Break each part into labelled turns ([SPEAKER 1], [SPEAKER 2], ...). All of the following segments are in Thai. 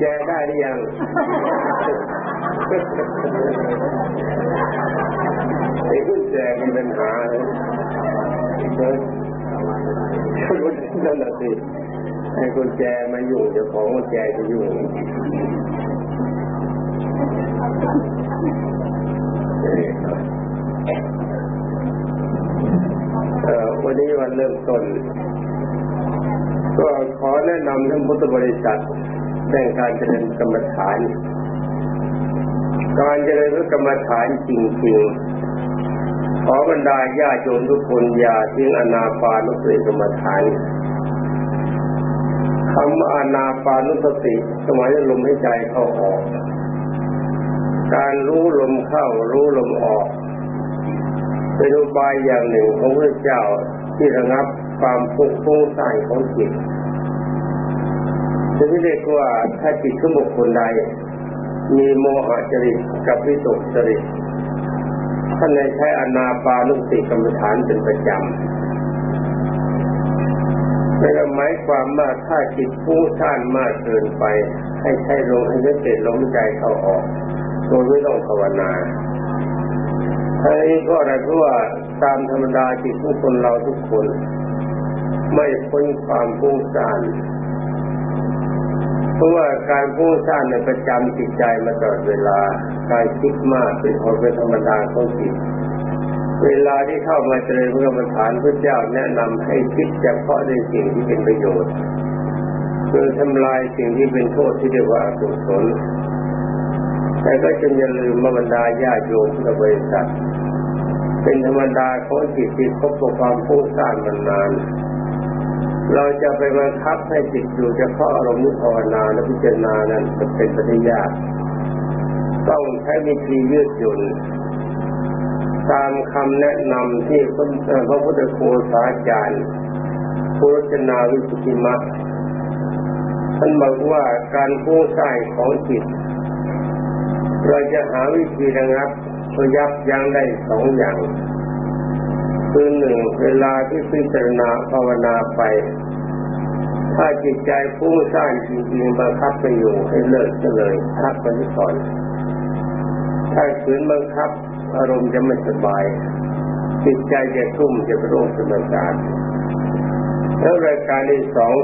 [SPEAKER 1] แจได้หรือยังไอ้กุญแจมีปัญหาคุณนั่นแหละสิไอ้กุญแจมาอยู่เจ้าของกุญแจจะอยู่วันนี้วันเริ่มต้น ก็ขอแนะนำท่านพุทธบริษัท เรื่องการเจริญกรรมฐาน การเจริญกรรมฐานจริงๆ ขอบรรดาญาโยมทุกคนอย่าทิ้งอนาปานุสติกรรมฐานคำอนาปานุสติสมัยลมหายใจเข้าออก การรู้ลมเข้ารู้ลมออกเป็นอุบายอย่างหนึ่งของพระเจ้าที่ระงับความฟุ้งซ่านของจิต จะไม่เรียกว่าถ้าจิตของบุคคลใดมีโมหะจริตกับวิตกจริตท่านในใช้อนาปานุสติกรรมฐานเป็นประจำไม่ได้หมายความว่าถ้าจิตฟุ้งซ่านมากเกินไป ให้ใช้ลมให้เจตลมใจเข้าออกโดยไม่ต้องภาวนาอันนี้ก็อะไรเพราะว่าตามธรรมดาจิตของคนเราทุกคน ไม่พ้นความฟุ้งซ่าน เพราะว่าการฟุ้งซ่านในประจำจิตใจมาตลอดเวลาการคิดมากเป็นคนเป็นธรรมดาของจิตเวลาที่เข้ามาเจริญพระกรรมฐานพระเจ้าแนะนำให้คิดเฉพาะในสิ่งที่เป็นประโยชน์คือทำลายสิ่งที่เป็นโทษที่เรียกว่าอกุศลแต่ก็จงอย่าลืมมบรรดาญาโยมพุทธบริษัทเป็นธรรมดาของจิตที่พบกับความฟุ้งซ่านมานาน เราจะไปบังคับให้จิตอยู่เฉพาะอารมณ์นิพานาและพิจารณานั้นจะเป็นปฏิยาต้องใช้วิธียืดหยุ่นตามคำแนะนำที่พระพุทธโฆษาจารย์พุทธนาวิสุทธิมัตท่านบอกว่าการฟุ้งซ่านของจิต เราจะหาวิธีระงับพยับยั้งได้สองอย่าง คือหนึ่งเวลาที่พิจารณาภาวนาไป ถ้าจิตใจฟุ้งซ่านจริงๆบังคับไปอยู่ให้เลิกเลยพักไปก่อนถ้าขืนบังคับ อารมณ์จะไม่สบาย จิตใจจะทุ่มจะเป็นโรคสมการแล้วรายการที่สอง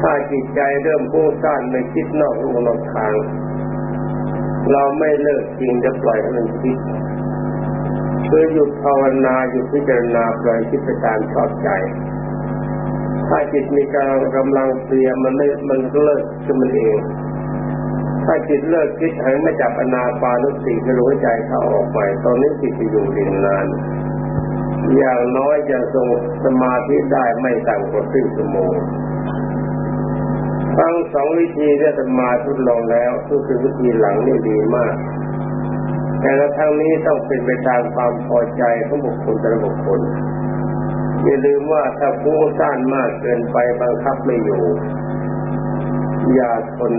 [SPEAKER 1] ถ้าจิตใจเริ่มฟุ้งซ่านไม่คิดนอกรูนอกทาง เราไม่เลิกจริงจะปล่อยให้มันคิดคือหยุดภาวนาหยุดพิจารณาปล่อยคิดไปตามชอบใจ ถ้าจิตมีการกำลังเปลี่ยมันไม่มันก็เลิกขึ้นมันเอง ถ้าจิตเลิกคิดให้ไม่จับอนาปานุสติก็รู้ใจเข้าออกไป ตอนนี้จิตจะอยู่ดินนาน อย่างน้อยจะทรงสมาธิได้ไม่ต่ำกว่าครึ่งชั่วโมงทั้งสองวิธีที่จะมาทดลองแล้วก็คือวิธีหลังนี่ดีมาก แต่ละทั้งนี้ต้องเป็นไปตามความพอใจของบุคคลแต่ละบุคคล อย่าลืมว่าถ้าผู้ซ่านมากเกินไปบังคับไม่อยู่ อย่าทน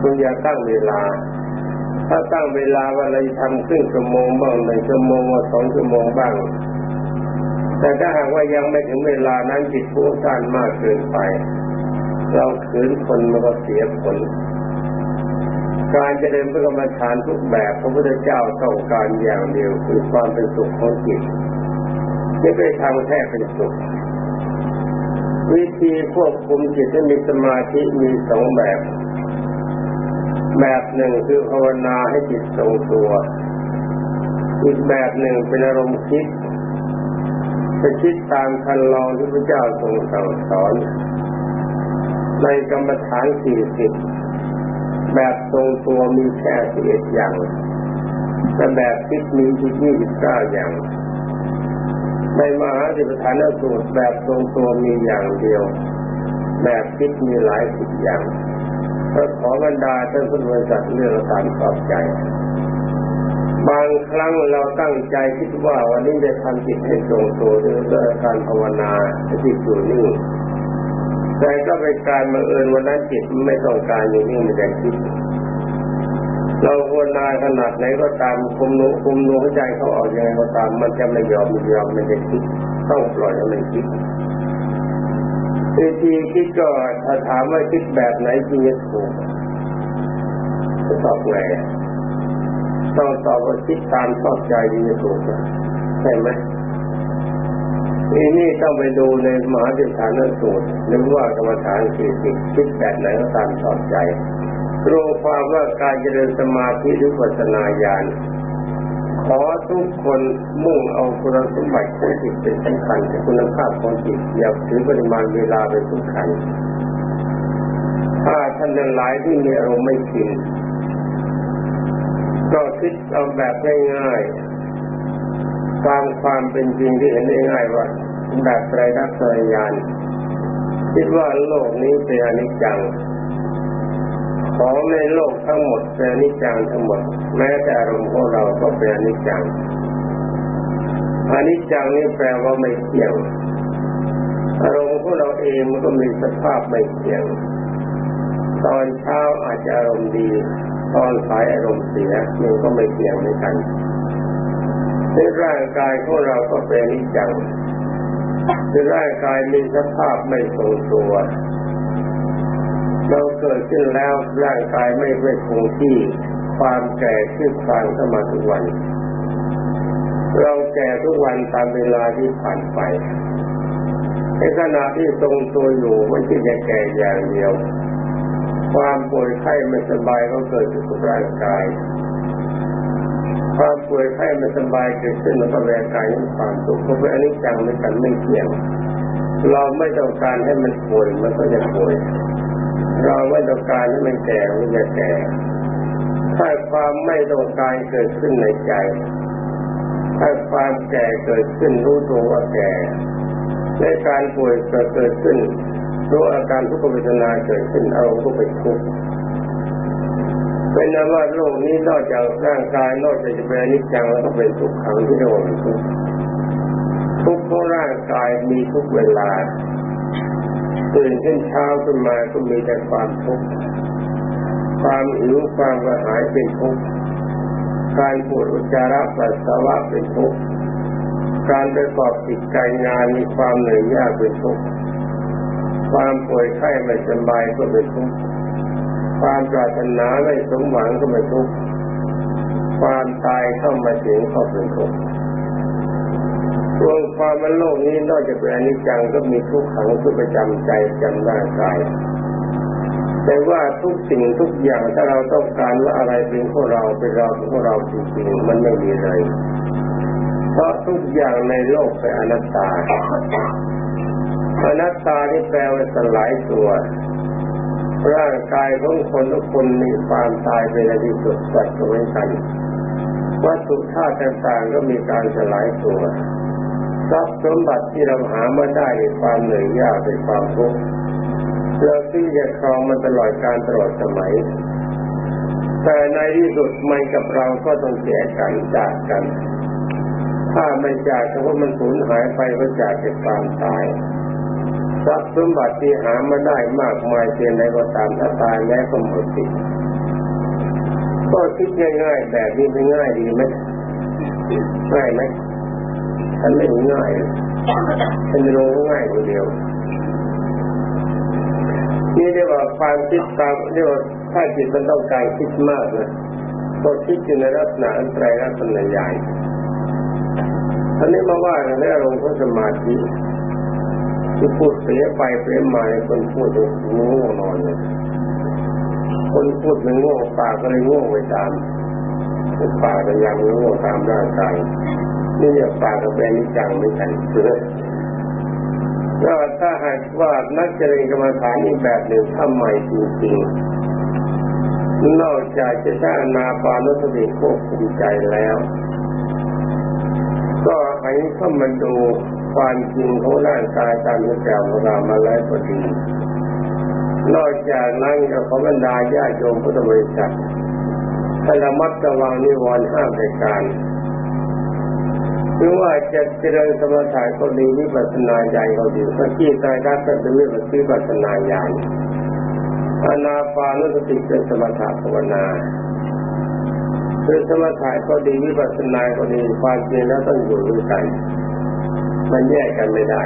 [SPEAKER 1] คุณอย่าตั้งเวลา ถ้าตั้งเวลาว่าเราทำครึ่งชั่วโมงบ้างหนึ่งชั่วโมงสองชั่วโมงบ้าง แต่ถ้าหากว่ายังไม่ถึงเวลานั้นจิตผู้ซ่านมากเกินไป เราขืนคนมันก็เสียผล การเจริญพระกรรมฐานทุกแบบพระพุทธเจ้าต้องการอย่างเดียวคือความเป็นสุขของจิต ไม่ไปทางแท้เป็นสุขวิธีควบคุมจิตให้มีสมาธิมีสองแบบ แบบหนึ่งคือภาวนาให้จิตทรงตัว อีกแบบหนึ่งเป็นอารมณ์คิดจะคิดตามคันลองที่พระเจ้าทรงสั่งสอน ในกรรมฐานสี่สิบแบบทรงตัวมีแค่สิบเอ็ดอย่าง แต่แบบคิดมีที่ยี่สิบเก้าอย่าง ในมหาสิบฐานสูตรแบบทรงตัวมีอย่างเดียว แบบคิดมีหลายสิบอย่างก็ขอบรรดาท่านผู้บริษัทเรื่องตามชอบใจ บางครั้งเราตั้งใจคิดว่าวันนี้จะทำจิตให้ทรงตัวด้วยการภาวนาจิตอยู่นิ่งแต่ก็เป็นการบังเอิญวันนั้นจิตไม่ต้องการอยู่นิ่งแต่คิด เราภาวนาขนาดไหนก็ตามคุมนุคุมนุใจเขาออกยังไงก็ตาม มันจะไม่ยอมไม่ยอมไม่ได้คิดต้องปล่อยให้มันคิดวิธีคิดก็ถ้าถามว่าคิดแบบไหนจริงจะถูกจะตอบไงต้องตอบว่าคิดตามชอบใจจริงจะถูกใช่ไหมทีนี้ต้องไปดูในมหาติฐานสูตรหรือว่ากรรมฐานสี่สิบคิดแบบไหนก็ตามชอบใจ รวมความว่าการเจริญสมาธิหรือปัสนาญาณขอทุกคนมุ่งเอาคุณสมบัติของจิตเป็นสำคัญคุณภาพของจิตอย่าถือปริมาณเวลาเป็นสำคัญถ้าท่านหลายที่มีอารมณ์ไม่ชินก็คิดเอาแบบง่ายๆตามความเป็นจริงที่เห็นได้ง่ายว่าแบบไตรลักษณ์ญาณคิดว่าโลกนี้เป็นอนิจจัง ของในโลกทั้งหมดเป็นอนิจจังทั้งหมด แม้แต่อารมณ์ของเราก็เป็นอนิจจังอนิจจังนี่แปลว่าไม่เที่ยงอารมณ์ของเราเองมันก็มีสภาพไม่เที่ยง ตอนเช้าอาจจะอารมณ์ดี ตอนสายอารมณ์เสียมันก็ไม่เที่ยงเหมือนกันในร่างกายของเราก็เป็นนิจจังคือร่างกายมีสภาพไม่ทรงตัว เราเกิดขึ้นแล้วร่างกายไม่ไม่คงที่ความแก่ขึ้นความเข้ามาทุกวัน เราแก่ทุกวันตามเวลาที่ผ่านไปในขณะที่ทรงตัวอยู่ไม่ใช่จะแก่อย่างเดียว ความป่วยไข้ไม่สบายก็เกิดขึ้นกับร่างกาย ความป่วยไข้ไม่สบายเกิดขึ้นแล้วก็แรงกายมีความทุกข์เพราะอันนี้จังไม่กันไม่เที่ยงเราไม่ต้องการให้มันป่วยมันก็จะป่วย เราไม่ต้องการให้มันแก่มันจะแก่ถ้าความไม่ต้องการเกิดขึ้นในใจ ถ้าความแก่เกิดขึ้นรู้ตัวว่าแก่ในการป่วยเกิดเกิดขึ้นรู้อาการทุกขเวทนาเกิดขึ้นเอาก็ไปทุกเป็นนว่าโลกนี้นอกจากร่างกายนอกจากจะเป็นนิจจังแล้วก็เป็นทุกขังที่เรียกว่าทุกทุกข์ของร่างกายมีทุกเวลา ตื่นขึ้นเช้าขึ้นมาก็มีแต่ความทุกข์ความหิวความกระหายเป็นทุกข์การปวดอุจจาระปัสสาวะเป็นทุกข์การประกอบกิจการงานมีความเหนื่อยยากเป็นทุกข์ความป่วยไข้ไม่สบายก็เป็นทุกข์ความปรารถนาไม่สมหวังก็เป็นทุกข์ความตายเข้ามาถึงก็เป็นทุกข์ รวมความมันโลกนี้นอกจากเป็นอนิจจังก็มีทุกขังทุกประจำใจจำร่างกายแต่ว่าทุกสิ่งทุกอย่างถ้าเราต้องการว่าอะไรเป็นของเราเป็นเราเป็นของเราจริงๆมันไม่มีเลย เพราะทุกอย่างในโลกเป็นอนัตตาอนัตตาที่แปลว่าสลายตัวร่างกายของคนทุกคนมีความตายเป็นที่สุดสัตว์เหมือนกันวัตถุธาตุต่างๆก็มีการสลายตัว ทรัพย์สมบัติที่เราหามาได้ในความเหนื่อยยากเป็นความทุกข์เราที่จะครองมันตลอดการตลอดสมัย แต่ในที่สุดมันกับเราก็ต้องแยกกันจากกัน ถ้าไม่จากเพราะมันสูญหายไปก็จากจากความตายทรัพย์สมบัติที่หามาได้มากมายเพียงใดก็ตามถ้าตายแล้วก็หมดสิทธิ์ก็คิดง่ายๆแบบนี้เป็นง่ายดีไหมง่ายไหม ฉันไม่ง่ายฉันรู้ง่ายคนเดียว นี่เรียกว่าความคิดตามเรียกว่าถ้าจิตมันต้องการคิดมากนะก็คิดอยู่ในลักษณะอันตรายลักษณะใหญ่อันนี้มาว่าในอารมณ์ของสมาธิที่พูดเสียไปเสียมาคนพูดง่วงนอนเลยคนพูดมันง่วงปากก็เลยง่วงไปตามปากก็ยังง่วงตามร่างกาย นี่เนี่ยปากกับแบนิจังไม่กันเลยก็ถ้าหากว่านักเจริญกรรมฐานอีกแบบหนึ่งทำใหม่จริงๆนอกจากจะใช้นาปานุสติควบคุมใจแล้ว ก็ให้เข้ามาดูความจริงของร่างกายตามที่กล่าวเรามาแล้วก็ดีนอกจากนั้นก็ขอบรรดาญาโยมพุทธบริษัทให้ระมัดระวังนิวรณ์ห้าประการ หรือว่าจะเจริญสมถะก็ดีวิปัสสนาญาณก็ดีสติใจรักก็เป็นวิปัสสนาญาณอานาปานสติเป็นสมถะภาวนาคือสมถะก็ดีวิปัสสนาก็ดีความจริงแล้วต้องอยู่ด้วยกัน มันแยกกันไม่ได้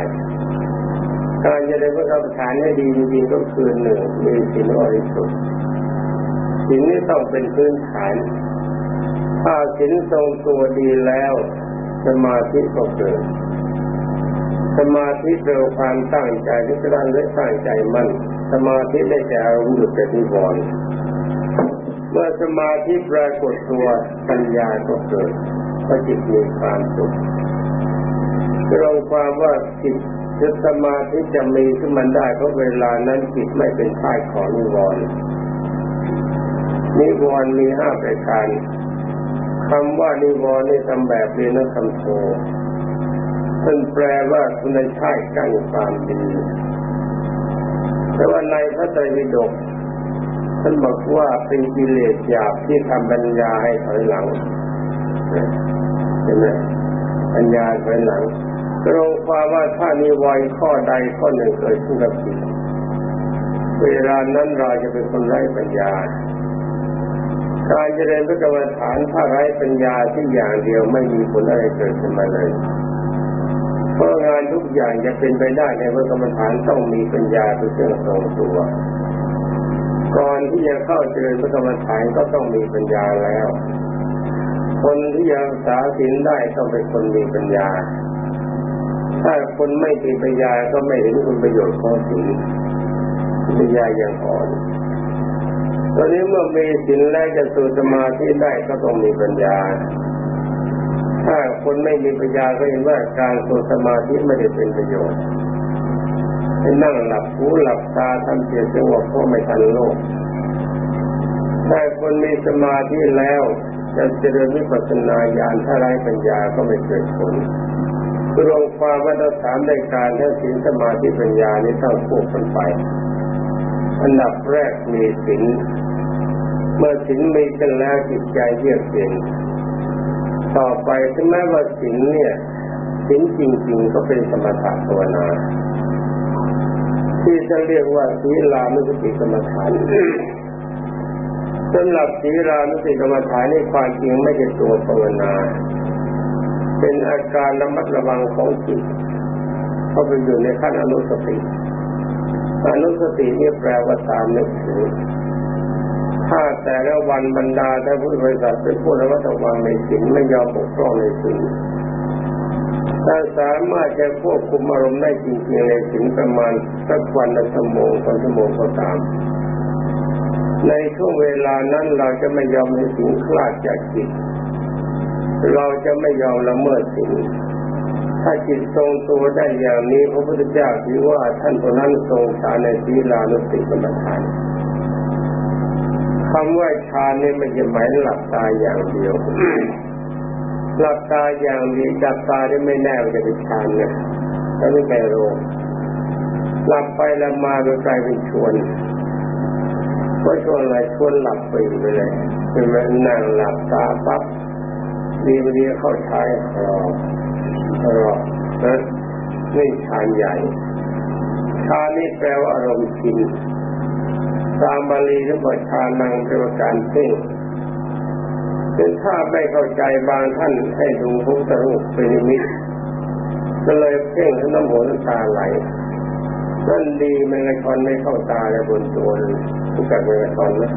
[SPEAKER 1] การจะได้พระกรรมฐานให้ดีจริงๆก็คือหนึ่งมีศีลบริสุทธิ์ศีลนี้ต้องเป็นพื้นฐานถ้าศีลทรงตัวดีแล้ว สมาธิก็เกิด สมาธิเร็วความตั้งใจที่จะตั้งและตั้งใจมั่น สมาธิได้แต่อารมณ์หยุดแต่ที่บอนเมื่อสมาธิปรากฏตัวปัญญาก็เกิดก็จิตมีความสุขลงความว่าจิตจะสมาธิจะมีขึ้นมันได้เพราะเวลานั้นจิตไม่เป็นท่ายของนิวรณ์นิวรณ์มีห้าประการ คำว่านิวรณ์นี่ทำแบบเรียนนักคำโทท่านแปลว่าคุณใชาติกั้นความดี แต่ว่าในพระไตรปิฎกท่านบอกว่าเป็นกิเลสหยาบที่ทำปัญญาให้ถอยหลังเห็นไหมปัญญาถอยหลังตรงความว่าถ้ามีวัยข้อใดข้อหนึ่งเกิดขึ้นกับจิตเวลานั้นเราจะเป็นคนไร้ปัญญา การเจริญพระกรรมฐานถ้าไร้ปัญญาที่อย่างเดียวไม่มีผลอะไรเกิดขึ้นมาเลยเพราะงานทุกอย่างจะเป็นไปได้ในพระกรรมฐานต้องมีปัญญาเป็นเครื่องทรงตัว ก่อนที่จะเข้าเจริญพระกรรมฐานก็ต้องมีปัญญาแล้ว คนที่ยังสาสินได้ต้องเป็นคนมีปัญญา ถ้าคนไม่มีปัญญาก็ไม่เห็นคุณประโยชน์ของศีลปัญญาอย่างอ่อน ตอนนี้เมื่อมีศีลแล้วจะสู่สมาธิได้ก็ต้องมีปัญญา ถ้าคนไม่มีปัญญาก็เห็นว่าการสู่สมาธิไม่ได้เป็นประโยชน์ให้นั่งหลับหูหลับตาทำเสียจังหวะเพราะไม่ทันโลกถ้าคนมีสมาธิแล้วจะเจริญวิปัสสนาญาณถ้าไร้ปัญญาก็ไม่เกิดผลคือลงความว่าเราถามในการทั้งศีลสมาธิปัญญานี้ต้องควบกันไป อันดับแรกมีศีล เมื่อศีลมีกันแล้วจิตใจเยือกเย็นต่อไปถึงแม้ว่าศีลเนี่ยศีลจริงๆก็เป็นสมถะภาวนาที่จะเรียกว่าศีลานุสติกรรมฐานสำหรับศีลานุสติกรรมฐานในความจริงไม่ใช่ตัวภาวนา เป็นอาการระมัดระวังของจิตเขาไปอยู่ในขั้นอนุสติอนุสตินี่แปลว่าตามนึกถึง ถ้าแต่ละวันบรรดาถ้านผู้บริษัทเป็นผู้ระมัดระวังในสิ่งไม่ยอมปกป้องในสิ่งถ้าสามารถจะควบคุมอารมณ์ได้จริงๆในสิ่งประมาณสักวันละชั่วโมงสองชั่วโมงก็ตาม ในช่วงเวลานั้นเราจะไม่ยอมให้สิ่งคลาดจากจิต เราจะไม่ยอมละเมิดสิ่งถ้าจิตทรงตัวได้อย่างนี้พระพุทธเจ้าถือว่าท่านคนนั้นทรงฌานในศีลานุสติกรรมฐาน คำว่าฌานนี่ม่ใช่หมายหลับตาอย่างเดียว หลับตาอย่างนี้จับตาได้ไม่แน่ว่าจะเป็นฌานนะถ้าไม่ไปโรหลับไปล้วมาโดยกลายเป็นชวนก็ชวนอะไรชวนหลับไปเลยเป็นแบบนั่งหลับตาปั๊บดีมดีเข้าชายรอรอนะนี่ชานใหญ่ชานี่แปลว่าอารมณ์กิน ตามบาลีที่บอกชานังเป็นการเพ่งเป็นถ้าไม่เข้าใจบางท่านให้ดูพุทธรูปเป็นมิตรก็เลยเพ่งน้ำหัวน้ำตาไหลนั่นดีมันละครไม่เข้าตาเลยบนตัวทุกการเมละครนะ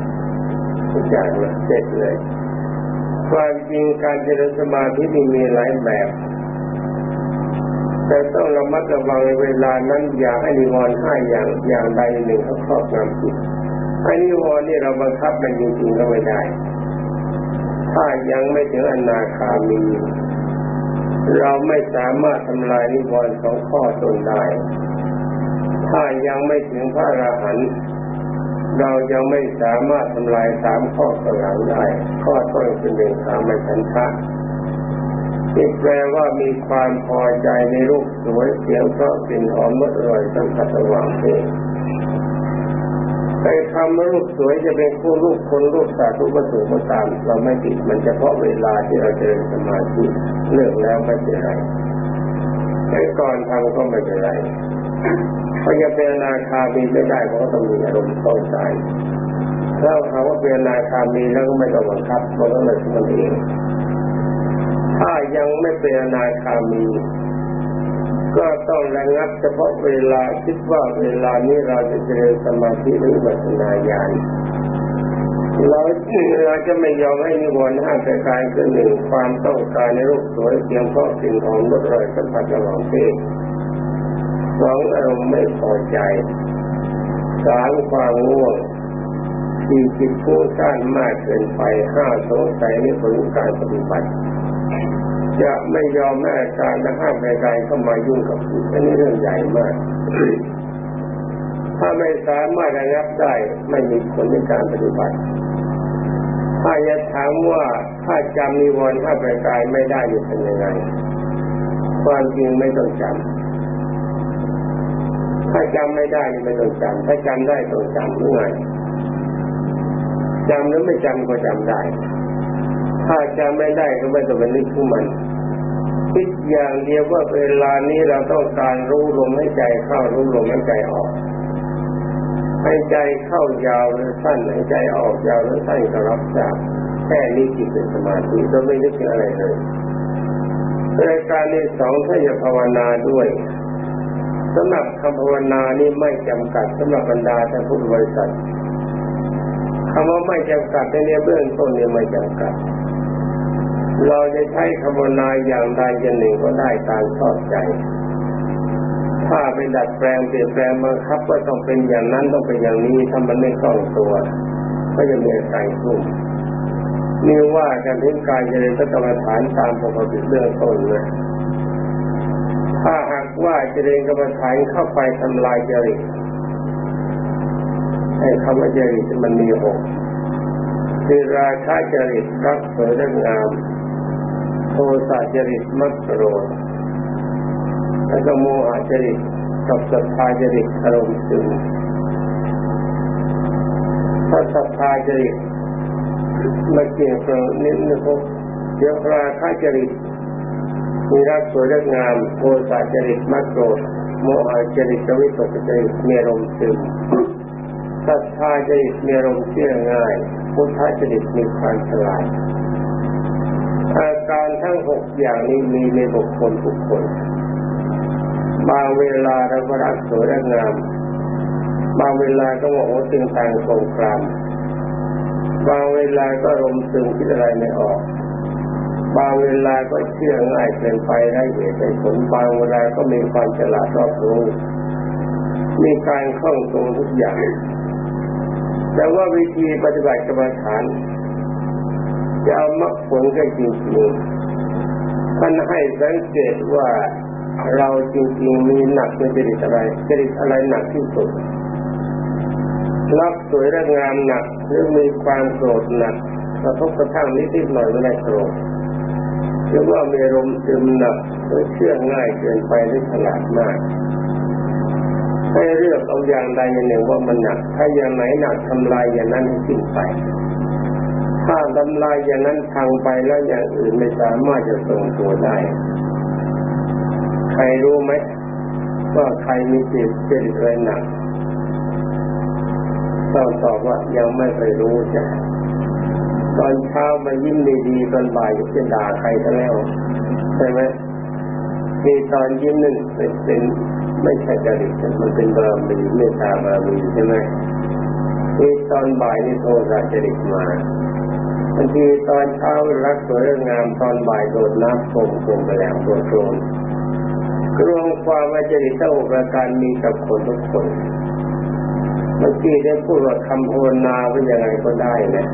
[SPEAKER 1] ทุกอย่างนะเจ็ดเลยความจริงการเจริญสมาธินี้มีหลายแบบ แต่ต้องระมัดระวังในเวลานั้นอย่าให้นิวรณ์ห้าอย่างอย่างใดหนึ่งเขาครอบงำจิต ไอ้นิวรณ์นี่เราบังคับมันจริงๆก็ไม่ได้ ถ้ายังไม่ถึงอนาคามี เราไม่สามารถทำลายนิวรณ์สองข้อตนได้ ถ้ายังไม่ถึงพระอรหันต์เรายังไม่สามารถทำลายสามข้อกำลังได้ ข้อต้นคือหนึ่งสามไม่ฉันทะที่แปลว่ามีความพอใจในรูปสวยเสียงเพราะกลิ่นหอมอร่อยสัมผัสระหว่างเพศ แต่คำว่ารูปสวยจะเป็นคู่รูปคนรูปสัตว์รูปวัตถุก็ตาม เราไม่ติดมันเฉพาะเวลาที่เราเจริญสมาธิเลือกแล้วไม่เป็นไรแต่ก่อนทำก็ไม่เป็นไรเขาจะเป็นนาคามีไม่ได้เพราะต้องมีอารมณ์ต้องใจถ้าเขาว่าเป็นนาคามีแล้วก็ไม่ต้องบังคับมันต้องเลยมันเองถ้ายังไม่เป็นนาคามี ก็ต้องระงับเฉพาะเวลาคิดว่าเวลานี้เราจะเจริญสมาธิหรือปัญญาญาณเราเราจะไม่ยอมให้นิวรณ์ห้าประการคือหนึ่งความต้องการในรูปสวยเพียงเพราะสิ่งของลดรอยสัมผัสระหว่างเพศสองอารมณ์ไม่พอใจสามความง่วงสี่จิตฟุ้งซ่านมากเกินไปห้าสงสัยในผลการปฏิบัติ จะไม่ยอมแม่การและห้ามรายการเข้ามายุ่งกับจิตอันนี้เรื่องใหญ่มาก ถ้าไม่สามารถระงับได้ไม่มีผลในการปฏิบัติ ถ้าจะถามว่าถ้าจำนิวรณ์ห้าประการไม่ได้จะเป็นยังไง ความจริงไม่ต้องจำถ้าจำไม่ได้ไม่ต้องจำถ้าจำได้ต้องจำเมื่อจำหรือไม่จำก็จำได้ ถ้าจำไม่ได้ก็ไม่ต้องไปนึกถึงมันคิดอย่างเดียวว่าเวลานี้เราต้องการรู้ลมให้ใจเข้ารู้ลมให้ใจออกให้ใจเข้ายาวหรือสั้นให้ใจออกยาวหรือสั้นก็รับทราบแค่นี้จิตเป็นสมาธิก็ไม่นึกถึงอะไรเลยรายการที่สองถ้าจะภาวนาด้วยสำหรับคำภาวนานี้ไม่จำกัดสำหรับบรรดาท่านผู้บริษัทคำว่าไม่จำกัดในเบื้องต้นเนี่ยไม่จำกัด เราจะใช้คำวนาอย่างใดอย่างหนึ่งก็ได้ตามชอบใจ ถ้าไปดัดแปลงเปลี่ยนแปลงบังคับว่าต้องเป็นอย่างนั้นต้องเป็นอย่างนี้ถ้ามันไม่คล่องตัว ก็จะมีการทุ่มนี่ว่าการทิ้งกายจะเรียนกรรมฐานตามปกติเรื่องต้นนะถ้าหากว่าจะเรียนกรรมฐานเข้าไปทำลายจริตไอ้คำว่าจริตมันมีหกคือราคาจริตรักสวยและงาม โทสะจริตมักโกรธแล้วก็โมหะจริตกับสัทธาจริตอารมณ์ซึมถ้าสัทธาจริตมาเกี่ยวกับนิดนึงเดี๋ยวราคาจริตมีรักสวยและงามโทสะจริตมักโกรธโมหะจริตวิตกจริตมีอารมณ์ซึมศรัทธาจริตมีอารมณ์เชื่อง่ายพุทธจริตมีความฉลาด อาการทั้งหกอย่างนี้มีในบุคคลทุกคน บางเวลาเราก็รักสวยและงาม บางเวลาก็โมโหตึงต่างสงครามบางเวลาก็รมตึงคิดอะไรไม่ออก บางเวลาก็เชื่อง่ายเกินไปได้เหตุได้ผลบางเวลาก็มีความฉลาดรอบรู้มีการคล่องตัวทุกอย่าง แต่ว่าวิธีปฏิบัติกรรมฐาน จะเอามรรคผลกันจริงๆท่านให้สังเกตว่าเราจริงๆมีหนักเป็นจริตอะไรจริตอะไรหนักที่สุดรักสวยและงามหนักหรือมีความโกรธหนักกระทบกระทั่งนิดๆหน่อยไม่ได้โกรธหรือว่ามีอารมณ์ซึมหนักหรือเชื่อง่ายเกินไปหรือฉลาดมากให้เลือกเอาอย่างใดอย่างหนึ่งว่ามันหนัก ถ้าอย่างไหนหนักทำลายอย่างนั้นให้สิ้นไป ถ้าทำลายอย่างนั้นทางไปแล้วอย่างอื่นไม่สามารถจะทรงตัวได้ ใครรู้ไหมว่าใครมีจิตเป็นอะไรหนักต้องตอบว่ายังไม่เคยรู้จ้ะตอนเช้ามายิ้มดีๆตอนบ่ายจะด่าใครซะแล้วใช่ไหมมีตอนยิ้มหนึ่งเป็นไม่ใช่จริตมันเป็นบารมีเมตตาบารมีใช่ไหมที่ตอนบ่ายนี่โทสะจริตมา บางทีตอนเช้ารักสวยงามตอนบ่ายโดดน้ำโคมโคมไปแล้วโดดโคลนรวมความว่าจริตเท่าประการมีกับคนทุกคนบางทีได้พูดว่าคำภาวนาว่ายังไงก็ได้นะ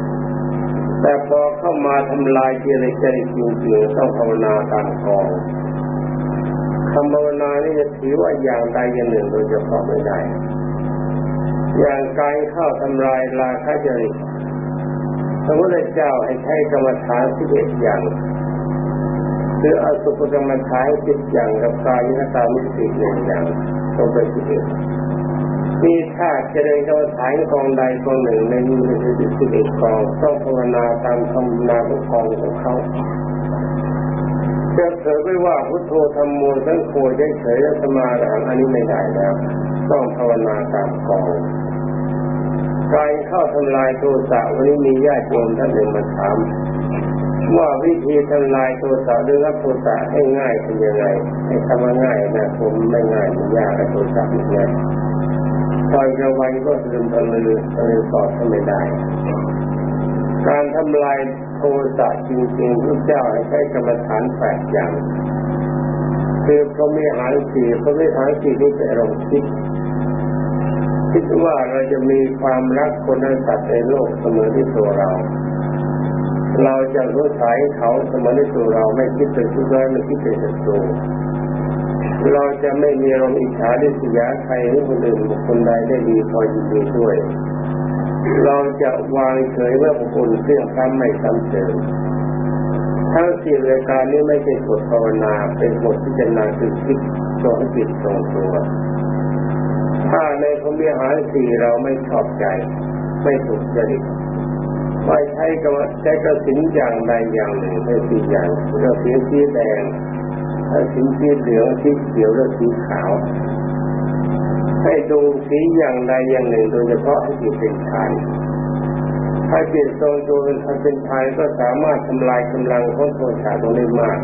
[SPEAKER 1] แต่พอเข้ามาทำลายเจริญจริตจริงๆต้องภาวนาตามกองคำภาวนานี่จะถือว่าอย่างใดอย่างหนึ่งโดยเฉพาะไม่ได้ อย่างการเข้าทำลายราคะจริต ระพุทธเจ้าให้ใช้กรรมฐานสิบเอ็ดอย่างหรืออสุภกรรมฐานสิบอย่างกับกายนตามิสิหนึ่งอย่างตรงไปสิบเอ็ดนี่ถ้าจะเริญกรรมฐานกองใดกองหนึ่งในมือสิบเอ็ดกองต้องภาวนาตามธรรมนาของกองของเขาจะเผยไว้ว่าพุทโธธรรมโมสังโฆเฉยๆสมาธิอันนี้ไม่ได้แล้วต้องภาวนาตามกอง การเข้าทำลายโทสะวันนี้มีญาติโยมท่านหนึ่งมาถามว่าวิธีทำลายโทสะหรือรับโทสะให้ง่ายเป็นยังไงให้ทำง่ายนะผมไม่ง่ายมันยากกับโทสะนี่ไงตอนกลางวันก็ลืมตะลือตะลือตอบไม่ได้ การทำลายโทสะจริงๆพระเจ้าให้ใช้กรรมฐานแปดอย่างคือเขามีหางสี่เขาไม่หางสี่ที่เป็นอารมณ์คิด คิดว่าเราจะมีความรักคนนั้นสัตว์ในโลกเสมอที่ตัวเรา เราจะรู้สายเขาเสมอที่ตัวเราไม่คิดเป็นทุกข์ร้ายไม่คิดเป็นศัตรูเราจะไม่มีอารมณ์อิจฉาดิสยาใครหรือคนอื่นบุคคลใดได้ดีพอยินดีด้วย เราจะวางเฉยเมื่อบุคคลเรื่องซ้ำไม่ซ้ำเติมทั้งสี่รายการนี้ไม่ใช่บทภาวนาเป็นบทพิจารณาคือคิดตรงจิตตรงตัว ถ้าในพรมีหารสี่เราไม่ชอบใจ ไม่ถูกจริตไม่ใช้กระใช้กระสินอย่างใดอย่างหนึ่งเป็นสี่อย่างกระสินสีแดงกระสินสีเหลืองสีเขียวและสีขาว ให้ดูสีอย่างใดอย่างหนึ่งโดยเฉพาะให้จิตเป็นฌานถ้าจิตทรงตัวเป็นทเป็นฌานก็สามารถทำลายกำลังของโทสะตรงนี้มาก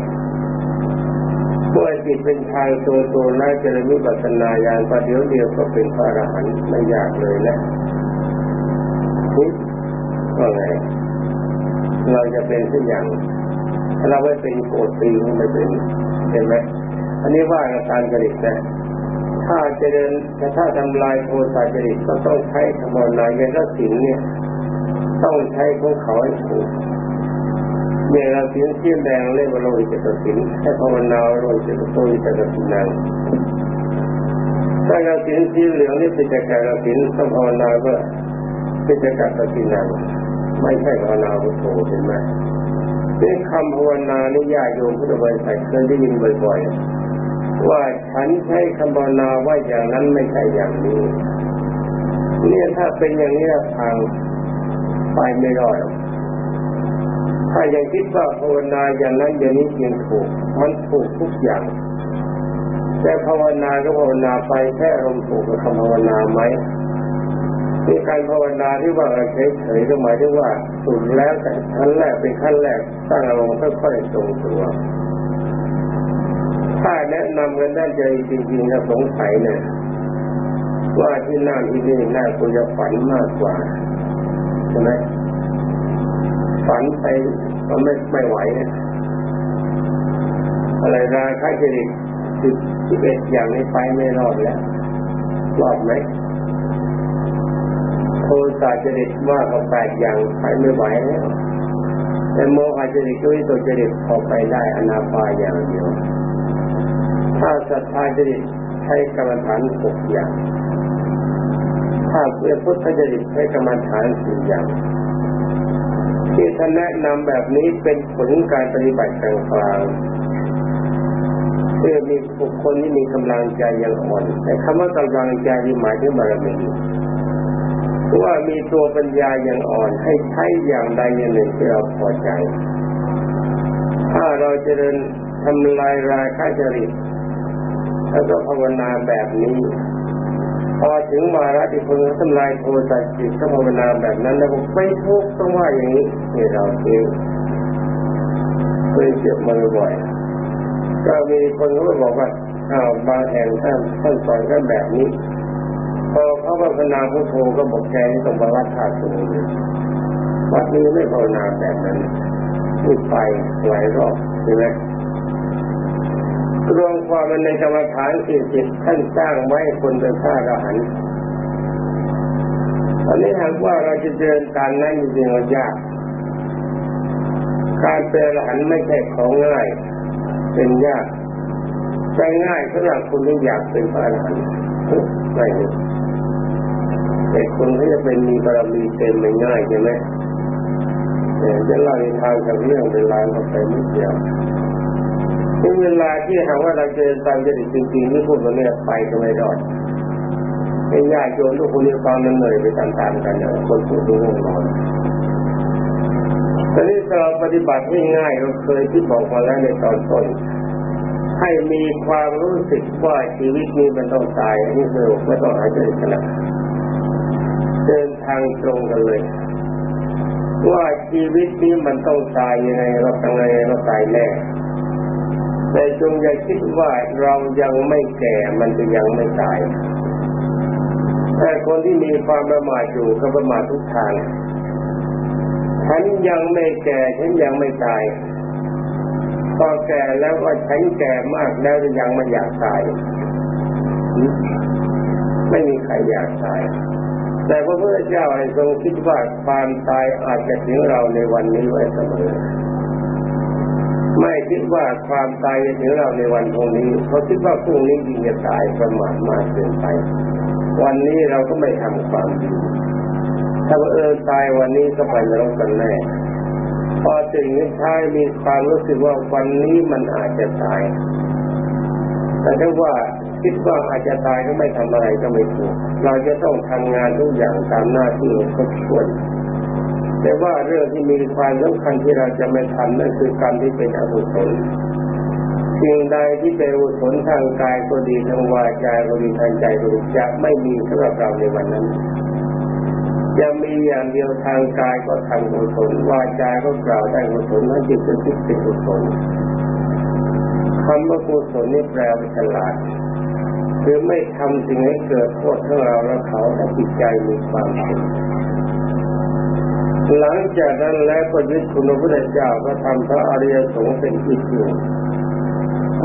[SPEAKER 1] มื่อจิตเป็นฌานทรงตัวแล้วจะมีปัสนาญาณประเดี๋ยวเดียวก็เป็นพระอรหันต์ไม่ยากเลยนะว่าไงเราจะเป็นสักอย่างถ้าเราไม่เป็นโกรธตีไม่เป็นเห็นไหมอันนี้ว่าการจริตนะถ้าจะเดินถ้าทำลายโทสะจริตก็ต้องใช้ธรรมนายเวรศิลเนี่ย ต้องใช้ของเขาให้ถูก เมื่อเราสินเสี้ยแดงเรียกว่าโลหิตสินให้ภาวนาโลหิตโลหิตกสินังถ้าเราสินสีเหลืองนี่เป็นจักรสินต้องภาวนาก็เป็นจักรสินังไม่ใช่ภาวนาพุทโธเห็นไหมนี่คำภาวนานี่ญาโยมพุทธบริษัทเคยได้ยินบ่อยๆ ว่าฉันใช้คำภาวนาว่าอย่างนั้นไม่ใช่อย่างนี้เนี่ยถ้าเป็นอย่างนี้ทางไปไม่รอด ถ้ายังคิดว่าภาวนาอย่างนั้นอย่างนี้ยังถูก มันถูกทุกอย่าง แต่ภาวนาก็ภาวนาไปแค่ลมถูกกับคำภาวนาไหมมีการภาวนาที่ว่าเฉยๆก็หมายถึงว่าสุดแล้วแต่ขั้นแรกเป็นขั้นแรกตั้งอารมณ์ค่อยๆทรงตัวถ้าแนะนำกันได้ใจจริงๆนะสงสัยเนี่ยว่าที่นั่นที่นี่น่าควรจะฝันมากกว่าใช่ไหม ฝันไปมันไม่ไม่ไหวนี่ยอะไรราคาจริตสิบสิบเอ็ดอย่างนี้ไปไม่รอดแล้วรอดไหมโทสะจริตว่าเขาแปดอย่างไปไม่ไหวแล้วแต่โมหะจริตด้วยตัวจริตพอไปได้อนาปาอย่างเดียว ถ้าศรัทธาจริตใช้กรรมฐานหกอย่าง ถ้าเพื่อพุทธจริตใช้กรรมฐานสี่อย่าง ที่ท่านแนะนำแบบนี้เป็นผลการปฏิบัติกลางๆเพื่อมีบุคคลที่มีกำลังใจยังอ่อน แต่คำว่ากำลังใจที่หมายถึงบารมีว่ามีตัวปัญญาอย่างอ่อนให้ใช้อย่างใดอย่างหนึ่งที่เราพอใจ ถ้าเราจะเดินทำลายราคาจริตแล้วก็ภาวนาแบบนี้ พอถึงมาระที่คนทำลายโทสะจิตก็ภาวนาแบบนั้นแล้วผมไม่ทุกต้องว่าอย่างนี้นี่เราเองเคยเจ็บมาบ่อยก็มีคนเขาบอกว่าอ้าวบางแห่งท่านท่านสอนกันแบบนี้ พอเขาภาวนาพุทโธก็บอกแกนี่ต้องบรรลัดขาดตัวเลยวัดนี้ไม่ภาวนาแบบนั้นพูดไปหลายรอบใช่ไหม รวมความมันในกรรมฐานสี่สิบท่านสร้างไว้คนเป็นพระอรหันต์ตอนนี้หากว่าเราจะเดินตามนั้นจริงๆยาก การเป็นอรหันต์ไม่ใช่ของง่าย เป็นยากแต่ง่ายสำหรับคนที่อยากเป็นพระอรหันต์ไม่แต่คนที่จะเป็นมีบารมีเต็มไม่ง่ายใช่ไหมแต่จะเล่าในทางกับเรื่องเป็นลางก็ไปไม่เดียว ถึงเวลาที่หากว่าเราเจอตามจริตจริงๆนี่พูดว่าเนี่ยไปก็ไม่รอดไอ้ญาติโยมทุกคนที่ฟังมันเหนื่อยไปตามๆกันเนี่ยคนพูดดูง่วงนอนตอนนี้เราปฏิบัติง่ายๆเราเคยที่บอกมาแล้วในตอนต้น ให้มีความรู้สึกว่าชีวิตนี้มันต้องตายอันนี้คือไม่ต้องหายใจขนาดเดินทางตรงกันเลย ว่าชีวิตนี้มันต้องตายยังไงเราต้งไงเราตายแน่ แต่จงอย่าคิดว่าเรายังไม่แก่มันจะยังไม่ตาย แต่คนที่มีความประมาทอยู่ก็ประมาททุกทางฉันยังไม่แก่ฉันยังไม่ตายพอแก่แล้วก็ฉันแก่มากแล้วยังไม่อยากตาย ไม่มีใครอยากตาย แต่พระพุทธเจ้าทรงคิดว่าความตายอาจจะถึงเราในวันนี้ไว้เสมอ ไม่คิดว่าความตายจะถึงเราในวันพรุ่งนี้เขาคิดว่าพรุ่งนี้ยิงจะตายประมาทมากเกินไป วันนี้เราก็ไม่ทำความดีถ้าเออตายวันนี้ก็ไปนรกกันแน่พอถึงท้ายมีความรู้สึกว่าวันนี้มันอาจจะตาย แต่ถ้าว่าคิดว่าอาจจะตายก็ไม่ทำอะไรก็ไม่ถูก เราจะต้องทำงานทุกอย่างตามหน้าที่ครบถ้วน แต่ว่าเรื่องที่มีความสำคัญที่เราจะไม่ทำนั่นคือการที่เป็นอกุศลสิ่งใดที่เป็นอกุศลทางกายก็ดีทางวาจาก็ดีทางใจก็ดีจะไม่มีสำหรับเราในวันนั้นจะมีอย่างเดียวทางกายก็ทำกุศลวาจาก็กล่าวได้กุศลนั่นจิตเป็นทิฏฐิกุศลคำว่ากุศลนี่แปลว่าฉลาดคือไม่ทำสิ่งให้เกิดโทษทั้งเราและเขาและจิตใจมีความสุข หลังจากนั้นแล้วก็ยึดคุณพระพุทธเจ้าก็ทำพระอริยสงฆ์เป็นที่พึ่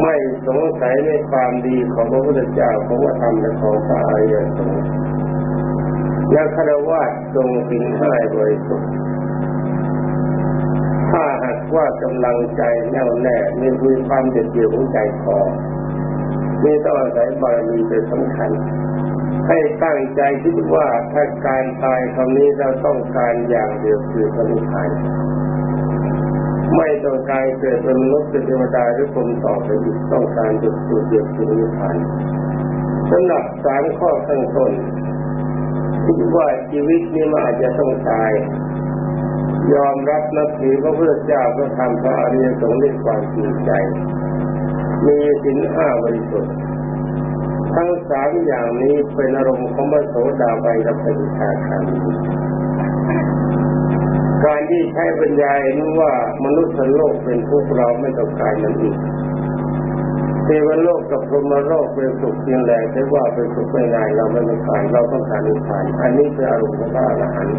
[SPEAKER 1] ไม่สงสัยในความดีของพระพุทธเจ้าเพราะว่าทำในของพระอริยสงฆ์และคารวะทรงสิ่งห้บริสุทธิ์ถ้าหากว่ากำลังใจแน่วแน่มีความเด็ดเดี่ยวของใจคอนี่ต้องอาศัยบารมีเป็นสำคัญ ให้ตั้งใจคิดว่าถ้าการตายคำนี้เราต้องการอย่างเดียวคือพระนิพพานไม่ต้องการเกิดเป็นมนุษย์เป็นเทวดาหรือคนต่อไปอีกต้องการจุดจุดเดียวคือนิพพานสำหรับสามข้อข้างต้นคิดว่าชีวิตนี้มันอาจจะต้องตาย ยอมรับนับถือพระพุทธเจ้าก็ทำพระอริยสงฆ์ด้วยความจริงใจ มีสินห้าบริสุทธิ์ ทั้งสามอย่างนี้เป็นอารมณ์ของพระโสดาบันกับพระชาคามีการที่ใช้ปัญญาเห็นว่ามนุษย์โลกเป็นทุกข์เราไม่ต้องการมันอีกเทวโลกกับพรหมโลกเป็นสุขเพียงแรงแต่ว่าเป็นสุขไม่นานเราไม่ต้องการเราต้องการนิพพาน อันนี้คืออารมณ์ของพระอรหันต์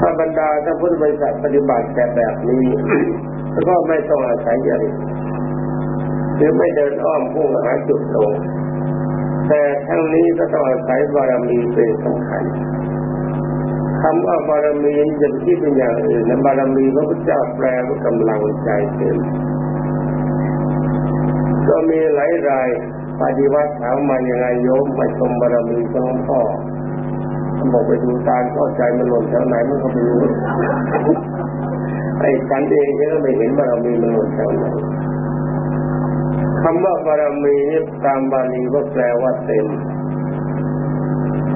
[SPEAKER 1] ถ้าบรรดาถ้าพุทธบริษัทปฏิบัติแต่แบบนี้ก็ไม่ต้องอาศัยยาริ หรือไม่เดินอ้อมพุ่งหาจุดลงแต่ทั้งนี้ก็ต้องอาศัยบารมีเป็นสำคัญคำว่าบารมีอย่างที่เป็นอย่างอื่นนะบารมีพระพุทธเจ้าแปลว่ากำลังใจเต็มก็มีหลายรายปฏิวัติถามมาอย่างไรโยมมาชมบารมีของหลวงพ่อบอกไปดูตาเข้าใจมันหล่นแถวไหนมันก็ไม่รู้ไอ้ฉันเองก็ไม่เห็นบารมีมันหล่นแถวไหน คำว่าบารมีนี่ตามบาลีก็แปลว่าเต็ม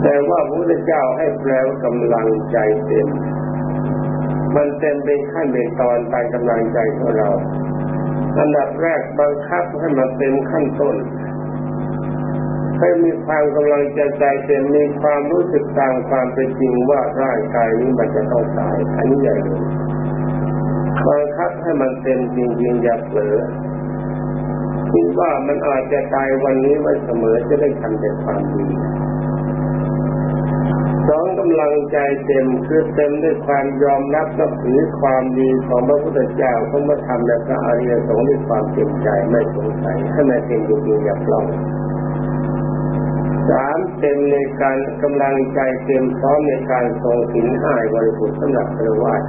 [SPEAKER 1] แต่ว่าพระพุทธเจ้าให้แปลว่ากำลังใจเต็ม มันเต็มเป็นขั้นเป็นตอนตามกำลังใจของเรา อันดับแรกบังคับให้มันเต็มขั้นต้นให้มีความกำลังใจใจเต็มมีความรู้สึกตามความเป็นจริงว่าร่างกายนี้มันจะต้องตายอันนี้ใหญ่เลยบังคับให้มันเต็มจริงๆอย่าเผลอ คิดว่ามันอาจจะตายวันนี้ไว้เสมอจะได้ทำแต่ความดีสองกำลังใจเต็มคือเต็มด้วยความยอมรับนับถือความดีของพระพุทธเจ้าของพระธรรมและพระอริยสงฆ์ด้วยความเต็มใจไม่สงสัยให้มันเป็นจริงๆอย่าปลอมสามเต็มในการกำลังใจเต็มพร้อมในการทรงสินห้าบริสุทธิ์สำหรับพระวาส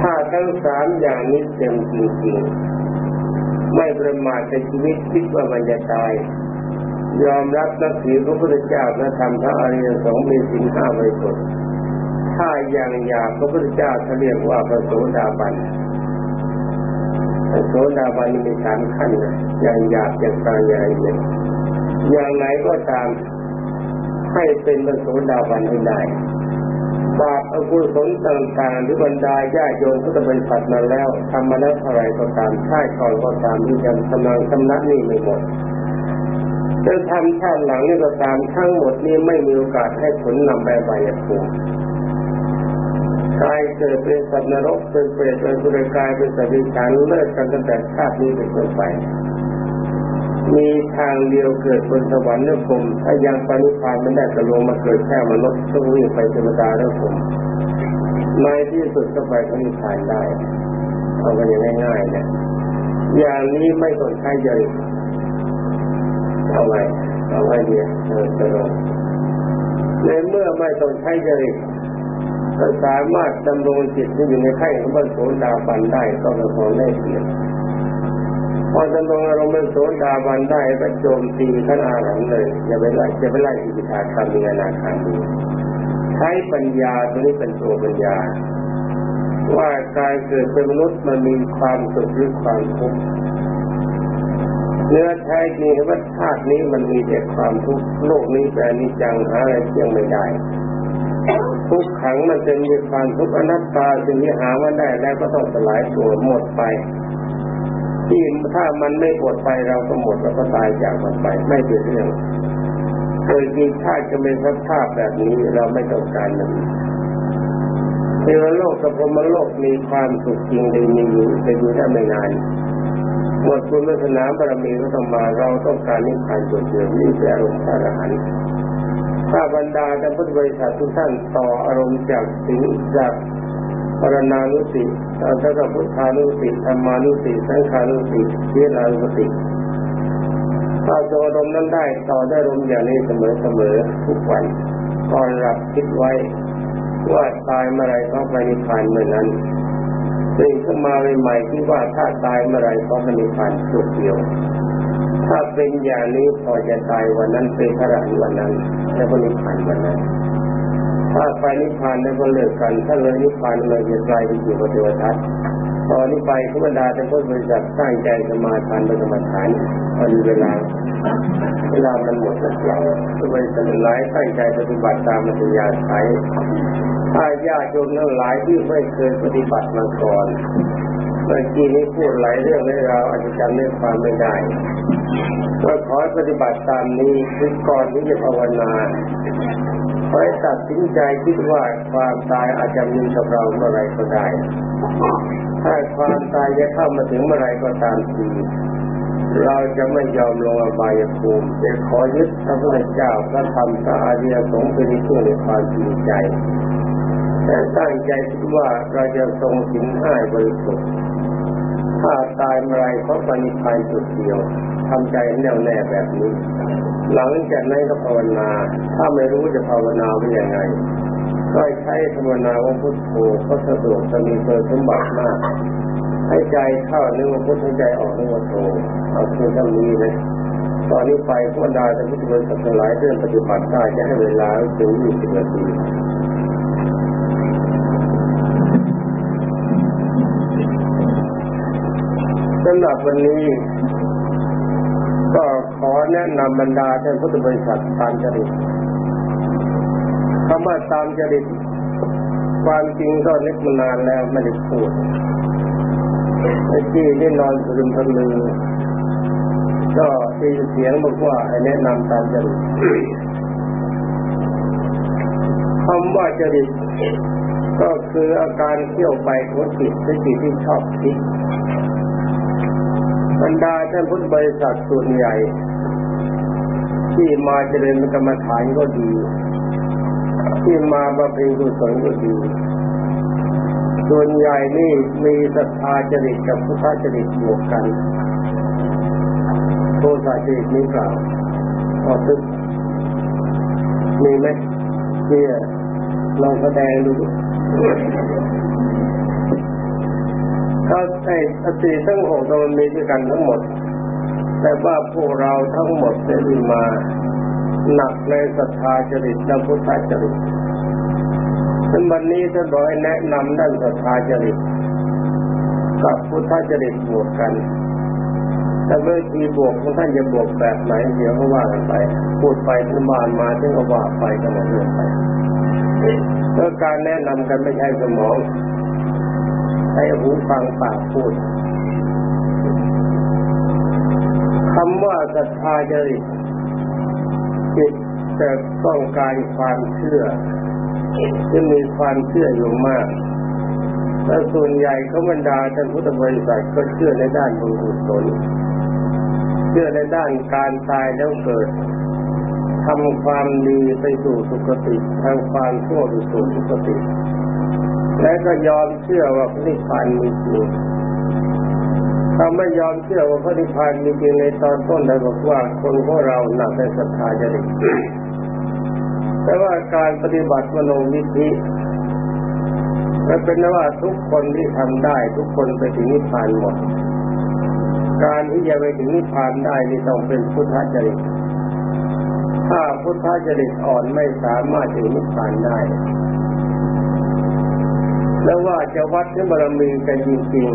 [SPEAKER 1] ถ้าทั้งสามอย่างนี้เต็มจริงๆ ไม่ประมาทในชีวิตคิดว่ามันจะตาย ยอมรับนับถือพระพุทธเจ้าและทำพระอริยสงฆ์มีสินห้าบริสุทธิ์ถ้าอย่างหยาบพระพุทธเจ้าเขาเรียกว่าพระโสดาบันพระโสดาบันมีสามขั้นนะอย่างหยาบอย่างกลางอย่างละเอียดอย่างไหนก็ตามให้เป็นพระโสดาบันให้ได้ บาปอกุศลต่างๆ หรือบรรดาญาโยมก็จะเป็นผัดมาแล้วทำมาแล้วเท่าไรก็ตามใช่ก่อนก็ตามที่ยังกำลังชำระนี่ไม่หมดจะทำชาติหลังนี่ก็ตามทั้งหมดนี้ไม่มีโอกาสให้ผลนำไปใบายภูมิกายเกิดเป็นสัตว์นรกเป็นเปรตเป็นสุรกายเป็นสัตว์ดิฉันเลิกกันตั้งแต่ชาตินี้เป็นต้นไป มีทางเดียวเกิดบนสวรรค์และผมถ้ายังปณิพานไม่ได้ก็ลงมาเกิดแค่มนุษย์ต้องวิ่งไปธรรมดาแล้วผมในที่สุดก็ไปปณิพานได้เอากันอย่างง่ายๆเนี่ยอย่างนี้ไม่ต้องใช้ใหญ่เอาไว้เอาไว้เดียวเออจะลงในเมื่อไม่ต้องใช้จริตก็สามารถดำรงจิตที่อยู่ในไข่ของพระโสดาบันได้ก็เป็นของแน่เกีย พอดำรงอารมณ์เป็นโสดาบันได้ก็โจมตีขันอาหารเลยอย่าไปไล่จะไปไล่อิทธาคามีนาคามีใช้ปัญญาตัวนี้เป็นตัวปัญญา ว่ากายเกิดเป็นมนุษย์มันมีความสุขหรือความทุกข์เนื้อแท้จริงว่าชาตินี้มันมีแต่ความทุกข์โลกนี้แต่นิจังหาอะไรเที่ยงไม่ได้ทุกขังมันจะมีความทุกข์อนัตตาสิ่งที่หาว่าได้แล้วก็ต้องสลายตัวหมดไป ที่ถ้ามันไม่หมดไปเราก็หมดแล้วก็ตายจากมันไปไม่เป็นเรื่องเกิดมีชาติจะเป็นสภาพแบบนี้เราไม่ต้องการมันเทวโลกกับพมโลกมีความสุขจริงเลยมีอยู่แต่อยู่ได้ไม่นานหมดบุญวาสนาบารมีก็ต้องมาเราต้องการนิพพานจุดเดียวนี่คืออารมณ์พระอรหันต์ถ้าบรรดาท่านพุทธบริษัททุกท่านต่ออารมณ์จากสิ่งจาก ปรณานุสิตอนถ้าพุทธานุสิธรรมานุสิสังขานุสิเทียนานุสิถ้าทรงอารมณ์นั้นได้ต่อได้อารมอย่างนี้เสมอเสมอทุกวันก่อนหลับคิดไว้ว่าตายเมื่อไรต้องไปนิพพานเมื่อนั้นตื่นขึ้นมาใหม่ๆที่ว่าถ้าตายเมื่อไรก็ไม่มีผ่านจุดเดียว ถ้าเป็นอย่างนี้พอจะตายวันนั้นเป็นพระราวันนั้น แล้วก็นิพพานวันนั้น ถ้าไปนิพพานแล้วก็เลิกกัน ถ้าเลยนิพพานเลยจะกลายเป็นอยู่กับเทวทัตตอนนี้ไปธรรมดาจะพ้นบริษัทสร้างใจสมาทานเป็นกรรมฐานพอดีเวลา เวลามันหมดแล้วก็ไปสลายตั้งใจปฏิบัติตามมัธยาสายถ้าญาติโยมทั้งหลายที่ไม่เคยปฏิบัติมาก่อน เมื่อกี้นี้พูดหลายเรื่องให้เราอาจจะจำเรื่องความไม่ได้ก็ขอปฏิบัติตามนี้คือก่อนที่จะภาวนาขอให้ตัดสินใจคิดว่าความตายอาจจะมีกับเราเมื่อไรก็ได้ ถ้าความตายจะเข้ามาถึงเมื่อไรก็ตามทีเราจะไม่ยอมลงอบายภูมิจะขอยึดพระพุทธเจ้าพระธรรมพระอริยสงฆ์เป็นที่ในความจริงใจ แต่ตั้งใจคิดว่าเราจะทรงสินห้าบริสุทธิ์ถ้าตายเมื่อไรก็ปณิพานจุดเดียวทำใจแน่วแน่แบบนี้ หลังจากนั้นก็ภาวนา ถ้าไม่รู้จะภาวนาเป็นยังไง ก็ใช้ภาวนาว่าพุทโธก็สะดวกจะมีเปิดสมบัติมาก ให้ใจเข้านึกว่าพุทให้ใจออกนึกว่าโธเอาคือต้องนี้นะตอนนี้ไปพุทธาจะพุทธบริษัทหลายเรื่องปฏิบัติได้จะให้เวลาถึงยี่สิบนาที สำหรับวันนี้ ก็ขอแนะนำบรรดาท่านพุทธบริษัทตามจริตคำว่าตามจริต ความจริงก็นึกมานานแล้วไม่ได้พูดไอ้ที่ได้นอนซึมพลือก็ได้เสียงบอกว่าให้แนะนำตามจริตคำว่าจริตก็คืออาการเที่ยวไปของจิตเป็นจิตที่ชอบคิด บรรดาท่านพุทธบริษัทส่วนใหญ่ ที่มาเจริญกรรมฐานก็ดี ที่มาบำเพ็ญกุศลก็ดีส่วนใหญ่นี่มีศรัทธาจริตกับพุทธจริตบวกกันโทสะจริตนี้เปล่าพอตึกมีไหมเนี่ยลองแสดงดู เขาไอ้สติทั้งหกมันมีด้วยกันทั้งหมด แต่ว่าพวกเราทั้งหมดได้มาหนักในศรัทธาจริตและพุทธจริตซึ่งวันนี้ท่านบอกให้แนะนำด้านศรัทธาจริตกับพุทธจริตบวกกัน แต่เมื่อทีบวกของท่านจะบวกแบบไหนเดี๋ยวก็ว่ากันไป พูดไปทุบานมาถึงก็ว่าไปก็หมดเรื่องไปเพื่อการแนะนำกันไม่ใช่สมอง ช้หูฟังปากพูดคำว่าศรัทธาจริตจิตแต่ต้องการความเชื่อจะมีความเชื่ออยู่มาก และส่วนใหญ่เขาบรรดาท่านพุทธบริษัทก็เชื่อในด้านบุญกุศลเชื่อในด้านการตายแล้วเกิดทำความดีไปสู่สุคติทำความชั่วไปสู่สุคติ และก็ยอมเชื่อว่าพระนิพพานมีจริงเขาไม่ยอมเชื่อว่าพระนิพพานมีจริงในตอนต้นได้บอกว่าคนพวกเราหนักในศรัทธาจริตแต่ว่าการปฏิบัติมโนวิธีมันเป็นว่าทุกคนที่ทำได้ ทุกคนไปถึงนิพพานหมด การที่จะไปถึงนิพพานได้นี่ต้องเป็นพุทธจริตถ้าพุทธจริตอ่อนไม่สามารถถึงนิพพานได้ แล้วว่าจะวัดที่บารมีกันจริง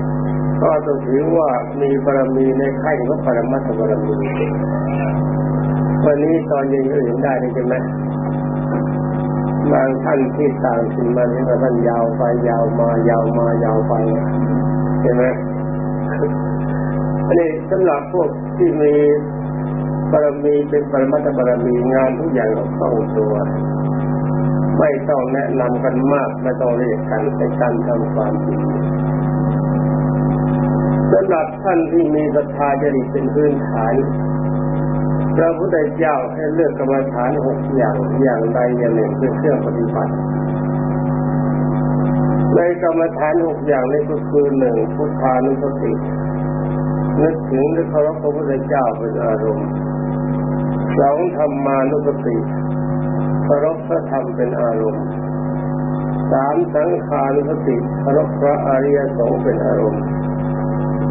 [SPEAKER 1] ๆก็ต้องถือว่ามีบารมีในขั้นของปรมัตถบารมีวันนี้ตอนเย็นก็เห็นได้ใช่ไหมบางท่านที่ต่างสิ่งมาที่ท่านยาวไปยาวมายาวมายาวไปเห็นไหมอันนี้สำหรับพวกที่มีบารมีเป็นปรมัตถบารมีงานทุกอย่างของต้องตัว ไม่ต้องแนะนำกันมาก ไม่ต้องเรียกกันในการทำความดีสำหรับท่านที่มีศรัทธาจริตเป็นพื้นฐานพระพุทธเจ้าให้เลือกกรรมฐานหกอย่างอย่างใดอย่างหนึ่งเป็นเครื่องปฏิบัติในกรรมฐานหกอย่างนี้ก็คือหนึ่งพุทธานุสตินึกถึงและเคารพพระพุทธเจ้าเป็นอารมณ์สองธรรมานุสติ เคารพพระธรรมเป็นอารมณ์สามสังขานุสติเคารพพระอริยสงฆ์เป็นอารมณ์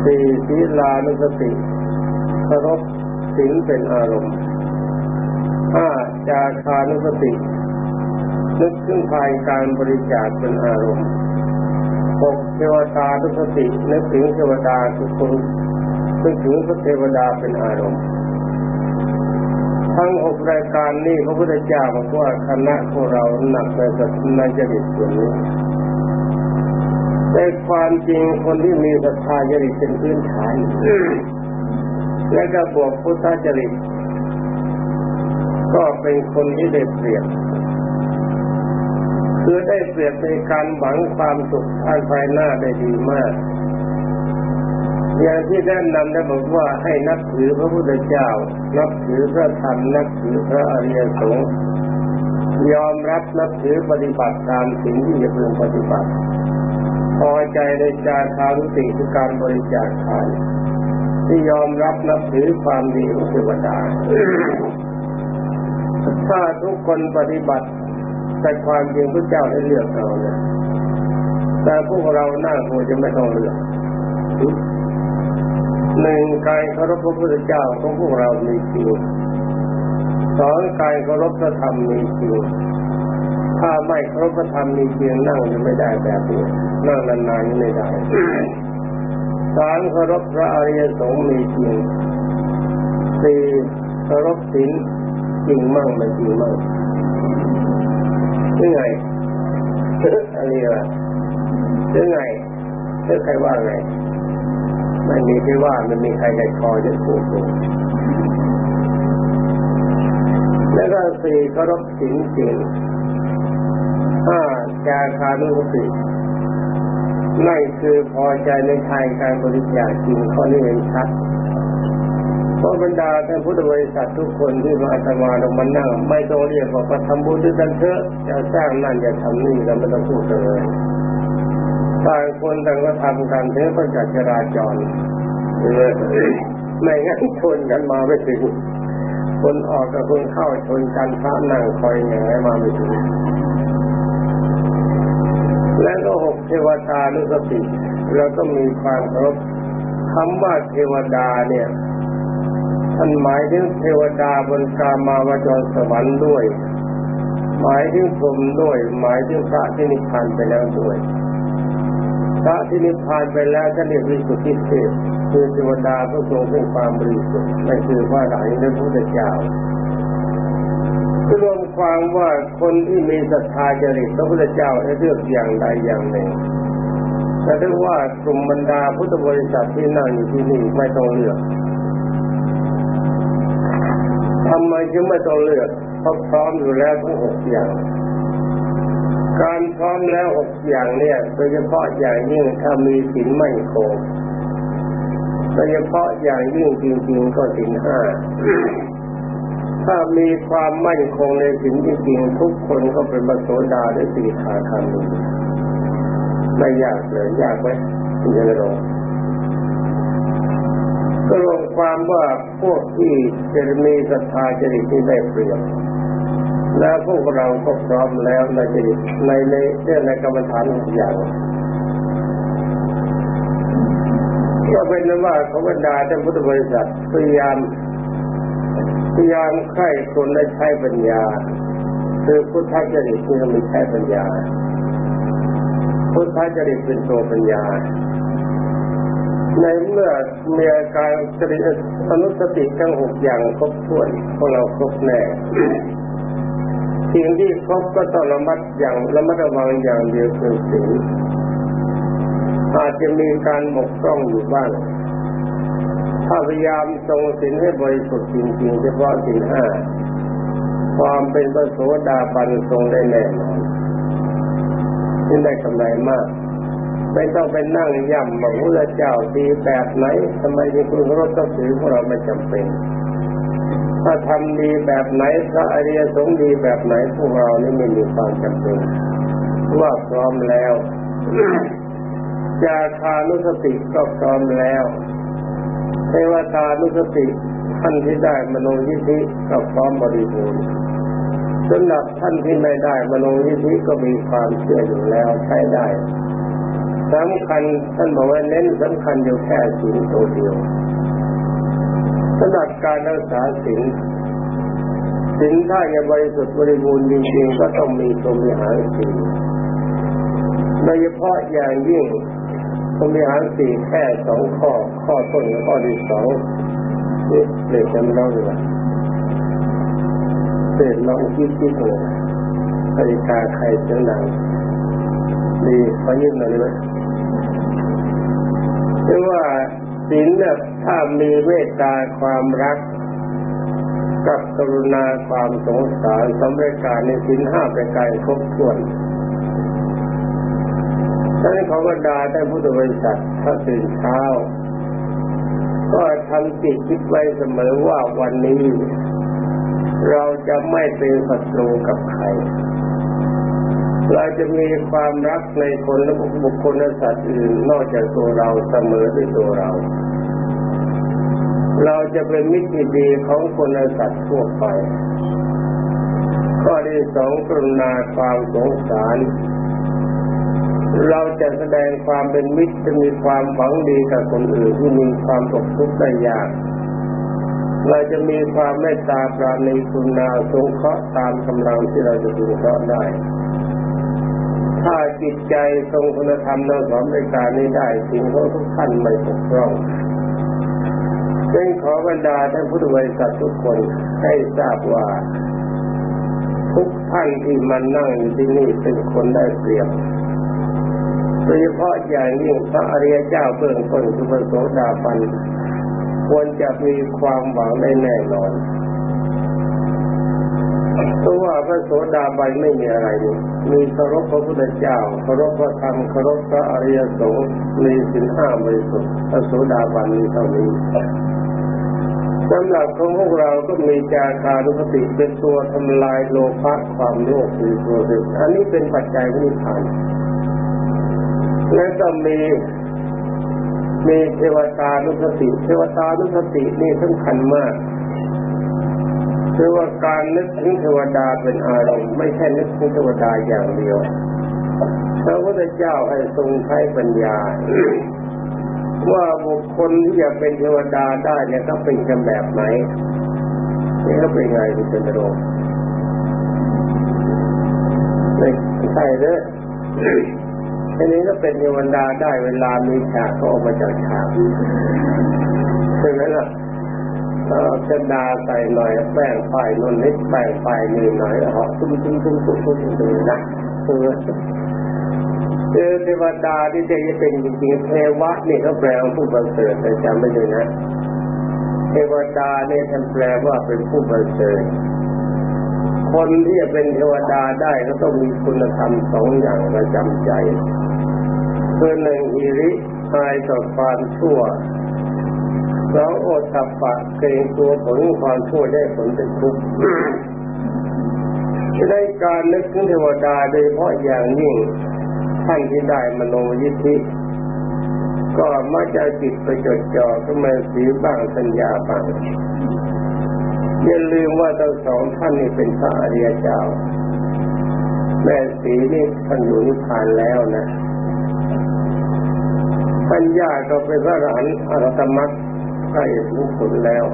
[SPEAKER 1] สี่ศีลานุสติเคารพศีลเป็นอารมณ์ห้าจาคานุสตินึกถึงภายการบริจาคเป็นอารมณ์หกเทวตานุสตินึกถึงเทวดาทุกคนนึกถึงพระเทวดาเป็นอารมณ์ ทั้งหกรายการนี้พระพุทธเจ้าบอกว่าคณะของเราหนักในสัตในจริตส่วนนี้แต่ความจริงคนที่มีศรัทธาจริตเป็นพื้นฐานและก็บวกพุทธจริตก็เป็นคนที่ได้เปรียบคือได้เปรียบในการหวังความสุขทางภายหน้าได้ดีมาก อย่างที่แนะนำได้บอกว่าให้นับถือพระพุทธเจ้า นับถือพระธรรมนับถือพระอริยสงฆ์ยอมรับนับถือปฏิบัติตามสิ่งที่จะพึงปฏิบัติ พอใจในจาคางรุติคือการบริจาคทานที่ยอมรับนับถือความดีของเทวดาถ้าทุกคนปฏิบัติแต่ความจริงพระเจ้าให้เลือกเราเนี่ยแต่พวกเราหน้าโหจะไม่ต้องเลือก หนึ่งการเคารพพระพุทธเจ้าของพวกเรามีจริงสองการเคารพพระธรรมมีจริงถ้าไม่เคารพพระธรรมมีจริงนั่งจะไม่ได้แบบนี้นั่งนานๆไม่ได้สามเคารพพระอริยสงฆ์มีจริงสี่เคารพศีลจริงมั่งไม่จริงมั่งยังไงอะไรล่ะยังไงเรื่องใครว่าไง ไม่มีใครว่ามันมีใครใครคอจะพูดตรงแล้วก็สี่เคารพศีลจริงห้าจาคานุสตินั่นคือพอใจในทางการบริจาคจริงข้อนี้เห็นชัดเพราะบรรดาท่านพุทธบริษัททุกคนที่มาอาตมาลงมานั่ง ไม่ต้องเรียกว่าประทำบุญด้วยกันเถอะจะสร้างนั่นจะทำนี่กันไม่ต้องพูดเลย ต่างคนต่างก็ทำกันเถอะก็จัดจราจรไม่งั้นชนกันมาไม่ถึงคนออกกับคนเข้าชนกันพระนั่งคอยอย่างไรมาไม่ถึงแล้วก็หกเทวดานุสติแล้วก็มีความเคารพคำว่าเทวดาเนี่ยท่านหมายถึงเทวดาบนกามาวจรสวรรค์ด้วย หมายถึงพรมด้วย หมายถึงพระที่นิพพานไปแล้วด้วย ระที่นิพพานไปแล้วท่านเรียกวิสุทธิเทพคือเทวดาผู้ทรงเป็นความบริสุทธิ์นั่นคือว่าหลังในพระพุทธเจ้ารวมความว่าคนที่มีศรัทธาจริตพระพุทธเจ้าให้เลือกอย่างใดอย่างหนึ่งแต่ถ้าว่ากลุ่มบรรดาพุทธบริษัทที่นั่งอยู่ที่นี่ไม่ต้องเลือกทำไมจึงไม่ต้องเลือกเพราะพร้อมอยู่แล้วทั้งหกอย่าง การพร้อมแล้วหกอย่างเนี่ยโดยเฉพาะอย่างยิ่งถ้ามีศีลไม่โกงโดยเฉพาะอย่างยิ่งจริง ๆ ก็ศีลห้าถ้ามีความมั่นคงในสิ่งจริงๆทุกคนก็เป็นบรโสดาได้สีขาคามีไม่ยากเลยยากไหมคุณจะลงก็ลงความว่าพวกที่จะมีศรัทธาจริตที่ได้เปรียบ แล้วพวกเราก็พร้อมแล้วในจิตในในเรื่องในกรรมฐานอย่างก็เป็นว่าขบรรดาท่านพุทธบริษัทพยายามพยายามใคร่คนได้ใช้ปัญญา คือพุทธจริตที่ไม่ใช้ปัญญา พุทธจริตเป็นตัวปัญญา ในเมื่อมีอาการจริตอนุสติทั้งหกอย่างครบถ้วนพวกเราครบแน่ สิ่งที่ครบก็ต้องระมัดอย่างระมัดระวังอย่างเดียวคือสิ่งอาจจะมีการบกพร่องอยู่บ้างถ้าพยายามทรงศีลให้บริสุทธิ์จริงๆเฉพาะศีลห้าความเป็นพระโสดาบันทรงได้แน่นอนนี่ได้กำไรมาก ไม่ต้องไปนั่งย่ำบอกว่าเจ้าดีแบบไหนทำไมที่คุณรถต้องถือพวกเราไม่จำเป็น ถ้าทำดีแบบไหนพระอริยสงฆ์ดีแบบไหนพวกเรานี่ไม่มีความจำเป็นว่าพร้อมแล้วจาคานุสติก็พร้อมแล้วเทวตานุสติท่านที่ได้มโนยิธิก็พร้อมบริบูรณ์สำหรับท่านที่ไม่ได้มโนยิธิก็มีความเชื่ออยู่แล้วใช้ได้สำคัญท่านบอกว่าเน้นสำคัญอยู่แค่สิ่งตัวเดียว สำหรับการรักษาสิ่งสิ่งถ้าจะบริสุทธิ์บริบูรณ์จริงๆก็ต้องมีตัวมีหางสิ่งโดยเฉพาะอย่างยิ่งพรหมิหารสี่แค่สองข้อ ข้อต้นข้อที่สองนี่เด็กจำเล่าดีกว่าเด็กลองคิดคิดเลยนาฬิกาใครเสียงดังดีขอยืมหน่อยได้ไหมเรียกว่า ศีลเนี่ยถ้ามีเมตตาความรัก กับกรุณาความสงสารสำเร็จการในศีลห้าประการครบถ้วนท่านเขาก็ด่าท่านพุทธบริษัทถ้าตื่นเช้า ก็ทำจิตคิดไว้เสมอว่าวันนี้ เราจะไม่เป็นศัตรูกับใคร เราจะมีความรักในคนและบุคคลและสัตว์อื่นนอกจากตัวเราเสมอด้วยตัวเรา เราจะเป็นมิตรดีของคนและสัตว์ทั่วไป ข้อที่สองกรุณาความสงสาร เราจะแสดงความเป็นมิตรจะมีความหวังดีกับคนอื่นที่มีความตกทุกข์ได้ยากเราจะมีความเมตตาปราณีคุณนาสงเคราะห์ตามกำลังที่เราจะสงเคราะห์ได้ ถ้าจิตใจทรงคุณธรรมทั้งสองประการนี้ได้สิ่งของทุกท่านไม่ตกร่องเป็นขอบรรดาท่านพุทธบริษัททุกคนให้ทราบว่า ทุกท่านที่มานั่งอยู่ที่นี่เป็นคนได้เปรียบโดยเฉพาะอย่างยิ่งพระอริยเจ้าเบื้องต้นคือพระโสดาบันควรจะมีความหวังได้แน่นอน ราะว่าพระโสดาบันไม่มีอะไร มีเคารพพระพุทธเจ้าเคารพพระธรรมเคารพพระอริยสงฆ์มีสินห้าบริสุทธิ์พระโสดาบันมีเท่านี้สำหรับของพวกเราก็มีจาคารุปติเป็นตัวทำลายโลภะความโลภคือตัวเดียวอันนี้เป็นปัจจัยที่ผ่านแล้วก็มีมีเทวตานุสติ เทวตานุสตินี่สำคัญมาก คือว่าการนึกถึงเทวดาเป็นอารมณ์ไม่ใช่นึกถึงเทวดาอย่างเดียวพระพุทธเจ้าให้ทรงใช้ปัญญา ว่าบุคคลที่จะเป็นเทวดาได้เนี่ยต้องเป็นกันแบบไหนนี่ก็เป็นไงคุณเป็นโรไม่ใช่เลยทีนี้ก็เป็นเทวดาได้เวลามีฉากก็ออกมาจากฉากใช่ไหมล่ะ เราจะดาใส่หน่อยแป้งไฟนนนิดแป้งไฟนี่หน่อยหอตุ้มตุ้มตุ้มตุ้มตุ้มตุ้มนะคือเทวดาที่จะเป็นจริงๆเทวะนี่เขาแปลว่าผู้ประเสริฐแต่จำไม่ได้นะเทวดาเนี่ยท่านแปลว่าเป็นผู้ประเสริฐคนที่จะเป็นเทวดาได้ก็ต้องมีคุณธรรมสองอย่างประจำใจคือหนึ่งอิริอายต่อความชั่ว สองโอตัปปะเกรงตัวผลความชั่วได้ผลเป็นทุกข์ได้การนึกถึงเทวดาโดยเฉพาะอย่างยิ่งท่านที่ได้มโนยิทธิ ก็มักจะจิตไปจดจ่อขึ้นมาสีบ้างสัญญาบ้างอย่าลืมว่าทั้งสองท่านนี่เป็นพระอริยเจ้า แม่สีนี่ท่านอยู่นิพพานแล้วนะปัญญาก็เป็นพระอรหันต์อรหัตมรรค ใกล้ถึงผลแล้ว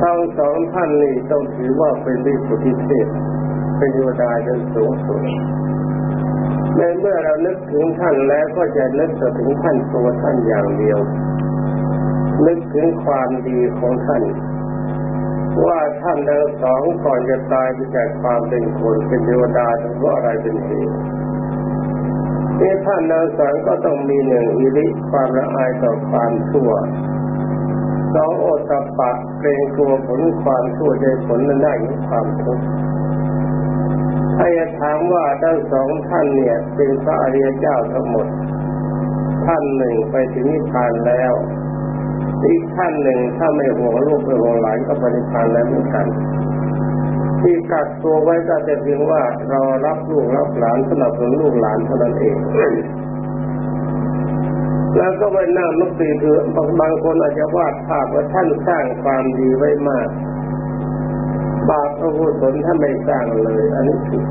[SPEAKER 1] ทั้งสองท่านนี่ต้องถือว่าเป็นวิสุทธิเทพเป็นโยดาจนสูงสุดในเมื่อเรานึกถึงท่านแล้วก็จะนึกถึงท่านตัวท่านอย่างเดียว นึกถึงความดีของท่าน ว่าท่านทั้งสองก่อนจะตายไปจากความเป็นคนเป็นเทวดาเพราอะไรเป็นเหตุนี่ท่านทั้งสองก็ต้องมีหนึ่งอิริความละอายต่อความชั่ว สองโอตปะเกรงกลัวผลความชั่วได้ผลนั้นได้ความทุกข์ถ้าจะถามว่าทั้งสองท่านเนี่ย เป็นพระอริยเจ้าทั้งหมด ท่านหนึ่งไปถึงนิพพานแล้ว อีกท่านหนึ่งถ้าไม่ห่วงลูกไม่ห่วงหลานก็ปฏิพานแล้วเหมือนกัน ที่กักตัวไว้ก็จะเพียงว่าเรารับลูกรับหลานสนับสนุนลูกหลานเท่านั้นเอง แล้วก็ไปนั่งนึกตีเถือบางคนอาจจะวาดภาพว่าท่านสร้างความดีไว้มาก บาปพระกุศลท่านไม่สร้างเลย อันนี้ผิด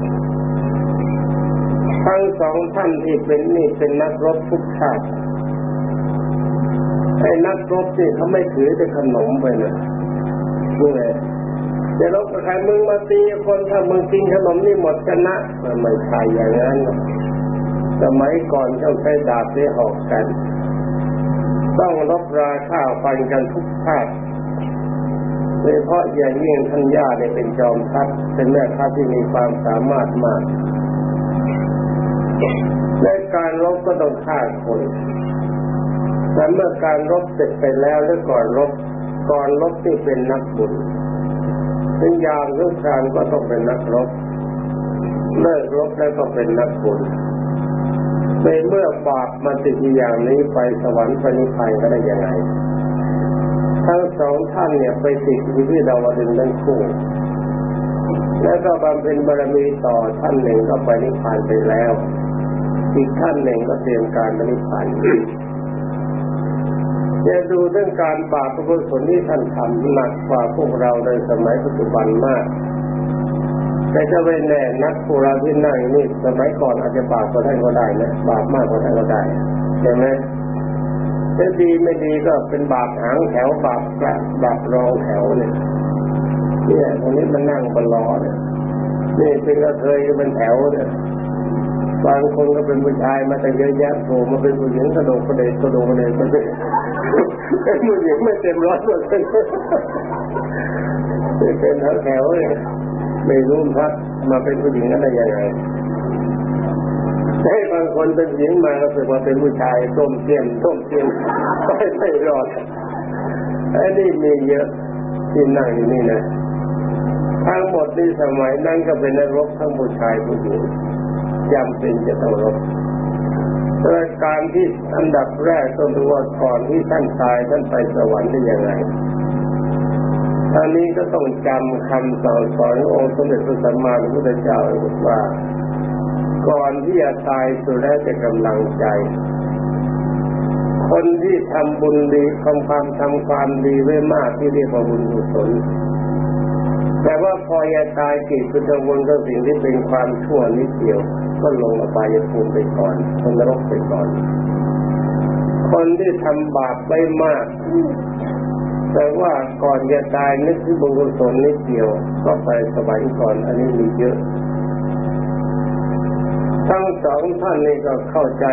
[SPEAKER 1] ทั้งสองท่านที่เป็นนี่เป็นนักรบทุกชาติไอ้นักรบนี่เขาไม่ถือจะขนมไปนะนี่ไงจะรบกับใครมึงมาตีคนถ้ามึงกินขนมนี่หมดชนะมันไม่ใช่อย่างนั้นสมัยก่อนต้องใช้ดาบได้หอกกัน ต้องรบราฆ่าฟันกันทุกชาติโดยเฉพาะอย่างยิ่งท่านย่าเนี่ยเป็นจอมทัพเป็นแม่ทัพที่มีความสามารถมากในการรบก็ต้องฆ่าคนแต่เมื่อการรบเสร็จไปแล้วหรือก่อนรบก่อนรบที่เป็นนักบุญถึงยามทุกครานก็ต้องเป็นนักรบเลิกรบแล้วก็เป็นนักบุญ ในเมื่อบาปมาติดอย่างนี้ไปสวรรค์ไปนิพพานก็ได้ยังไง ทั้งสองท่านเนี่ยไปติดอยู่ที่ดาวดึงทั้งคู่แล้วก็บำเพ็ญบารมีต่อท่านหนึ่งก็ไปนิพพานไปแล้ว อีกท่านหนึ่งก็เตรียมการไปนิพพานจะดูเรื่องการบาปกุศลที่ท่านทำหนักกว่าพวกเราในสมัยปัจจุบันมาก แต่จะเป็นแน่นักโบราณที่นั่งนี่สมัยก่อนอาจจะบาปกว่าท่านก็ได้นะบาปมากกว่าท่านก็ได้ใช่ไหมถ้าดีไม่ดีก็เป็นบาปหางแถวบาปกระบาปรองแถวเนี่ยเนี่ยตรงนี้มันนั่งบนล้อเนี่ยนี่เป็นกระเทยเป็นแถวเนี่ยบางคนก็เป็นผู้ชายมาแต่เยอะแยะโผล่มาเป็นผู้หญิงกระโดดกระเดกกระโดดกระเดกกระเดกเป็นผู้หญิงไม่เต็มร้อยเปอร์เซ็นต์เป็นแถวเลย ไม่รู้พักมาเป็นผู้หญิงอะไรยังไงให้บางคนเป็นหญิงมาก็เป็นว่าเป็นผู้ชายต้มเตียนต้มเตียนไม่ไม่รอดไอ้นี่มีเยอะที่นั่งอยู่นี่นะทั้งหมดที่สมัยนั้นก็เป็นนักรบทั้งผู้ชายผู้หญิงจำเป็นจะต้องรบรายการที่อันดับแรกต้องดูว่าก่อนที่ท่านตายท่านไปสวรรค์ได้ยังไง ท่านี้ก็ต้องจำคำสอนสอนองค์สมเด็จพระสัมมาสัมพุทธเจ้าว่า ก่อนที่จะตายสุดแล้วจะกำลังใจ คนที่ทำบุญดีทำความทำความดีไว้มากที่เรียกว่าบุญกุศลแต่ว่าพอจะตายกิจคือกังวลกับสิ่งที่เป็นความชั่วนิดเดียว ก็ลงอบายภูมิไปก่อนคนนรกไปก่อน คนที่ทำบาปไม่มาก แต่ว่าก่อนจะตายนึกถึงบุญกุศลนิดเดียว ก็ไปสวรรค์ก่อน อันนี้มีเยอะ ทั้งสองท่านนี้ก็เข้าใจ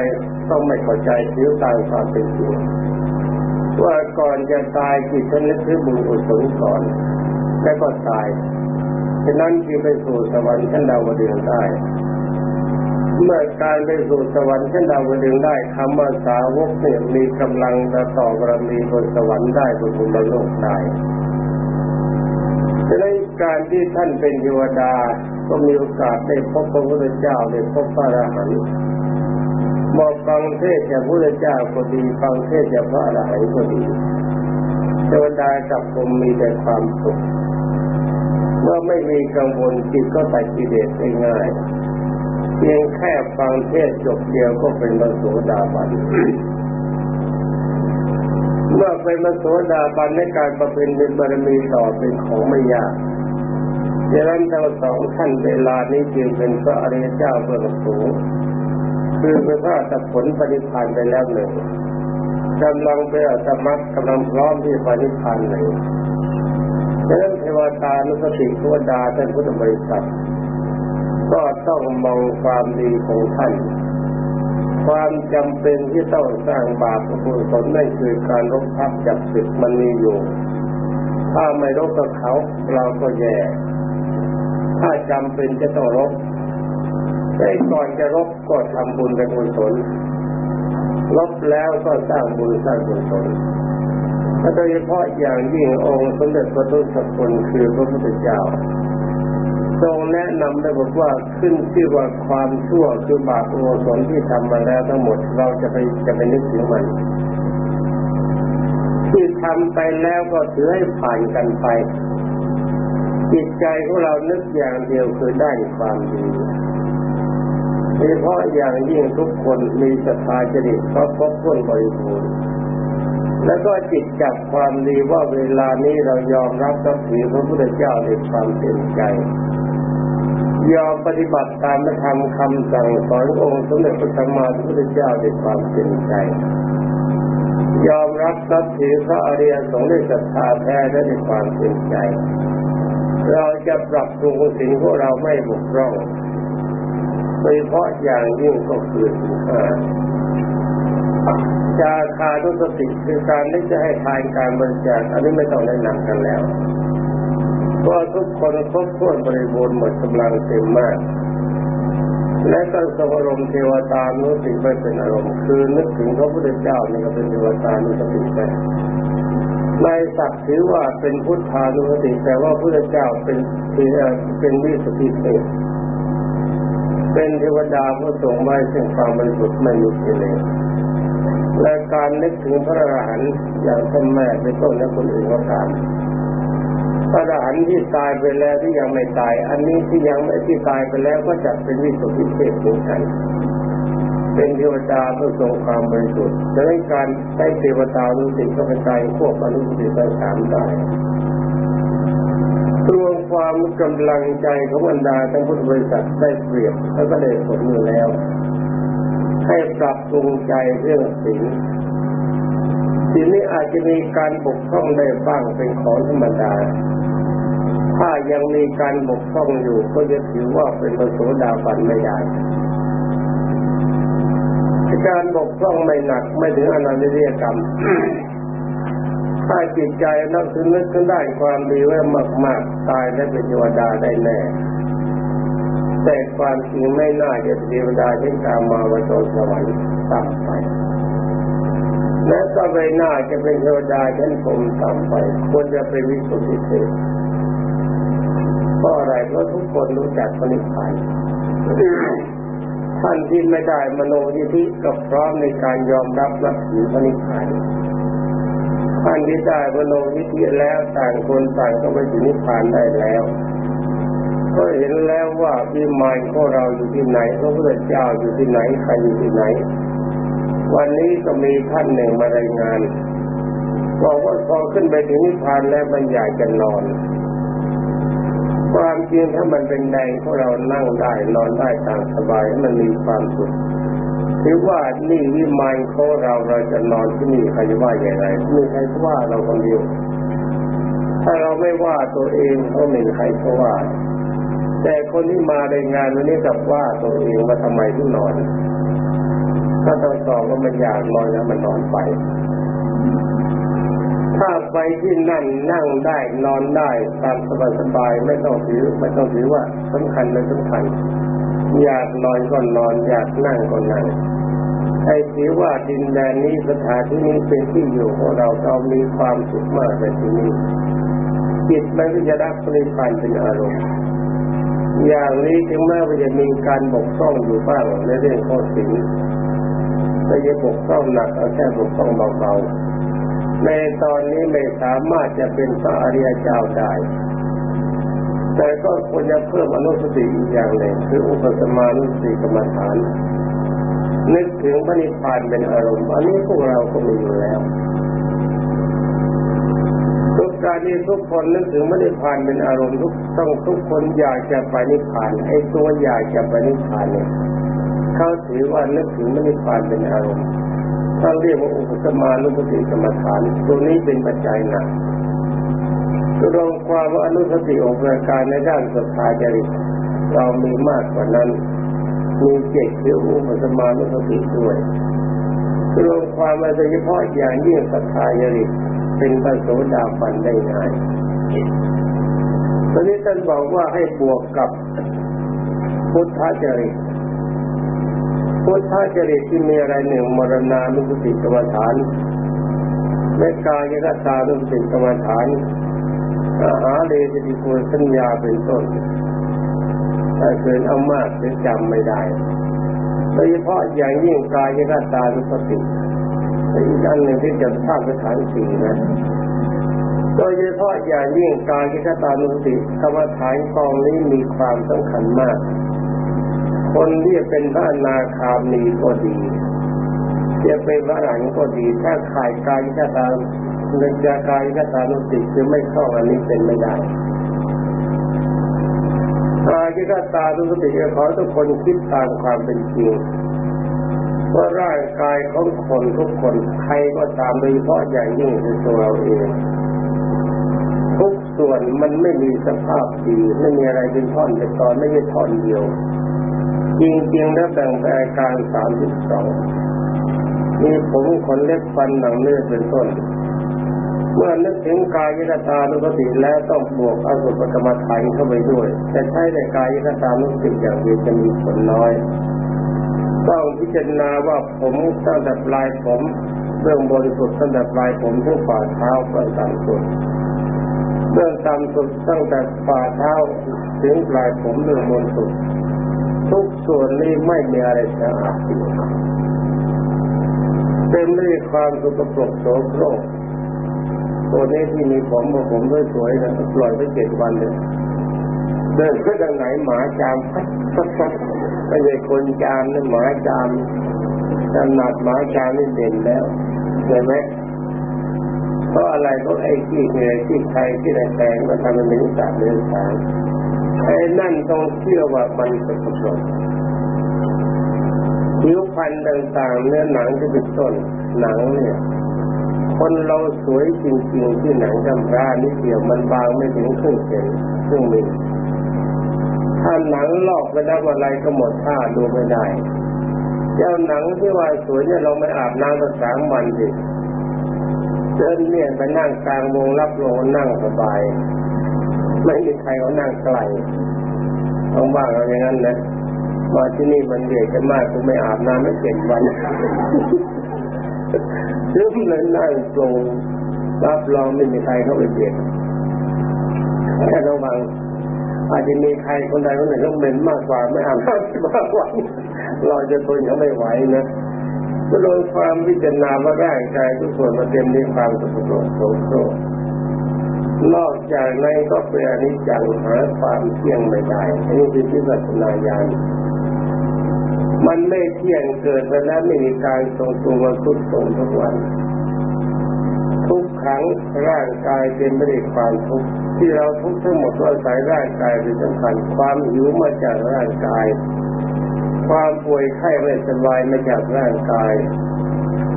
[SPEAKER 1] ต้องไม่เข้าใจถือตามความเป็นจริงว่าก่อนจะตายจิตท่านนึกถึงบุญกุศลก่อน แล้วก็ตายฉะนั้นจึงไปสู่สวรรค์ชั้นดาวดึงได้ เมื่อการไปสู่สวรรค์ชั้นดาวดึงได้คำว่าสาวกเนี่ยมีกำลังจะต่อบารมีบนสวรรค์ได้บนบุญโลกได้ดังนั้นการที่ท่านเป็นเทวดาก็มีโอกาสได้พบพระพุทธเจ้าได้พบพระอรหันต์บอกฟังเทศจากพระพุทธเจ้าก็ดีฟังเทศจากพระอรหันต์ก็ดีเทวดากับผมมีแต่ความสุขเมื่อไม่มีกังวลจิตก็ตัดกิเลสได้ง่าย เพียงแค่ฟังเทศจบเดียวก็เป็นมโสดาบัน เมื่อเป็นมโสดาบันในการประเพณีบารมีต่อเป็นของไม่ยากดังนั้นทั้งสองท่านเวลานี้จึงเป็นพระอริยเจ้าเบื้องสูงคือเป็นพระตผลปฏิพันธ์ไปแล้วหนึ่งกำลังเป็นอัตมัตกำลังพร้อมที่ปฏิพันธ์หนึ่งดังนั้นเทวตานุสติเทวดาท่านพุทธบริษัท ก็ต้องมองความดีของท่าน ความจำเป็นที่ต้องสร้างบาปกุศลนั่นคือการรบทับจับศึกมันมีอยู่ ถ้าไม่รบกับเขาเราก็แย่ ถ้าจำเป็นจะต้องรบแต่ก่อนจะรบก็ทำบุญเป็นกุศลรบแล้วก็สร้างบุญสร้างกุศลโดยเฉพาะอย่างยิ่งองค์สมเด็จพระทุสกุลคือพระพุทธเจ้า ทรงแนะนำได้บอกว่าขึ้นชื่อว่าความชั่วคือบาปอกุศลที่ทำมาแล้วทั้งหมดเราจะไปจะไปนึกถึงมัน ที่ทำไปแล้วก็ถือให้ผ่านกันไป จิตใจของเรานึกอย่างเดียวคือได้ความดีโดยเฉพาะอย่างยิ่งทุกคนมีศรัทธาจริตเพราะครบถ้วนบริบูรณ์แล้วก็จิตจับความดีว่าเวลานี้เรายอมรับนับถือพระพุทธเจ้าในความเต็มใจ ยอมปฏิบัติตามพระธรรมคำสั่งสอนองค์สมเด็จพระสัมมาสัมพุทธเจ้าด้วยความเต็มใจ ยอมรับนับถือพระอริยสงฆ์ด้วยศรัทธาแท้และด้วยความเต็มใจ เราจะปรับปรุงสิ่งของเราไม่บกพร่องโดยเฉพาะอย่างยิ่งก็คือสิ่งห้าจาคานุสติคือการที่จะให้ทานการบริจาคอันนี้ไม่ต้องแนะนำกันแล้ว เพราะทุกคนครบถ้วนบริบูรณ์หมดกำลังเต็มมาก และก็ทรงอารมเทวตานุสติไปเป็นอารมณ์คือนึกถึงพระพุทธเจ้านี่ก็เป็นเทวตานุสติไปในศักดิ์ถือว่าเป็นพุทธานุสติแต่ว่าพระพุทธเจ้าเป็นเป็นวิสุทธิเทพเป็นเทวดาผู้ทรงไว้ซึ่งความบริสุทธิ์ไม่มีกิเลสและการนึกถึงพระอรหันต์อย่างท่านแม่เป็นต้นและคนอื่นก็ตาม พระอรหันต์ที่ตายไปแล้วที่ยังไม่ตาย อันนี้ที่ยังไม่ที่ตายไปแล้วก็จัดเป็นวิสุทธิเทพเหมือนกัน เป็นเทวดาผู้ทรงความบริสุทธิ์ดังนั้นการใช้เทวดารู้สึกก็เป็นใจควบอนุสติไปสามได้รวมความกำลังใจของบรรดาทั้งพุทธบริษัทได้เปรียบแล้วก็ได้ผลอยู่แล้ว ให้ปรับปรุงใจเรื่องสิ่ง ทีนี้อาจจะมีการบกพร่องได้บ้างเป็นของธรรมดา ถ้ายังมีการบกพร่องอยู่ก็จะถือว่าเป็นปโสดาบันไม่ได้การบกพร่องไม่หนักไม่ถึงอนันตเรียกรรม ถ้าจิตใจนักถึงนึกขึ้นได้ความดีไว้มาก ๆ ตายและเป็นเทวดาได้แน่ แต่ความจริงไม่น่าจะเป็นเทวดาเช่นตามมาวันโตสวรรค์ต่ำไป และก็ไม่น่าจะเป็นเทวดาเช่นผมต่ำไปควรจะเป็นวิสุทธิเทพเพราะอะไรเพราะทุกคนรู้จักพระนิพพานท่านที่ไม่ได้มโนยิธิก็พร้อมในการยอมรับนับถือพระนิพพานท่านที่ได้มโนยิธิแล้วต่างคนต่างก็ไปถึงนิพพานได้แล้ว ก็เห็นแล้วว่าวิมานของเราอยู่ที่ไหนพระพุทธเจ้าอยู่ที่ไหนใครอยู่ที่ไหน วันนี้ก็มีท่านหนึ่งมารายงานบอกว่าพอขึ้นไปถึงนิพพานแล้วมันอยากจะนอน ความจริงถ้ามันเป็นแดงพวกเรานั่งได้นอนได้ตามสบายมันมีความสุขถือว่านี่วิมานของเราเราจะนอนที่นี่ใครว่าอย่างไรมีใครว่าเราคนเดียวถ้าเราไม่ว่าตัวเองก็ไม่มีใครเขาว่า แต่คนที่มาในงานวันนี้กับว่าตัวเองว่าทำไมที่นอน ถ้าต้องตอบว่ามันอยากนอนแล้วมันนอนไป ถ้าไปที่นั่นนั่งได้นอนได้ตามสบายๆไม่ต้องถือไม่ต้องถือว่าสำคัญไม่สำคัญ อยากนอนก็นอน อยากนั่งก็นั่งให้ถือว่าดินแดนนี้สถานที่นี้เป็นที่อยู่ของเราเรามีความสุขมากในที่นี้จิตไม่จะรักปริพันธ์เป็นอารมณ์อย่างนี้ถึงแม้ว่าจะมีการบกพร่องอยู่บ้างในเรื่องข้อสิ่ง แต่จะบกพร่องหนักเอาแค่บกพร่องเบาๆในตอนนี้ไม่สามารถจะเป็นพระอริยเจ้าได้ แต่ก็ควรจะเพิ่มอนุสติอีกอย่างหนึ่งคืออุปสมานุสติกรรมฐาน นึกถึงพระนิพพานเป็นอารมณ์ อันนี้พวกเราก็มีอยู่แล้วทุกการที่ทุกคนนึกถึงพระนิพพานเป็นอารมณ์ทุกต้องทุกคนอยากจะไปนิพพานไอ้ตัวอยากจะไปนิพพานเนี่ย เขาถือว่านึกถึงพระนิพพานเป็นอารมณ์ต้องเรียกว่าอุปสมานุสติกรรมฐานตัวนี้เป็นปัจจัยหนักรวมความว่าอนุสติองค์ประการในด้านศรัทธาจริตเรามีมากกว่านั้นมีเจ็ดคืออุปสมานุสติด้วยรวมความมาโดยเฉพาะอย่างยิ่งศรัทธาจริตเป็นพระโสดาบันได้ง่ายตอนนี้ท่านบอกว่าให้บวกกับพุทธจริต พุทธจริตที่มีอะไรหนึ่งมรณานุสติกรรมฐานและกายกตานุสติกรรมฐานอาหาเรติโกสัญญาเป็นต้นถ้าเกินเอามากจะจำไม่ได้โดยเฉพาะอย่างยิ่งกายกตานุสติอีกอันหนึ่งที่จะสร้างสถานสี่นะโดยเฉพาะอย่างยิ่งการกิจตานุสติกรรมฐานกองนี้มีความสำคัญมาก คนที่เป็นพระนาคามีก็ดีจะเป็นพระอรหันต์ก็ดี ถ้าขายกายกิจตามเรื่องกายกิจตานุติคือไม่เข้าอันนี้เป็นไม่ได้กายกิจตานุสติขอทุกคนคิดตามความเป็นจริงว่าร่างกายของคนทุกคนใครก็ตามโดยเฉพาะอย่างยิ่งคือตัวเราเองทุกส่วนมันไม่มีสภาพดีไม่มีอะไรเป็นท่อนเป็นตอนไม่ใช่ท่อนเดียว จริงๆ แล้วแบ่งเป็นอาการสามสิบสองมีผมขนเล็บฟันหนังเนื้อเป็นต้น เมื่อนึกถึงกายยตานุสติแล้วต้องบวกอสุภกรรมฐานเข้าไปด้วย แต่ใช้ในกายยตานุสติอย่างเดียวจะมีผลน้อย ต้องพิจารณาว่าผมตั้งแต่ปลายผมเบื้องบนสุดตั้งแต่ปลายผมถึงฝ่าเท้าเบื้องต่ำสุดเบื้องต่ำสุดตั้งแต่ฝ่าเท้าถึงปลายผมเบื้องบนสุด ทุกส่วนนี้ไม่มีอะไรสะอาดเต็มด้วยความสุกปรกโสโครกตัวนี้ที่มีผมมาผมด้วยสวยนะปล่อยไปเจ็ดวันเลยเดินไปทางไหนหมาจามพัดพัดพัดไม่ใช่คนจามนี่หมาจามขนาดหมาจามนี่เด่นแล้วเห็นไหมเพราะอะไรเพราะไอ้ที่เหนื่อยที่ใครที่แรงมันทำให้เป็นสัตว์เลี้ยงสาร ไอ้นั่นต้องเชื่อว่ามันสกปรกผิวพรรณต่างๆ เนื้อหนังที่เป็นต้นหนังเนี่ย คนเราสวยจริงๆ ที่หนังกำพร้านิดเดียวมันบางไม่ถึงครึ่งเซนครึ่งมิลถ้าหนังลอกไปแล้วอะไรก็หมดท่าดูไม่ได้ เจ้าหนังที่ว่าสวยเนี่ยเราไม่อาบน้ำมาสามวันดิเดินเนี่ยไปนั่งกลางวงรับลมนั่งสบาย ไม่มีใครเขานั่งไกลต้องว่าเราอย่างนั้นนะมาที่นี่มันเดือดกันมากกูไม่อาบน้ำไม่เจ็ดวันซึ่งเลยนั่งตรงรับรองไม่มีใครเข้าไปเบียดแค่ระวังอาจจะมีใครคนใดคนหนึ่งต้องเป็นมากกว่าไม่อาบน้ำมากกว่าเราจะทนเขาไม่ไหวนะก็โดยความวิจารณาว่าร่างกายทุกส่วนมันเต็มด้วยความสกปรกโสโครก นอกจากนั้นก็เป็นอนิจจังหาความเที่ยงไม่ได้อันนี้คือที่ปัจนาญาณมันไม่เที่ยงเกิดไปแล้วไม่มีการทรงตัวมาทุกทรงทุกวัน ทุกครั้งร่างกายเป็นไม่ได้ความทุกข์ที่เราทุกข์ทั้งหมดก็อาศัยร่างกายเป็นสำคัญความหิวมาจากร่างกาย ความป่วยไข้ไม่สบายมาจากร่างกาย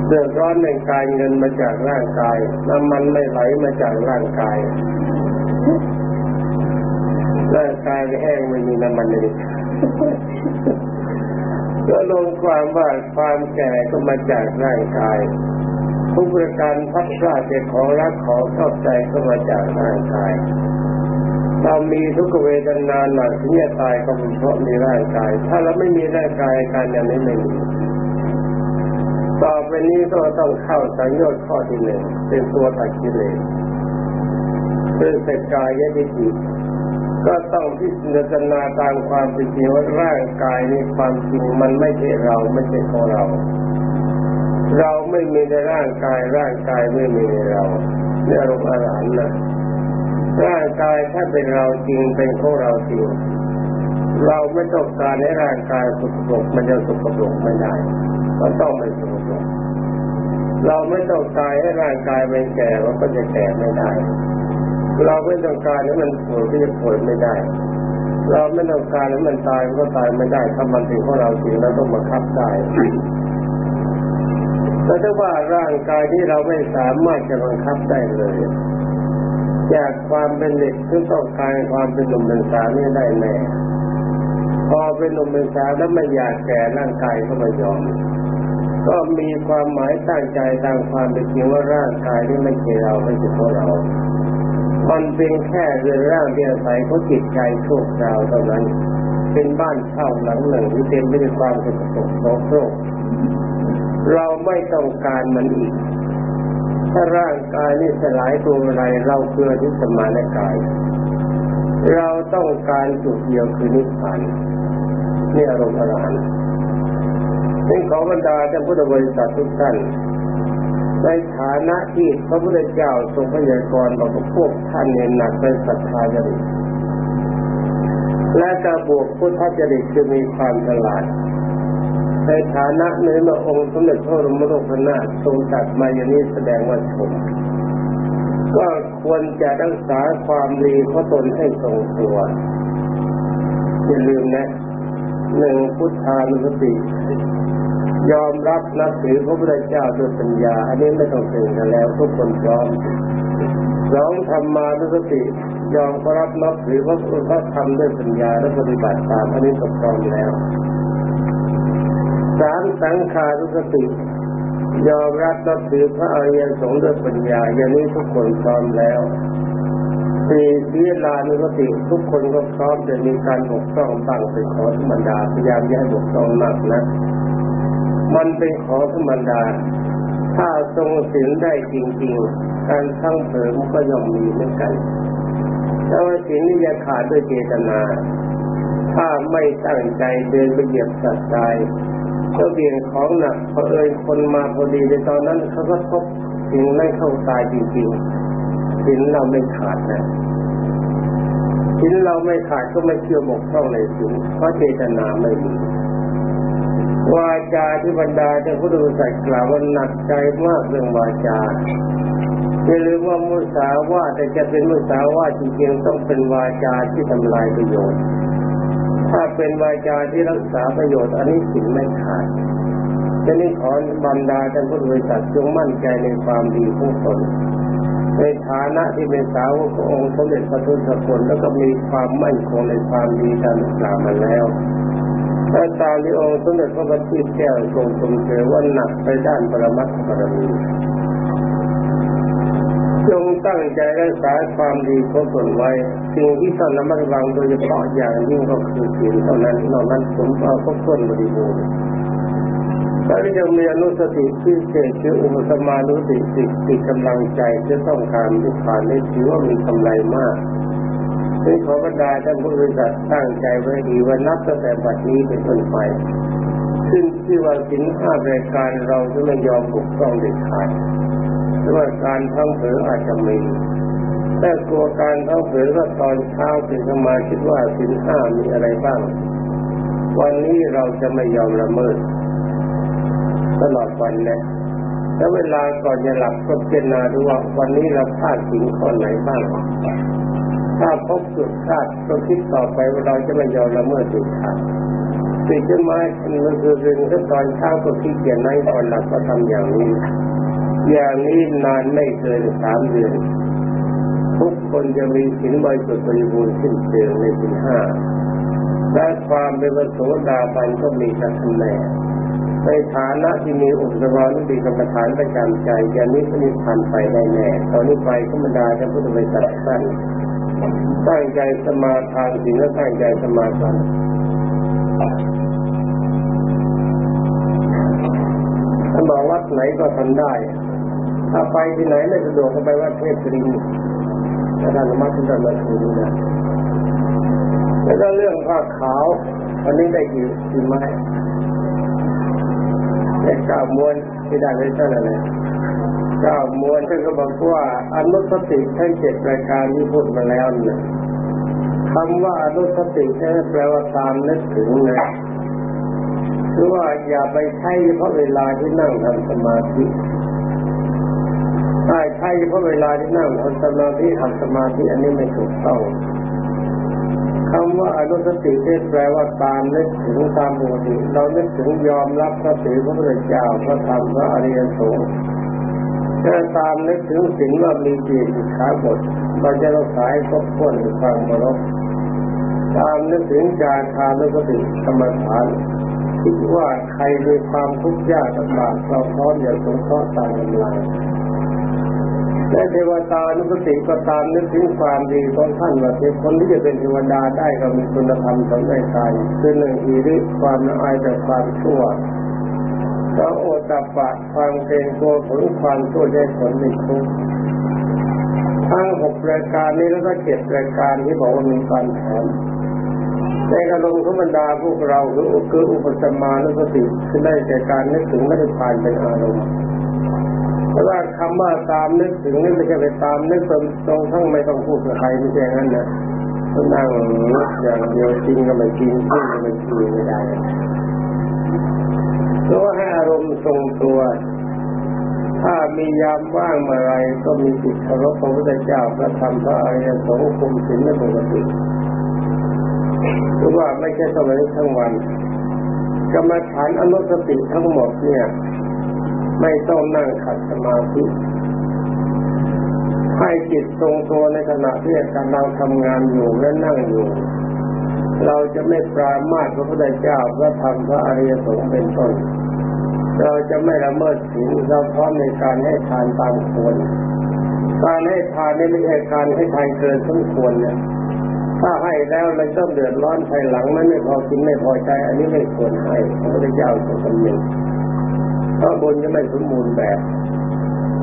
[SPEAKER 1] เดือดร้อนในกายเงินมาจากร่างกายน้ำมันไม่ไหลมาจากร่างกายร่างกายแห้งไม่มีน้ำมันเลยก็ลงความว่าความแก่ก็มาจากร่างกายทุกประการพัดพลาดจากของรักของชอบใจก็มาจากร่างกายเรามีทุกเวทนาหนักที่จะตายก็เป็นเพราะมีร่างกาย ถ้าเราไม่มีร่างกายการอย่างนี้ไม่มี ต่อไปนี้ก็ต้องเข้าสังโยชน์ข้อที่หนึ่งเป็นตัวตัดกิเลสคือสกายยติจิก็ต้องพิจารณาตามความเป็นจริงว่าร่างกายในความจริงมันไม่ใช่เราไม่ใช่ของเรา เราไม่มีในร่างกายร่างกายไม่มีในเราเนี่ยอารมณ์อาหารนะร่างกายถ้าเป็นเราจริงเป็นของเราจริง เราไม่ต้องการให้ร่างกายสกปรกมันจะสกปรกไม่ได้ก็ต้องไม่สกปรกเราไม่ต้องการให้ร่างกายเป็นแก่มันก็จะแก่ไม่ได้ เราไม่ต้องการให้มันป่วยก็จะป่วยไม่ได้ เราไม่ต้องการให้มันตายมันก็ตายไม่ได้ถ้ามันเป็นของเราจริงเราต้องบังคับได้แต่ถ้าว่าร่างกายที่เราไม่สามารถจะบังคับได้เลยจากความเป็นเด็กที่ต้องการความเป็นหนุ่มเป็นสาวนี่ได้แน่ พอเป็นหนุ่มเป็นสาวแล้วไม่อยากแก่ร่างกายก็ไม่ยอม ก็มีความหมายตั้งใจตามความเป็นจริงว่าร่างกายที่ไม่ใช่เราไม่ใช่ของเรา มันเป็นแค่เรือนร่างที่อาศัยเขาจิตใจชั่วคราวเท่านั้น เป็นบ้านเช่าหลังหนึ่งที่เต็มไปด้วยความสกปรกโสโครกเราไม่ต้องการมันอีก ถ้าร่างกายนี่สลายตัวอะไรเราเพื่อที่สมานกาย เราต้องการจุดเดียวคือนิพพานนี่อารมณ์อรหันต์นี่ขอบรรดาท่านพุทธบริษัททุกท่านในฐานะที่พระพุทธเจ้าทรงพยากรณ์บอกพวกท่านเนี่ยหนักเป็นศรัทธาจริตและกระบวกพุทธจริตคือมีความฉลาดในฐานะเนื้อมาองค์สมเด็จพระรมโลกนาถทรงตัดมาอย่างนี้แสดงว่าชม ก็ควรจะรักษาความดีของตนให้ทรงตัวอย่าลืมนะหนึ่งพุทธานุสติ ยอมรับนับถือพระพุทธเจ้าด้วยปัญญา อันนี้ไม่ต้องเตือนกันแล้ว ทุกคนพร้อมสองธรรมานุสติ ยอมรับนับถือพระพุทธธรรมด้วยปัญญาและปฏิบัติตามอันนี้ก็พร้อมแล้วสามสังขารุสติ ยอมรับนับถือพระอริยสงฆ์ด้วยปัญญาอย่างนี้ทุกคนพร้อมแล้วสี่ศีลานุสติทุกคนก็พร้อมจะมีการบกพร่องบ้างเป็นขอธรรมดาพยายามอย่าให้บกพร่องมากนะมันเป็นขอธรรมดา ถ้าทรงศีลได้จริง ๆ การทั้งเผยมันก็ย่อมมีเหมือนกันแต่ว่าศีลนี่จะขาดด้วยเจตนา ถ้าไม่ตั้งใจเดินไปเหยียบสัตว์ตาย ก็เบี่ยงของหนักพอเอ่ยคนมาพอดีในตอนนั้นเขาก็พบสิ่งไม่เข้าตายจริงๆสิ่งเราไม่ขาดนะสิ่งเราไม่ขาดก็ไม่เชื่อบกพร่องในสิ่งเพราะเจตนาไม่มีวาจาที่บรรดาจะพูดดูใส่กล่าวว่าหนักใจมากเรื่องวาจาอย่าลืมว่ามุสาวาแต่จะเป็นมุสาวาจริงๆต้องเป็นวาจาที่ทำลายประโยชน์ ถ้าเป็นวาจาที่รักษาประโยชน์อันนี้สิ่งไม่ขาดจะนี้ขอบรรดาท่านผู้บริษัทจงมั่นใจในความดีของตนในฐานะที่เป็นสาวกขององค์สมเด็จพระพุทุสกลแล้วก็มีความมั่นคงในความดีตามกล่าวมาแล้วถ้าตามที่องค์สมเด็จพระบัณฑิตแก้วทรงชมเชยว่าหนักไปด้านปรมัตถบารมี จงตั้งใจรักษาความดีของตนไว้ สิ่งที่ต้องระมัดระวังโดยเฉพาะอย่างยิ่งก็คือศีลเท่านั้นนอกนั้นผมเอาครบถ้วนบริบูรณ์แล้วยังมีอนุสติที่เศษคืออุปสมานุสติติติกำลังใจจะต้องการนิพพานได้ถือว่ามีกำไรมากซึ่งขอบรรดาท่านผู้บริษัทตั้งใจไว้ดีว่านับตั้งแต่บัดนี้เป็นต้นไปซึ่งที่ว่าสินห้ารายการเราจะไม่ยอมบุกต้องเด็ดขาด หรือว่าการทั้งเผลออาจจะมีแต่กลัวการทั้งเผลอก็ตอนเช้าตื่นขึ้นมาคิดว่าสินห้ามีอะไรบ้าง วันนี้เราจะไม่ยอมละเมิดตลอดวันนะแล้วเวลาก่อนจะหลับก็เจนาดูว่าวันนี้เราพลาดสิ่งข้อไหนบ้างถ้าพบจุดพลาดก็คิดต่อไปว่าเราจะไม่ยอมละเมิดสิดขาดสิ่งที่มามันคือเรื่องที่ตอนเช้าก็คิดอย่างนั้นก่อนหลับก็ทำอย่างนี้ อย่างนี้นานไม่เกินสามเดือน ทุกคนจะมีสินบริสุทธิ์บริบูรณ์สิ้นเชิงในสินห้าและความเป็นพระโสดาบันก็มีสักแน่ในฐานะที่มีอุปสรรคดีกรรมฐานประจำใจอย่างนี้ก็มีพันไปได้แน่ตอนนี้ไปธรรมดาจะพุทธบริษัทสั้นตั้งใจสมาทานสิ่งและตั้งใจสมาทานท่านบอกวัดไหนก็ทำได้ ถ้าไปที่ไหนไม่สะดวกก็ไปวัดเทพรินแต่ท่านมาที่ท่านมาถึงนะแล้วก็เรื่องผ้าขาววันนี้ได้กี่กี่ไม้ได้เก้าม้วนที่ได้เลยเท่านั้นเลยเก้ามวนท่านก็บอกว่าอนุสติทั้งเจ็ดรายการที่พูดมาแล้วเนี่ยคำว่าอนุสติแค่แปลว่าตามนึกถึงนะคือว่าอย่าไปใช้เฉพาะเวลาที่นั่งทำสมาธิ ถ้าใช้เฉพาะเวลาที่นั่งทำสมาธิทำสมาธิอันนี้ไม่ถูกต้องคำว่าอนุสติที่แปลว่าตามนึกถึงตามปกติเรานึกถึงยอมรับพระศีพระพุทธเจ้าพระธรรมพระอริยสงฆ์ถ้าตามนึกถึงสิ่งว่ามีจีตขาบทเราจะรักษาให้ครบถ้วนในความเคารพตามนึกถึงจาคานุสติกรรมฐานคิดว่าใครมีความทุกข์ยากลำบากเราพร้อมจะสงเคราะห์ตามกำลัง และเทวตานุสติก็ตามนึกถึงความดีของท่านว่าเป็นคนที่จะเป็นเทวดาได้ก็มีคุณธรรมสองรายการคือหนึ่งอีริความละอายแต่ความชั่วสองโอตปะความเกรงกลัวผลความชั่วได้ผลเป็นทุกข์ทั้งหกรายการนี้แล้วก็เจ็ดรายการที่บอกว่ามีการแถมในอารมณ์ของบรรดาพวกเราคือคืออุปสมานุสติคือได้จากการนึกถึงไม่ได้ผ่านเป็นอารมณ์ เพราะว่าคำว่าตามนึกถึงนี่ไม่ใช่ไปตามนึกตรงตรงทั้งไม่ต้องพูดกับใครไม่ใช่งั้นนะนั่งนึกอย่างเดียวจริงก็ไม่จริงจริงก็ไม่จริงไม่ได้เพราะว่าให้อารมณ์ทรงตัว ถ้ามียามว่างเมื่อไรก็มีจิตเคารพพระพุทธเจ้าพระธรรมพระอริยสงฆ์คุมศีลในปกติหรือว่าไม่ใช่ต้องเลยทั้งวันกรรมฐานอนุสติทั้งหมดเนี่ย ไม่ต้องนั่งขัดสมาธิให้จิตทรงตัวในขณะที่กำลังทำงานอยู่และนั่งอยู่ เราจะไม่ปรามาสพระพุทธเจ้าพระธรรมพระอริยสงฆ์เป็นต้น เราจะไม่ละเมิดศีลเราพร้อมในการให้ทานตามควรการให้ทานนี่ไม่ใช่การให้ทานเกินสมควรเนี่ยถ้าให้แล้วเราต้องเดือดร้อนภายหลังมันไม่พอกินไม่พอใจ อันนี้ไม่ควรให้พระพุทธเจ้าทรงกำหนด เพราะบุญจะไม่สมบูรณ์แบบ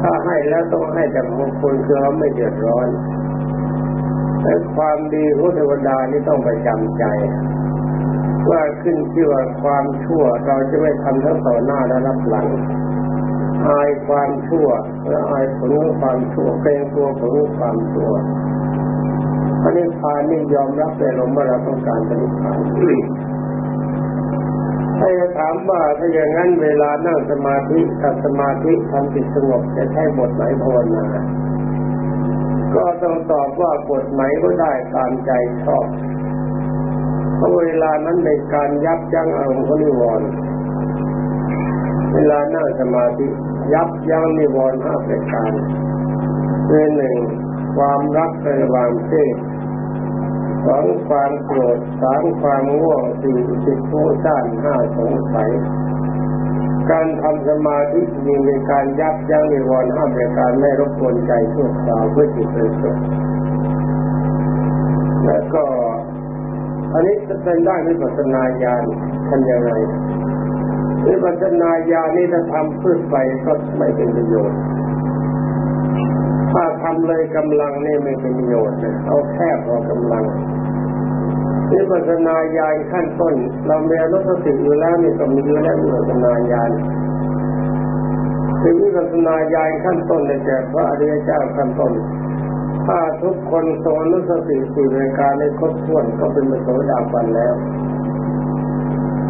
[SPEAKER 1] ถ้าให้แล้วต้องให้แต่มงคลคือเราไม่เดือดร้อนแต่ความดีของเทวดานี่ต้องประจำใจ ว่าขึ้นชื่อว่าความชั่วเราจะไม่ทำทั้งต่อหน้าและรับหลังอายความชั่วและอายผลของความชั่วเกรงตัวผลของความชั่วพระนิพพานนี่ยอมรับในลมว่าเราต้องการพระนิพพาน ถ้าจะถามว่าถ้าอย่างนั้นเวลานั่งสมาธิกับสมาธิทำจิตสงบจะใช้บทไหนภาวนาก็ต้องตอบว่าบทไหนก็ได้ตามใจชอบเพราะเวลานั้นในการยับยั้งอารมณ์ขนิวรณ์เวลานั่งสมาธิยับยั้งนิวรณ์ห้าประการคือหนึ่งความรักในระหว่างเพศ สองความโกรธสามความง่วงสี่จิตโ้ด้านห้าสงสัย การทำสมาธิมีในการยับยั้งในวันห้ามในการไม่รบกวนใจชั่วคราวเพื่อจิตเป็นสุขแล้วก็อันนี้จะเป็นได้วิปัสสนาญาณทำยังไงวิปัสสนาญาณนี้ถ้าทำเพื่อไปก็ไม่เป็นประโยชน์ ถ้าทำเลยกำลังนี่ไม่เป็นประโยชน์นะเอาแค่พอกำลังนี่ปัสนาญาณขั้นต้น เราเมีอนุสติอยู่แล้วนี่ก็มีแล้วมีปัสนาญาณถึงปัสนาญาณขั้นต้นในแก่พระอริยเจ้าขั้นต้น ถ้าทุกคนทรงอนุสติสี่รายการในครบถ้วนก็เป็นมโสดาบันแล้ว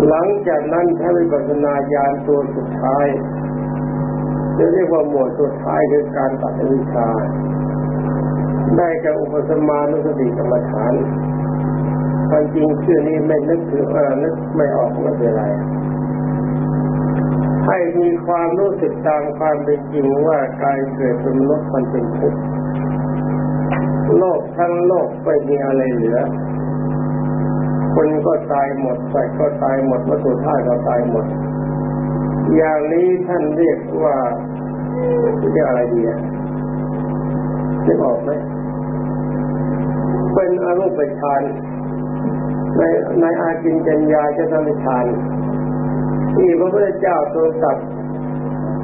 [SPEAKER 1] หลังจากนั้นถ้าวิปัสนาญาณตัวสุดท้าย จะเรียกว่าหมวดสุดท้ายคือการตัดวิชา ได้กับอุปสมานุสติกรรมฐานความจริงชื่อนี้ไม่นึกถึงเออนึกไม่ออกไม่เป็นไรให้มีความรู้สึกตามความเป็นจริงว่ากายเกิดเป็นมนุษย์มันเป็นทุกข์โลกทั้งโลกไม่มีอะไรเหลือ คนก็ตายหมดสัตว์ก็ตายหมดวัตถุธาตุก็ตายหมด อย่างนี้ท่านเรียกว่าเรียกอะไรดีอะจะบอกไหมเป็นอรูปฌานในในอาจินจัญญาจะทำฌานที่พระพุทธเจ้าทรงตัด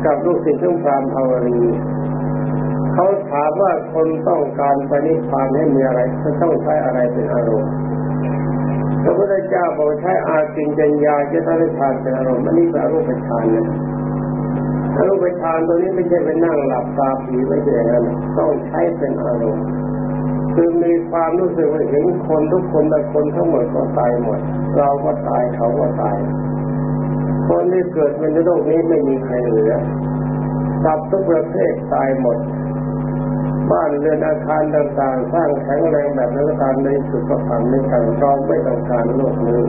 [SPEAKER 1] กับลูกศิษย์ทุกพรามภาวรีเขาถามว่าคนต้องการปณิพานให้มีอะไรจะต้องใช้อะไรเป็นอารมณ์ พระพุทธเจ้าบอกใช้อาจินจัญญาจะทำฌานเป็นอารมณ์อันนี้เป็นอรูปฌานนะรูปฌานตัวนี้ไม่ใช่เป็นนั่งหลับตาผีไม่ใช่อย่างนั้นต้องใช้เป็นอารมณ์คือมีความรู้สึกว่าเห็นคนทุกคนแต่คนทั้งหมดก็ตายหมด เราก็ตายเขาก็ตาย คนที่เกิดเป็นโลกนี้ไม่มีใครเหลือสัตว์ทุกประเภทตายหมด บ้านเรือนอาคารต่างๆ สร้างแข็งแรงแบบนั้นตามในสุดก็ทำในการเราไม่ต้องการโลกนี้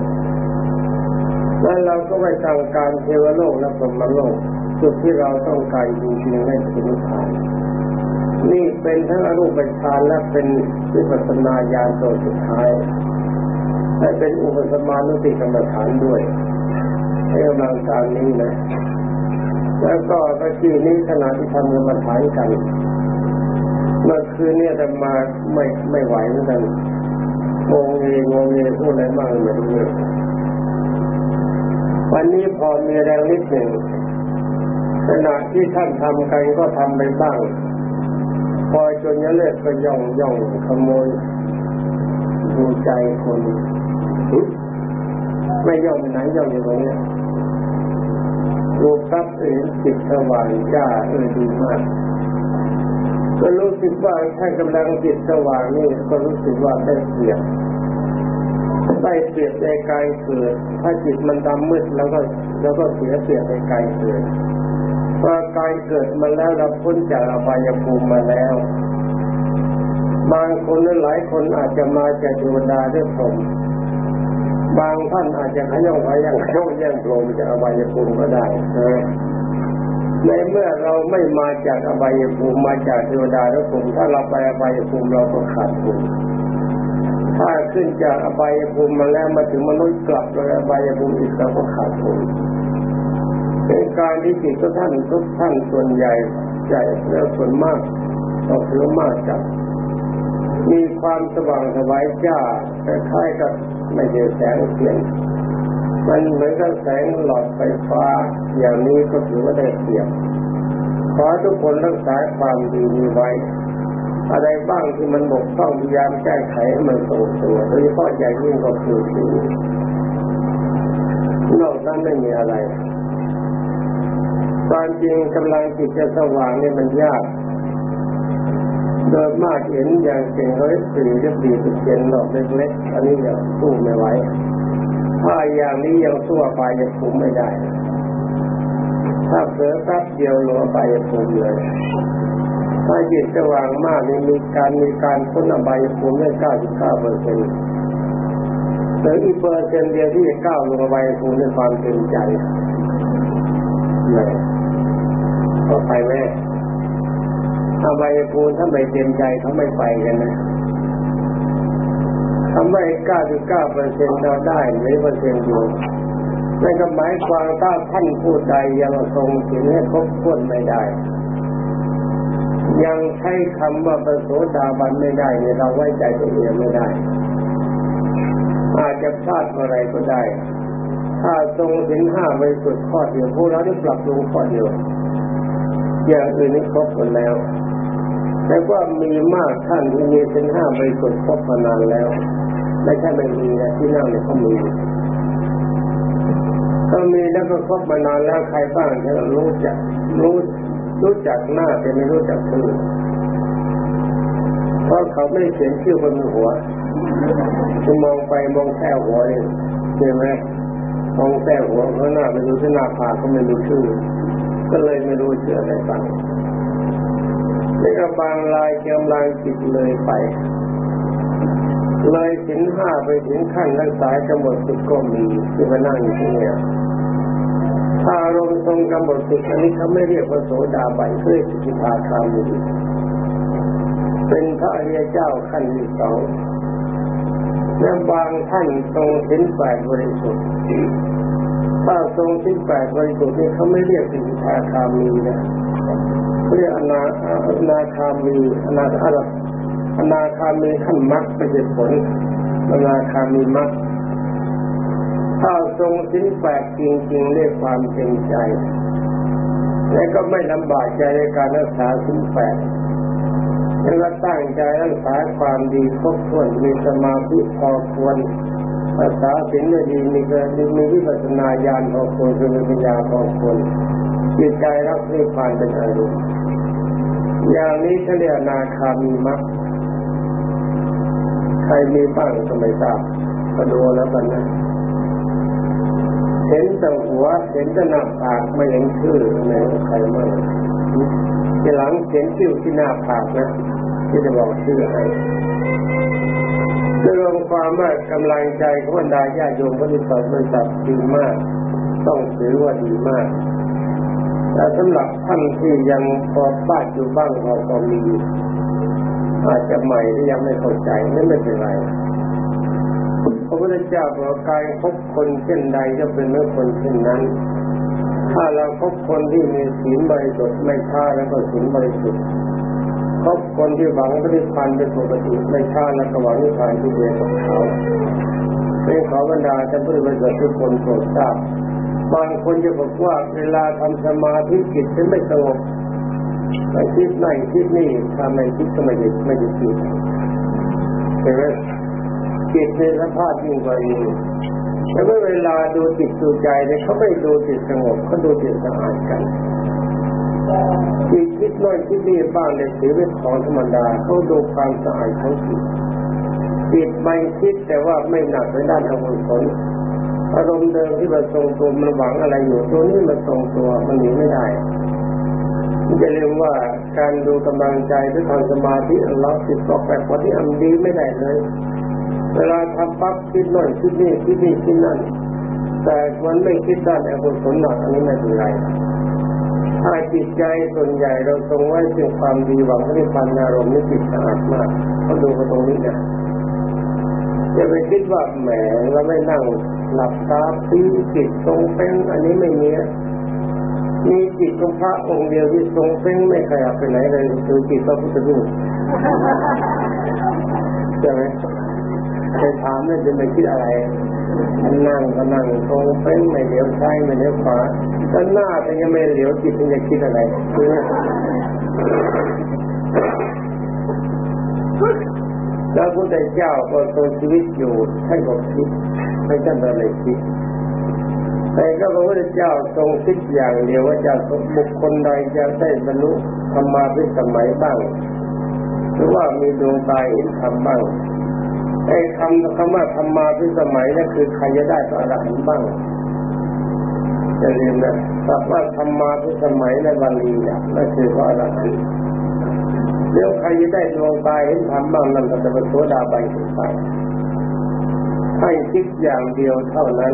[SPEAKER 1] แล้วเราก็ไม่ต้องการเทวโลกและพรหมโลกจุดที่เราต้องการจริงๆนั่นคือนิพพานนี่เป็นทั้งอรูปฌานและเป็นวิปัสสนาญาณตัวสุดท้ายและเป็นอุปสมานุติกรรมฐานด้วยให้กำลังการนี้นะ แล้วก็ตะกี้นี้ขณะที่ทำกรรมฐานกัน เมื่อคืนเนี้จะมาไม่ไม่ไหวเหมือนกันงงเงงงเงพูดอะไรมากไม่รู้เรื่องวันนี้พอมีแรงนิดหนึ่งขณะที่ท่านทำกันก็ทำไปบ้างพอจนยะเลิกก็ย่องย่องขโมยดูใจคนไม่ย่องไหนย่องอยู่ตรงนี้รูปทับเองจิตสว่างจ้าเออดีมาก ก็รู้สึกว่าถ้ากำลังจิตสว่างนี่ก็รู้สึกว่าได้เปรียบได้เปรียบในกายเกิด ถ้าจิตมันดำมืดแล้วก็แล้วก็เสียเปรียบในกายเกิดว่ากายเกิดมาแล้วเราพ้นจากอบายภูมิมาแล้ว บางคนหรือหลายคนอาจจะมาจากเทวดาด้วยผมบางท่านอาจจะขย่องขยังย่องแย่งโลมจากอบายภูมิก็ได้ ในเมื่อเราไม่มาจากอบายภูมิมาจากเทวดาด้วยผมถ้าเราไปอบายภูมิเราก็ขาดทุนถ้าขึ้นจากอบายภูมิมาแล้วมาถึงมนุษย์กลับโดยอบายภูมิอีกเราก็ขาดทุนเป็นการที่จิตทุกท่านทุกท่านส่วนใหญ่ใหญ่แล้วส่วนมากก็คือมากจับมีความสว่างสบายจ้าคล้ายกับไม่ใช่แสงเทียน มันเหมือนกับแสงหลอดไฟฟ้า อย่างนี้ก็ถือว่าได้เปรียบขอทุกคนรักษาความดีนี้ไว้ อะไรบ้างที่มันบกพร่องพยายามแก้ไขให้มันตรงตัวโดยเฉพาะใหญ่ยิ่งก็คือสิ่งนอกนั้นไม่มีอะไรความจริงกำลังจิตจะสว่างนี่มันยากโดยมากเห็นอย่างเก่งเขาสี่จะสี่เปอร์เซ็นหลอกเล็กๆอันนี้อยังสู้ไม่ไหว ถ้าอย่างนี้ยังสู้ไปยังคุมไม่ได้ ถ้าเผลอแป๊บเดียวหลงไปจะคุมเลยถ้าจิตสว่างมากนี่มีการมีการพ้นอบายภูมิได้เก้าสิบเก้าเปอร์เซ็นต์หรืออีกเปอร์เซ็นต์เดียวที่จะก้าวลงอบายภูมิด้วยความเต็มใจเลยก็ไปแม่ถ้าใบปูนถ้าไม่เต็มใจเขาไม่ไปกันนะ ทำไม่เก้าสิบเก้าเปอร์เซ็นต์เราได้หรือเปอร์เซ็นต์อยู่นั่นก็หมายความถ้าท่านผู้ใดยังทรงสิ่งให้ครบถ้วนไม่ได้ ยังใช้คำว่าประโสดาบันไม่ได้เนี่ยเราไว้ใจตัวเองไม่ได้ อาจจะพลาดอะไรก็ได้ ถ้าทรงสินห้าไปสุดข้อเดียวพวกเราได้ปรับปรุงข้อเดียวอย่างอื่นนี่ครบหมดแล้วแต่ว่ามีมากท่านที่มีเป็นห้าบริสุทธิ์ครบมานานแล้ว ไม่ใช่ไม่มีนะที่นั่งเนี่ยเขามีก็มีแล้วก็คบมานานแล้วใครบ้างที่รู้จักรู้รู้จักหน้าแต่ไม่รู้จักชื่อเพราะเขาไม่เขียนชื่อบนหัวจะมองไปมองแค่หัวเองใช่ไหมมองแค่หัวเพราะหน้าไปดูที่หน้าผากเขาไม่รู้ชื่อ ก็เลยไม่รู้เชื่ออะไรบ้างนี่ก็บางลายกำลังจิตเลยไป เลยถึงห้าไปถึงขั้นรักษาจะหมดสิทก็มีที่มานั่งอยู่ที่นี่ถ้าอารมณ์ทรงกำหนดสิทอันนี้เขาไม่เรียกว่าโสดาบันคือสิกิทาคามีเป็นพระอริยเจ้าขั้นที่สองและบางท่านทรงเห็นแปดบริสุทธิ์ถ้าทรงที่แปดบริสุทธิ์นี่เขาไม่เรียกสิทาคามีนะเรียกอนาอนาคามีอนาคา อนาคามีขั้นมรรคไม่ใช่ผลอนาคามีมรรคถ้าทรงสิ้นแปดจริงๆเรียกความเต็มใจ และก็ไม่ลำบากใจในการรักษาสิ้นแปดแล้วก็ตั้งใจรักษาความดีครบถ้วนมีสมาธิพอควรรักษาสิ่งดีมีเกิดมีวิปัสนาญาณพอควรคือปัญญาพอควรจิตใจรักนิพพานเป็นอารมณ์อย่างนี้เขาเรียกนาคามีมรรค ใครมีบ้างก็ไม่ทราบก็ดูแล้วกันนะเห็นแต่หัวเห็นแต่หน้าผากไม่เห็นชื่อในใครบ้างทีหลังเห็นชื่อที่หน้าผากนะที่จะบอกชื่อให้รวมความว่ากำลังใจของบรรดาญาโยมปฏิบัติบริษัทดีมาก ต้องถือว่าดีมาก แต่สำหรับท่านที่ยังพอบ้านอยู่บ้างพอพอมี อาจจะใหม่ที่ยังไม่เข้าใจนั่นไม่เป็นไรพระพุทธเจ้าบอกการพบคนเช่นใดก็เป็นเมื่อคนเช่นนั้น ถ้าเราพบคนที่มีศีลบริสุทธิ์ไม่ช้าแล้วก็ศีลบริสุทธิ์พบคนที่หวังปฏิพันธ์เป็นปกติไม่ช้าแล้วก็หวังนิพพานที่เดียวกับเขาเป็นขอบรรดาจะพุทธบริษัททุกคนโปรดทราบบางคนจะบอกว่าเวลาทำสมาธิจิตจะไม่สงบ ไปคิดนั่นคิดนี่ทำไม่คิดก็ไม่ได้ไม่ได้คิดใช่ไหมจิตในสภาพยิ่งกว่านี้แต่เมื่อเวลาดูจิตดูใจเนี่ยเขาไม่ดูจิตสงบเขาดูจิตสะอาดกันจิตคิดน้อยคิดนี่บ้างเลยถือเป็นของธรรมดาเขาดูความสะอาดของจิตจิตไม่คิดแต่ว่าไม่หนักในด้านอกุศลอารมณ์เดิมที่มันทรงตัวมันหวังอะไรอยู่ตัวนี้มันทรงตัวมันหนีไม่ได้ จะเรียกว่าการดูกำลังใจด้วยทางสมาธิเราติดต่อแบบปฏิอันดีไม่ได้เลย เวลาทำปั๊บคิดโน่นคิดนี่คิดนี่คิดนั่น แต่มันไม่คิดด้านอกุศลหนักอันนี้ไม่เป็นไรถ้าจิตใจส่วนใหญ่เราทรงไว้ถึงความดีหวังให้ปัญญารมณ์นี่จิตสะอาดมากเขาดูกันตรงนี้นะอย่าไปคิดว่าแหมเราไม่นั่งหลับตาปีจิตทรงเป็นอันนี้ไม่มี มีจิตของพระองค์เดียวที่ทรงเพ่งไม่ขยับไปไหนเลยคือจิตพระพุทธรูปใช่ไหมไปถามเนี่จะไม่คิดอะไรนั่งก็นั่งทรงเพ่งไม่เลี้ยวซ้ายไม่เลี้ยวขวาก็หน้าแต่ยังไม่เลี้ยวจิตมันจะคิดอะไรคือแล้วพระเจ้าก็ทรงชีวิตอยู่ให้บอกคิดให้ท่านอะไรคิด แต่ก็พระพุทธเจ้าทรงคิดอย่างเดียวว่าจะบุคคลใดจะได้บรรลุธรรมาพิสมัยบ้าง หรือว่ามีดวงตาเห็นธรรมบ้างไอ้คำคำว่าธรรมาพิสมัยนั่นคือใครจะได้พระอรหันต์บ้างจะเรียนนะแต่ว่าธรรมาพิสมัยในบาลีเนี่ยนั่นคือพระอรหันต์เดี๋ยวใครจะได้ดวงตาเห็นธรรมบ้างนั่นก็จะเป็นโสดาบันขึ้นไปให้คิดอย่างเดียวเท่านั้น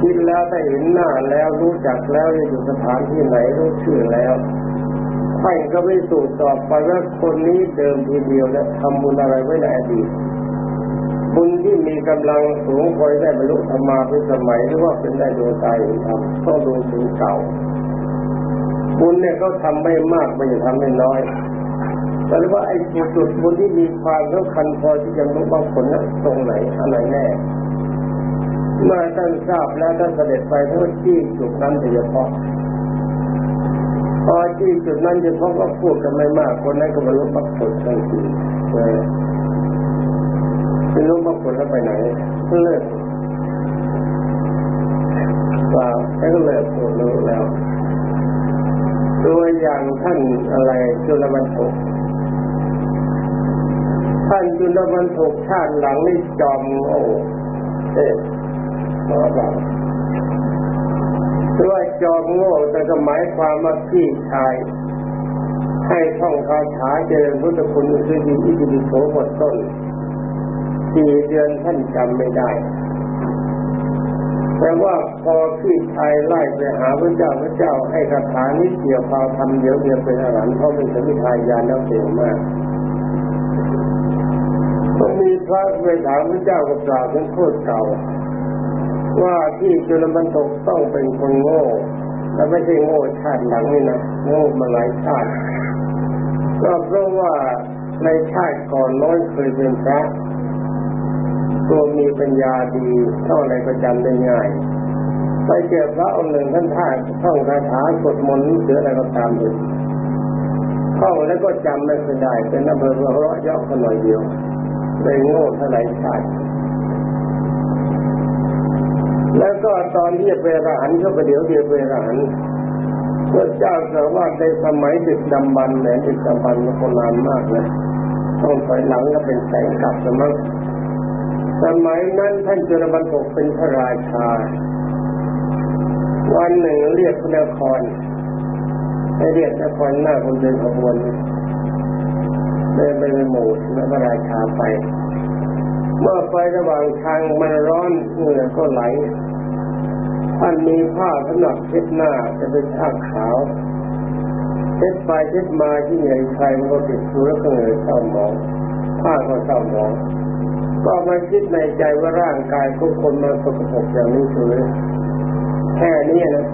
[SPEAKER 1] คิดแล้วได้เห็นหน้าแล้วรู้จักแล้วอยู่สถานที่ไหนรู้ชื่อแล้วท่านก็ไม่สูตรต่อไปว่าคนนี้เดิมทีเดียวแล้วทำบุญอะไรไว้ในอดีตบุญที่มีกำลังสูงคอยได้บรรลุธรรมาพิสมัยหรือว่าเป็นได้ดวงใจทำต้องดูถึงเก่าบุญเนี่ยเขาทำไม่มากไม่ทำไม่น้อยแต่ว่าไอ้จุดบุญที่มีความสำคัญพอที่จะรู้ว่าผลนั้นตรงไหนอะไรแน่ เมื่อท่านทราบแล้วท่านเสด็จไปเพื่อที่จุดนั้นโดยเฉพาะพอที่จุดนั้นเฉพาะก็พูดกันไม่มาก คนนั้นก็บรรลุมรรคผลทันทีไม่รู้มรรคผลแล้วไปไหนเลิกว่าแค่ก็เลิกพูดรู้แล้วตัวอย่างท่านอะไรจุลบรรทุกท่านจุลบรรทุกชาติหลังนี่จอมโอ้เอ๊ ขอบอกว่าจอมโง่แต่ก็หมายความว่าพี่ชาย ให้ท่องคาถาเจริญพุทธคุณอุทิศอิติปิโสหมดต้นสี่เดือนท่านจำไม่ได้แต่ว่าพอพี่ชายไล่ไปหาพระเจ้าพระเจ้าให้คาถานี้เกี่ยวพาทำเดี๋ยวเดียวเป็นอรหันต์เพราเป็นสมิทายานแล้วเสียงมากก็มีพระไปถามพระเจ้ากับกล่าวถึงโทษเก่า ว่าที่จุลบรรทกต้องเป็นคนโง่และไม่ใช่โง่ชาติหลังนี่นะโง่มาหลายชาติก็เพราะว่าในชาติก่อนน้อยเคยเป็นพระตัวมีปัญญาดีเท่าไรก็จำได้ง่ายไปเจอพระองค์หนึ่งท่านท่าท่องคาถาสวดมนต์หรืออะไรก็ตามอยู่ท่องแล้วก็จำไม่ค่อยได้เป็นนักเบอร์เราะย่อกันหน่อยเดียวเลยโง่เท่าไรชาติ แล้วก็ตอนที่จะเป็นรหันก็ประเดี๋ยวเดียวเป็นรหันพระเจ้าสว่าในสมัยดึกดำบรรพ์เนี่ยดึกดำบรรมันก็นานมากนะต้องถอยหลังก็เป็นแสงกลับสมั้งสมัยนั้นท่านจุลบรรทกเป็นพระราชา วันหนึ่งเรียกพระนครให้เรียกนครหน้าคนเดินขบวนเดินไปในหมู่พระราชาไป เมื่อไประหว่างทางมันร้อนเหงื่อก็ไหลท่านมีผ้าสำหรับเช็ดหน้าจะเป็นผ้าขาวเช็ดไปเช็ดมาที่เหนื่อยใครมันก็ติดตัวแล้วก็เหนื่อยเศร้าหมองผ้าก็เศร้าหมองก็มาคิดในใจว่าร่างกายของคนมาสกปรกอย่างนี้เลยแค่นี้นะ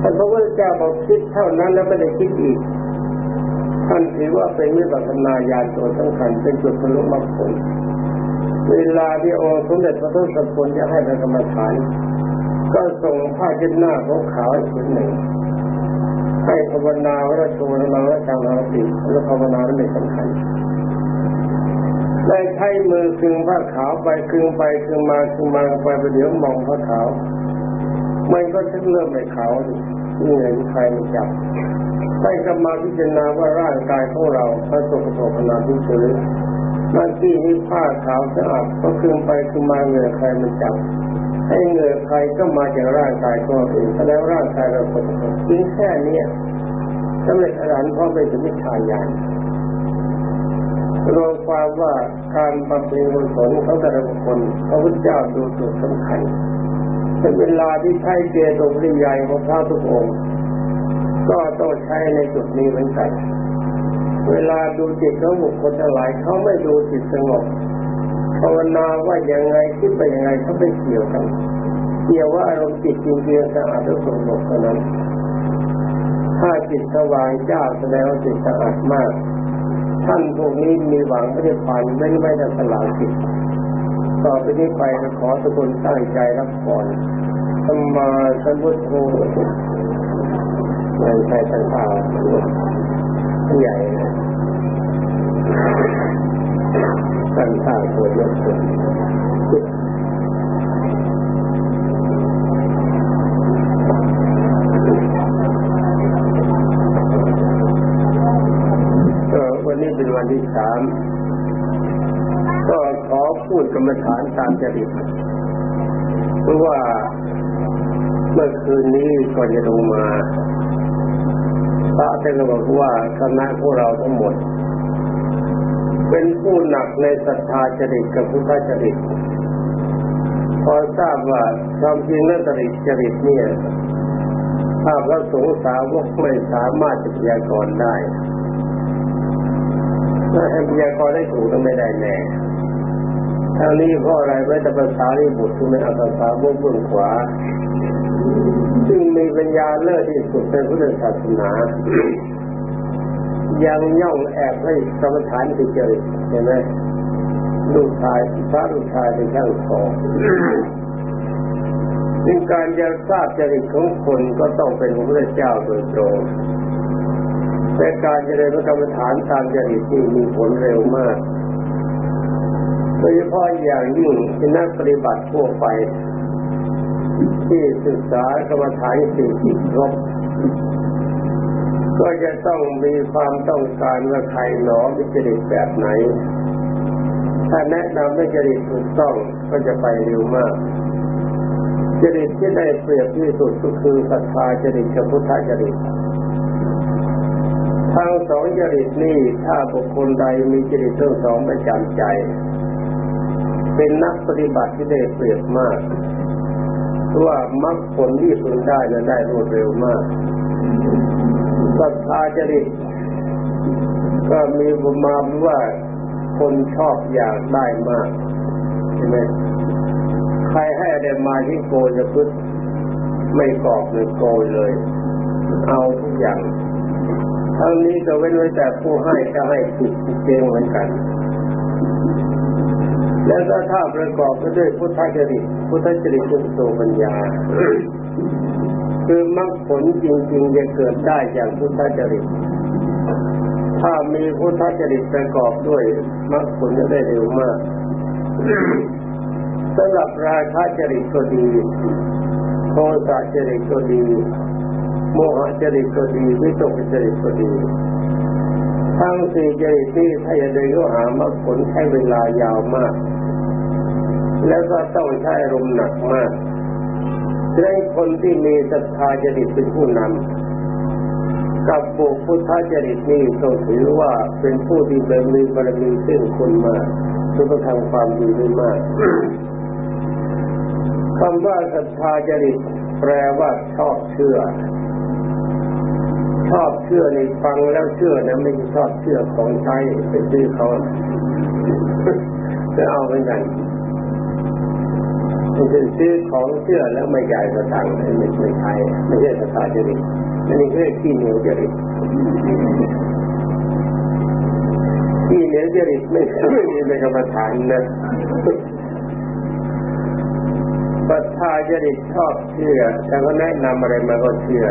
[SPEAKER 1] ท่านพระพุทธเจ้าบอกคิดเท่านั้นแล้วไม่ได้คิดอีกท่านถือว่าเป็นวิปัสสนาญาณตัวสำคัญเป็นจุดบรรลุมรรคผล เวลาที่องค์สมเด็จพระทศพลจะให้เป็นกรรมฐาน ก็ส่งผ้าเช็ดหน้าของขาวอีกหนึ่งให้ภาวนาว่าโชว์นาว่าจางนาติแล้วภาวนาไม่สำคัญได้ใช้มือคึงผ้าขาวไปคึงไปคึงมาคึงมาไปไปเดี๋ยวมองผ้าขาวมันก็จะเริ่มไม่ขาวนี่ไงใครมันจับได้กลับมาพิจารณาว่าร่างกายของเราพระสงฆ์โสภณาที่สุด บางทีนี้ผ้าขาวสะอาดก็คึงไปคึงมาเหงื่อใครมันจับให้เหงื่อใครก็มาจากร่างกายของเราเองแล้วร่างกายเราสกปรกจริงแค่นี้สำเร็จอรหันต์เพราะเป็นสมิทายานรวมความว่าการบำเพ็ญกุศลของแต่ละคนพระพุทธเจ้าดูจุดสำคัญเป็นเวลาที่ใช้เจตงริยายของพระทุกองค์ ก็ต้องใช้ในจุดนี้เหมือนกัน เวลาดูจิตของบุคคลทั้งหลายเขาไม่ดูจิตสงบภาวนาว่ายังไงคิดไปยังไงเขาไม่เกี่ยวกันเกี่ยวว่าอารมณ์จิตจริงๆสะอาดหรือสงบเท่านั้น ถ้าจิตสว่างเจ้าแสดงว่าจิตสะอาดมาก ท่านพวกนี้มีหวังไม่ได้ผ่านไม่ไม่ได้สลายจิตต่อไปนี้ไปขอทุกคนตั้งใจรับพรธรรมาสัมพุทโธในใจตั้งตา ใหญ่ตั้งตาตัวยกตัวก็วันนี้เป็นวันที่สาม ก็ขอพูดกรรมฐานตามจริตเพราะว่าเมื่อคืนนี้ก่อนจะลงมา พระท่านก็บอกว่าคณะพวกเราทั้งหมด เป็นผู้หนักในศรัทธาจริตกับพุทธจริตพอทราบว่าความจริงเรื่องจริตจริตเนี่ยถ้าพระสงฆ์สาวกไม่สามารถจะพยากรณ์ได้ถ้าพยากรณ์ได้ถูกก็ไม่ได้แน่ทางนี้เพราะอะไรไม่แต่ภาษาที่บุตรที่เป็นอัตภาพเบื้องขวา ซึ่งมีปัญญาเลิศที่สุดในพุทธศาสนา ยังย่องแอบให้กรรมฐานติเจริญเห็นไหมลูกชายพระลูกชายเป็นช่างทองซึ่งการจะทราบจริตของคนก็ต้องเป็นพระพุทธเจ้าโดยตรงแต่การเจริญพระกรรมฐานตามจริตที่มีผลเร็วมากโดยเฉพาะอย่างยิ่งที่นักปฏิบัติทั่วไป ที่ศึกษากรรมฐานสี่สิบครบก็จะต้องมีความต้องการว่าใครหนอมีจริตแบบไหน ถ้าแนะนำให้จริตถูกต้องก็จะไปเร็วมากจริตที่ได้เปรียบที่สุดก็คือศรัทธาจริตกับพุทธจริตทั้งสองจริตนี้ถ้าบุคคลใดมีจริตทั้งสองประจำใจ เป็นนักปฏิบัติที่ได้เปรียบมาก ว่ามรรคผลที่พึงได้นั้นได้รวดเร็วมากศรัทธาจริตก็มีบุมาว่าคนชอบอยากได้มากใช่ไหมใครให้อะไรมาที่โกจะพึ่งไม่กอบหรือโกยเลย เอาทุกอย่างทั้งนี้ก็เว้นไว้แต่ผู้ให้ก็ให้ผิดเองเหมือนกัน แล้วก็ถ้าประกอบไปด้วยพุทธจริตพุทธจริตคือตัวปัญญา คือมรรคผลจริงๆจะเกิดได้อย่างพุทธจริต ถ้ามีพุทธจริตประกอบด้วยมรรคผลจะได้เร็วมากสำหรับราคะจริตก็ดีโทสะจริตก็ดี โมหะจริตก็ดีวิตกจริตก็ดีทั้งสี่จริตที่ถ้าจะเดินก็หามรรคผลใช้เวลายาวมาก แล้วก็ต้องใช้ลมหนักมากดังนั้นคนที่มีศรัทธาจริตเป็นผู้นำกับบุคพุทธจริตนี้ต้องถือว่าเป็นผู้ที่เป็นมีบารมีซึ่งคนมากคือทำความดีได้มากคำว่าศรัทธาจริตแปลว่าชอบเชื่อ ชอบเชื่อในฟังแล้วเชื่อนะไม่ชอบเชื่อของใช้ไปซื้อเขาจะเอาเป็นกัน มันเป็นซื้อของเชื่อแล้วไม่จ่ายสตังค์ไม่ไม่ใช่ไม่ใช่ศรัทธาจริตอันนี้เรียกที่เหนียวจริตที่เหนียวจริตไม่ไม่มีในกรรมฐานนะศรัทธาจริตชอบเชื่อแต่ก็แนะนำอะไรมาก็เชื่อ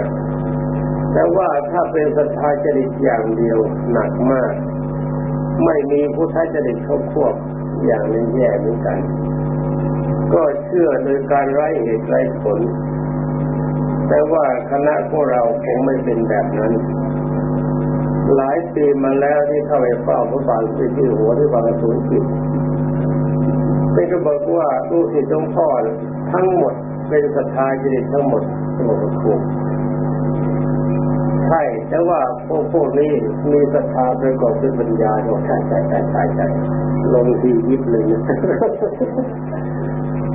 [SPEAKER 1] แต่ว่าถ้าเป็นศรัทธาจริตอย่างเดียวหนักมาก ไม่มีพุทธจริตเข้าควบอย่างนี้แย่เหมือนกัน ก็เชื่อโดยการไร้เหตุไร้ผล แต่ว่าคณะพวกเราคงไม่เป็นแบบนั้น หลายปีมาแล้วที่เข้าไปเฝ้าพระบาทสิที่หัวที่บางสูนจิตเป็นก็บอกว่าลูกศิษย์หลวงพ่อทั้งหมดเป็นศรัทธาจริตทั้งหมดสมบูรณ์ถูกใช่ แต่ว่าพวกพวกนี้มีศรัทธาประกอบด้วยปัญญาโอ้ใช่ใช่ใช่ใช่ใช่ลงทียิบเลย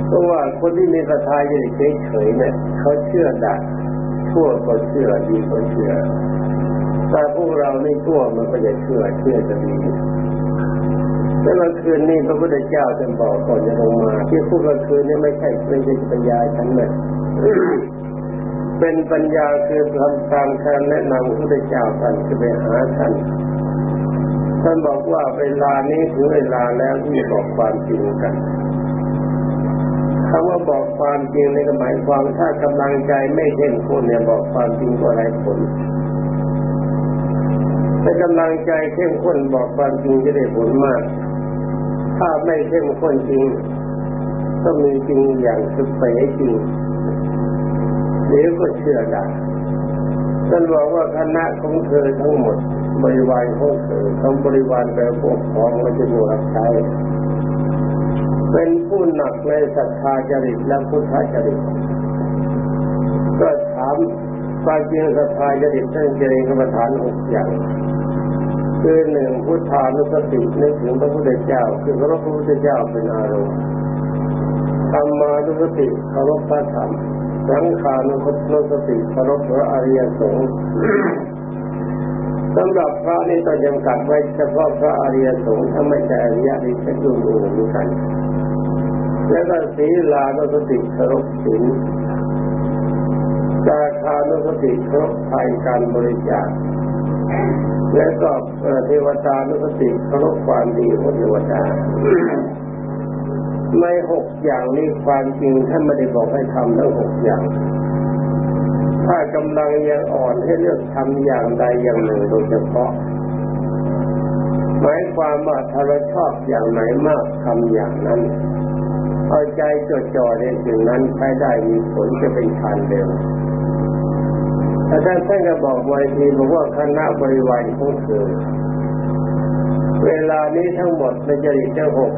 [SPEAKER 1] เพราะว่าคนที่มีศรัทธาจริตเฉยๆเนี่ยเขาเชื่อดักชั่วก็เชื่อดีก็เชื่อแต่พวกเราไม่ชั่วมันก็จะเชื่อเชื่อจะดีแล้วเมื่อคืนนี้พระพุทธเจ้าจะบอกก่อนจะลงมา ที่พูดเมื่อคืนนี้ไม่ใช่ไม่ใช่ปัญญาฉันเลยเป็นปัญญาคือทำตามคำแนะนำพระพุทธเจ้าท่านจะไปหาท่านท่านบอกว่าเวลานี้ถึงเวลาแล้วที่บอกความจริงกัน คำว่าบอกความจริงในหมายความถ้ากำลังใจไม่เข้มข้นเนี่ยบอกความจริงก็ไร้ผลถ้ากำลังใจเข้มข้นบอกความจริงจะได้ผลมาก ถ้าไม่เข้มข้นจริง ก็มีจริงอย่างสุดเป๋จริงเดี๋ยวก็เชื่อได้ท่านบอกว่าคณะของเธอทั้งหมด บริวารของเธอทั้งบริวารแบบพวกของมันจะอยู่รับใช้ เป็นผู้หนักในศรัทธาจริตและพุทธจริตก็ถามความจริงศรัทธาจริตท่านเจริญกรรมฐานหกอย่างคือหนึ่งพุทธานุสตินึกถึงพระพุทธเจ้า คือเคารพพระพุทธเจ้าเป็นอารมณ์ธรรมานุสติเคารพพระธรรมสังขานุสติเคารพพระอริยสงฆ์ สำหรับพระนี่ต้องจำกัดไว้เฉพาะพระอริยสงฆ์ถ้าไม่ใช่อริยนี่จะดูดูเหมือนกัน แล้วก็ศีลานุสติเคารพศีลจาคานุสติเคารพทานการบริจาคและก็เทวตานุสติเคารพความดีของเทวดาในหกอย่างนี้ความจริงท่านไม่ได้บอกให้ทำทั้งหกอย่าง ถ้ากำลังยังอ่อนให้เลือกทำอย่างใดอย่างหนึ่งโดยเฉพาะหมายความว่าถ้าเราชอบอย่างไหนมากทำอย่างนั้นเอาใจจดจ่อในสิ่งนั้นใช้ได้มีผลจะเป็นทานเร็วแต่ท่านท่านก็บอกไว้ทีบอกว่าคณะบริวารของเธอเวลานี้ทั้งหมดเป็นจริตทั้งหก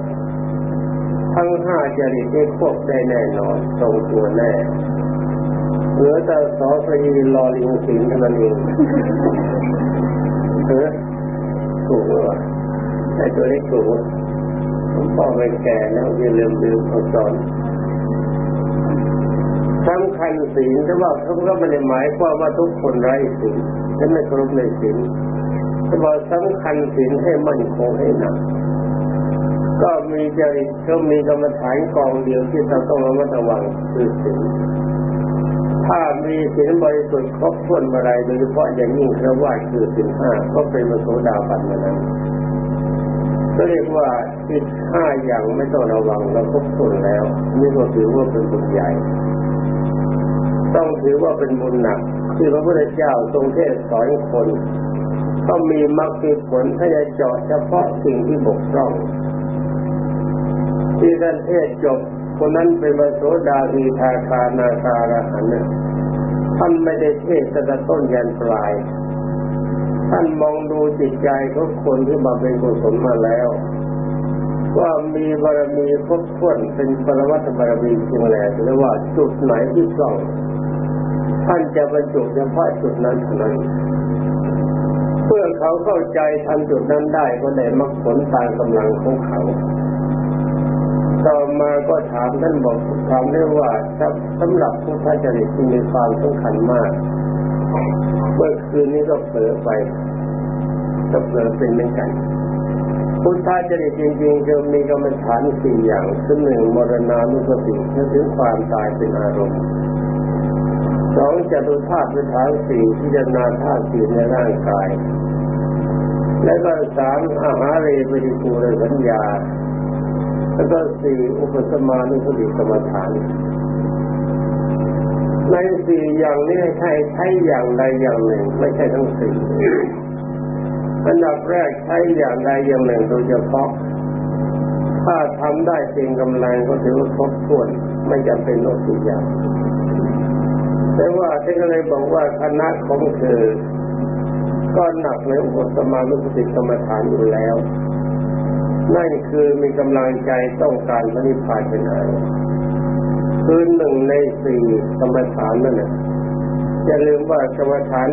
[SPEAKER 1] ทั้งห้าจริตนี้ควบได้แน่นอนตรงตัวแน่ เหลือแต่สอสยีรอลิงสิงเท่านั้นเองเออถูกว่าไอ้ตัวนี้ถูกผมพ่อไปแก่แล้วอย่าลืมลืมเขาสอนสำคัญศีลแต่ว่าเขาก็ไม่ได้หมายความว่าทุกคนไร้ศีลฉันไม่ครบในศีลแต่ว่าสำคัญศีลให้มั่นคงให้หนักก็มีจริตก็มีกรรมฐานกองเดียวที่เราต้องระมัดระวังคือศีล ถ้ามีศีลบริสุทธิ์ครบถ้วนเมื่อไรโดยเฉพาะอย่างยิ่งคระวญคือศีลห้าก็เป็นมโสดาบันมานั้นก็เรียกว่าอีกห้าอย่างไม่ต้องระวังแล้วครบถ้วนแล้ว นี่ก็ถือว่าเป็นบุญใหญ่ ต้องถือว่าเป็นบุญหนัก ที่พระพุทธเจ้าทรงเทศสอนคนก็มีมรรคผลถ้าจะเจาะเฉพาะสิ่งที่บกพร่อง ที่ท่านเทศจบ คนนั้นเป็นมโสดาบีทาคานาคาระหันท่านไม่ได้เทศตั้งแต่ต้นยันปลาย ท่านมองดูจิตใจของคนที่มาเป็นกุศลมาแล้วว่ามีบารมีครบถ้วนเป็นปรมัตถบารมีจริงแล้วหรือว่าจุดไหนที่ช่องท่านจะบรรจุเฉพาะจุดนั้นเท่านั้น เพื่อเขาเข้าใจทันจุดนั้นได้ก็ได้มรรคผลตามกำลังของเขา ต่อมาก็ถามท่านบอกถามได้ว่าสำหรับผู้ท่าจริตที่มีความสำคัญมาก เมื่อคืนนี้ก็เผลอไปก็เผลอเป็นเหมือนกันพุทธาจริตจริงๆจะมีกรรมฐานสี่อย่างคือหนึ่งมรณานุสตินึกถึงความตายเป็นอารมณ์สองจตุธาตุฐานสี่พิจารณาธาตุสี่ในร่างกาย และก็สามอาหารเรปฏิปูรสัญญา แล้วก็สี่อุปสมานุสติกรรมฐาน ในสี่อย่างนี้ใช้ใช้อย่างใดอย่างหนึ่ง ไม่ใช่ทั้งสี่อันดับแรกใช้อย่างใดอย่างหนึ่งโดยเฉพาะ ถ้าทำได้เพียงกำลังก็ถือว่าครบถ้วน ไม่จำเป็นต้องสี่อย่าง แต่ว่าท่านก็เลยบอกว่าคณะของเธอก็หนักในอุปสมานุสติกรรมฐานอยู่แล้ว นั่นคือมีกำลังใจต้องการพระนิพพานเป็นอารมณ์คือหนึ่งในสี่กรรมฐานนั่นแหละอย่าลืมว่ากรรมฐาน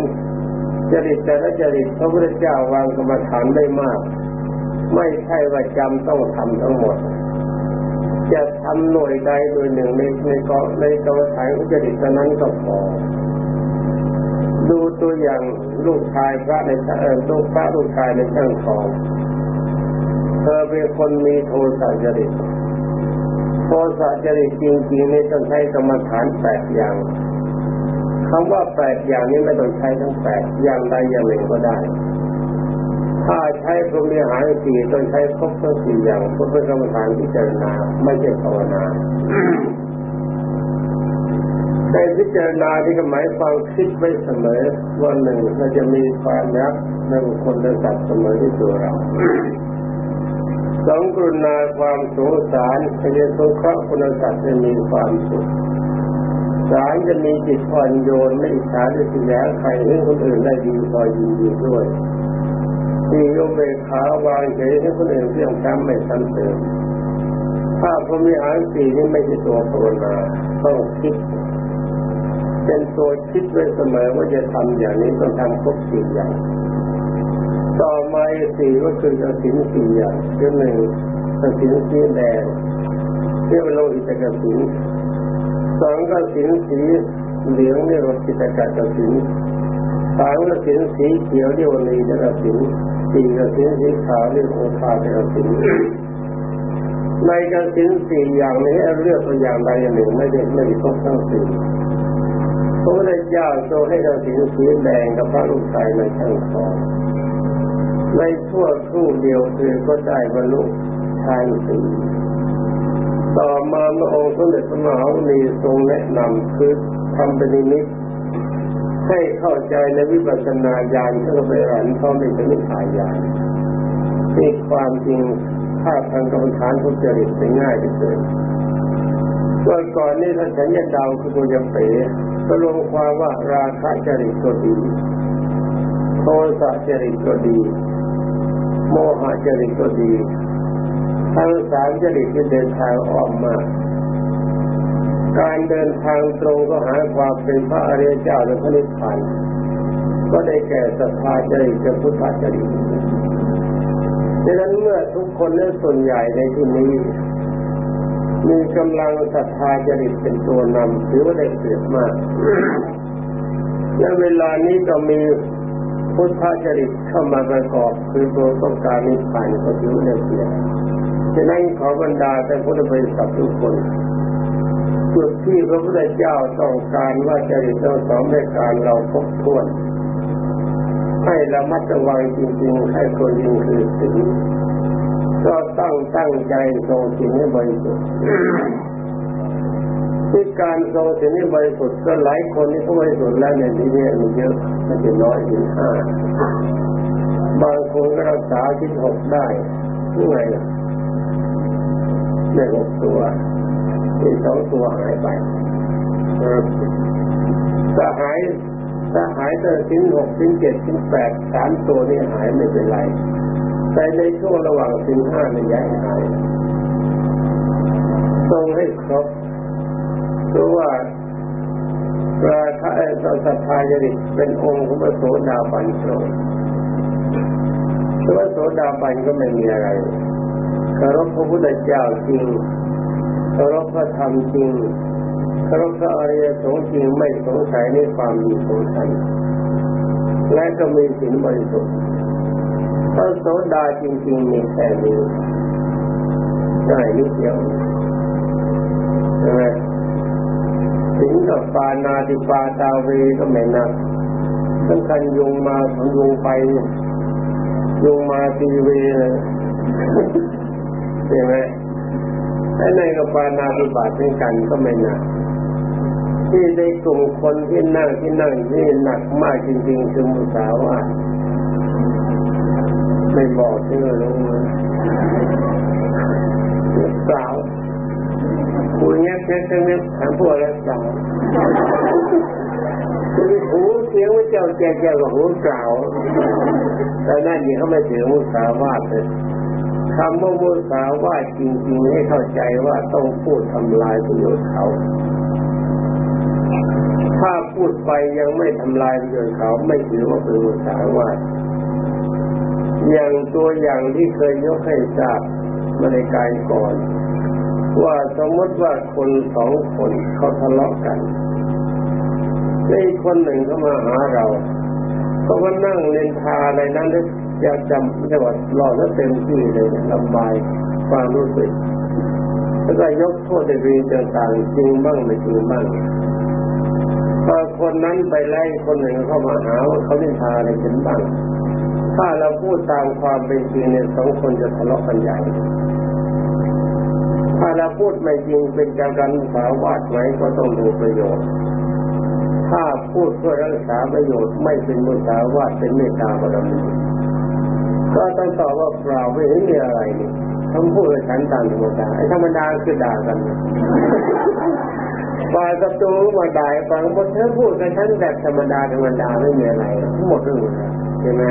[SPEAKER 1] จริตแต่ละจริตพระพุทธเจ้าวางกรรมฐานได้มาก ไม่ใช่ว่าจำต้องทำทั้งหมด จะทำหน่วยใดโดยหนึ่งในในกในกรรมฐานจริตนั้นก็พอดูตัวอย่างลูกชายพระในเออลูกพระลูกชายในช่างทอง อเป็นคนมีโทสะจริตโทสะจริตจริงๆนี่ต้องใช้กรรมฐานแปดอย่างคำว่าแปดอย่างนี้ไม่ต้องใช้ทั้งแปดอย่างใดอย่างหนึ่งก็ได้ ถ้าใช้พรหมีหารสี่ต้องใช้ครบทั้งสี่อย่างเพื่อเป็นกรรมฐานพิจารณาไม่ใช่ภาวนาในพิจารณาที่ก็หมายความคิดไว้เสมอว่าหนึ่งเราจะมีความรักในบุคคลและสัตว์เสมอที่ตัวเรา สองกรุณาความสงสารจะสงเคราะห์คนสัตว์จะมีความสุขสามจะมีจิตอ่อนโยนไม่อิจฉาด้วยสิยาใครให้คนอื่นได้ดีพอยินดีด้วยสี่โยเบขาวางเฉยให้คนอื่นเพียงจำไม่ซ้ำเติมถ้าพรมีหารสี่นี้ไม่ใช่ตัวภาวนาต้องคิด เป็นตัวคิดไว้เสมอว่าจะทำอย่างนี้ต้องทำครบสี่อย่าง ต่อมาสี่ก็คือกสินสี่อย่างคือหนึ่งกสินสีแดงเรียกว่าโลหิตกสินสองก็สินสีเหลืองเรียกว่าจิตกะกสินสามก็สินสีเขียวเรียกว่าลีกะสินสี่ก็สินสีขาวเรียกว่าโอภาสกสินในกสินสี่อย่างนี้เลือกตัวอย่างใดอย่างหนึ่งไม่ได้ไม่ได้ครบทั้งสี่พระพุทธเจ้าโจให้กสินสีแดงกับพระลูกชายในช่างทอง ในชั่วครู่เดียวคือก็ได้บรรลุชายสี่ต่อมาพระองค์สมเด็จพระมหาวุณีทรงแนะนำคือทำเป็นนิมิตให้เข้าใจในวิปัสสนาญาณที่เราไปอ่านพร้อมเป็นนิพานญาณนี่ความจริงถ้าทางกรรมฐานทุจริตเป็นง่ายที่สุดเมื่อก่อนนี้ท่านสัญญาดาวคือตัวยเป๋ก็ลงความว่าราคะจริตก็ดีโทสะจริตก็ดี โมหะจริตก็ดีทั้งสามจริตที่เดินทางออกมา การเดินทางตรงก็หาความเป็นพระอริยเจ้าในพระนิพพานก็ได้แก่ศรัทธาจริตกับพุทธจริตดังนั้นเมื่อทุกคนและส่วนใหญ่ในที่นี้ มีกำลังศรัทธาจริตเป็นตัวนำถือว่าได้เปรียบมากและเวลานี้ก็มี พุทธจริตเข้ามาประกอบคือตัวต้องการนิพพานก็ถือว่าได้เปรียฉะนั้นขอบรรดาแต่พุทธบริษัททุกคนจุดที่พระพุทธเจ้าต้องการว่าจริตทั้งสองในการเราครบถ้วน ให้ระมัดระวังจริงๆ ให้คนยิงคือสิ่งก็ต้องตั้งใจทรงสิ่งให้บริสุทธิ์ที่การทรงสิ่งให้บริสุทธิ์ก็หลายคนที่เขาบริสุทธิ์แล้วเนี่ยนี่เนี่ยมีเยอะ มันจะน้อยถึงห้าบางคนก็รักษาที่หกได้ยังไงล่ะได้หกตัวอีกสองตัวหายไปถ้าหายถ้าหายแต่สิ้นหกสิ้นเจ็ดสิ้นแปดสามตัวนี่หายไม่เป็นไร แต่ในช่วงระหว่างสิ้นห้านี่ย้ายหายทรงให้ครบเพราะว่า พระถ้าตอนสัทธาจริเป็นองค์ของพระโสดาบันตรงพระโสดาบันก็ไม่มีอะไรคารพพระพุทธเจ้าจริงเคารพพระธรรมจริงเคารพพระอริยสงฆ์จริงไม่สงสัยในความมีของท่านและก็มีสินบริสุทธิ์พระโสดาจริง ๆ มีแค่นี้ได้นิดเดียวใช่ไหม สิงกับปานาติปาตาเวก็ไม่นักสำคัญยุงมาของยุงไปยุงมาตีเวเลยใช่ไหมถ้ในกับปานาติบาตเป็นกันก็ไม่หนักที่ในกลุ่มคนที่นั่งที่นั่งที่หนักมากจริงๆคือมุสาวาไม่บอกชื่อรู้ไหมสาว คุยเงี้ยแค่แค่เนี้ยถามพวกแล้วสาวคือหูเสียงว่าเจ้าแก่แก่กับหูสาวแต่นั่นนี่เขาไม่ถือมุสาวาทเลยคำว่ามุสาวาจริงๆให้เข้าใจว่าต้องพูดทำลายประโยชน์เขา ถ้าพูดไปยังไม่ทำลายประโยชน์เขา ไม่ถือว่าเป็นมุสาวาทอย่างตัวอย่างที่เคยยกให้ทราบมาในการก่อน ว่าสมมติว่าคนสองคนเขาทะเลาะกันในคนหนึ่งเขามาหาเราเขาก็นั่งเล่นทาอะไรนั้นได้จะจำจังหวัดหล่อแล้วเต็มที่เลยลำบายความรู้สึกแล้วก็ยกโทษในเวีต่างๆจริงบ้างไม่จริงบ้างพอคนนั้นไปไล่คนหนึ่งเข้ามาหาว่าเขาเล่นทาอะไรกันบ้าง ถ้าเราพูดตามความเป็นจริงเนี่ยสองคนจะทะเลาะกันใหญ่ ถ้าเราพูดไม่จริงเป็นการกันสาวาดไหมก็ต้องดูประโยชน์ ถ้าพูดเพื่อรักษาประโยชน์ไม่เป็นมุสาวาทเป็นเมตตาบารมีก็ต้องตอบว่าเปล่าไม่เห็นมีอะไรนี่คำพูดฉันตามธรรมดาไอ้ธรรมดาคือด่ากันฝ่ายศัตรูมาด่าฟังหมดเธอพูดกับฉันแบบธรรมดาธรรมดาไม่มีอะไรทั้งหมดเรื่องใช่ไหม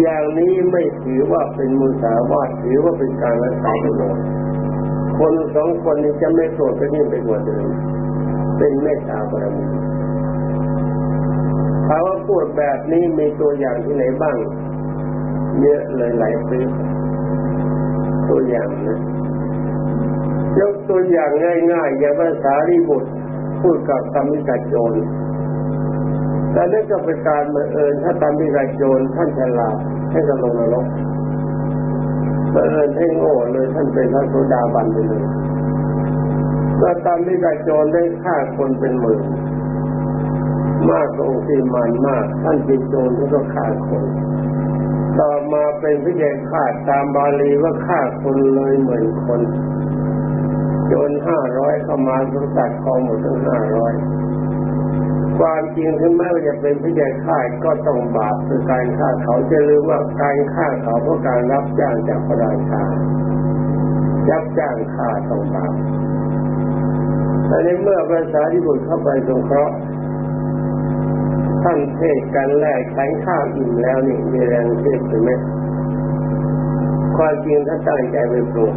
[SPEAKER 1] อย่างนี้ไม่ถือว่าเป็นมุสาวาทถือว่าเป็นการรักษาประโยชน์ คนสองคนนี้จะไม่โกรธกันยิ่งไปกว่าเดิมเป็นเมตตาบารมีถามว่าพูดแบบนี้มีตัวอย่างที่ไหนบ้างเยอะเลยหลายปีตัวอย่างนะยกตัวอย่างง่ายๆอย่างภาษาริบุตรพูดกับธรรมิกาโจรแต่นั่นก็เป็นการเมือเอิญถ้าธรรมิกาโจรท่านฉลาดให้กับลงนรก เมื่อเอิญให้โง่เลยท่านเป็นพระโสดาบันไปเลยก็ธรรมิกาโจรได้ฆ่าคนเป็นหมื่นมากกว่าองค์ที่มันมาก ท่านเป็นโจรท่าก็ฆ่าคนต่อมาเป็นพิจารฆ่าตามบาลีว่าฆ่าคนเลยหมื่นคนจนห้าร้อยเข้ามาสุตัดคองหมดทั้งห้าร้อย ความจริงถึงแม้ว่าจะเป็นพิจารฆ่าก็ต้องบาปคือการฆ่าเขาจะรู้ว่าการฆ่าเขาเพราะการรับจ้างจากพระราชารับจ้างฆ่าต้องบาปแต่ในเมื่อภาษาที่บุตรเข้าไปสงเคราะห์ท่านเทศกันแรกใช้ข้าวอิ่มแล้วนี่มีแรงเทศใช่ไหมความจริงถ้าตั้งใจไปโปรด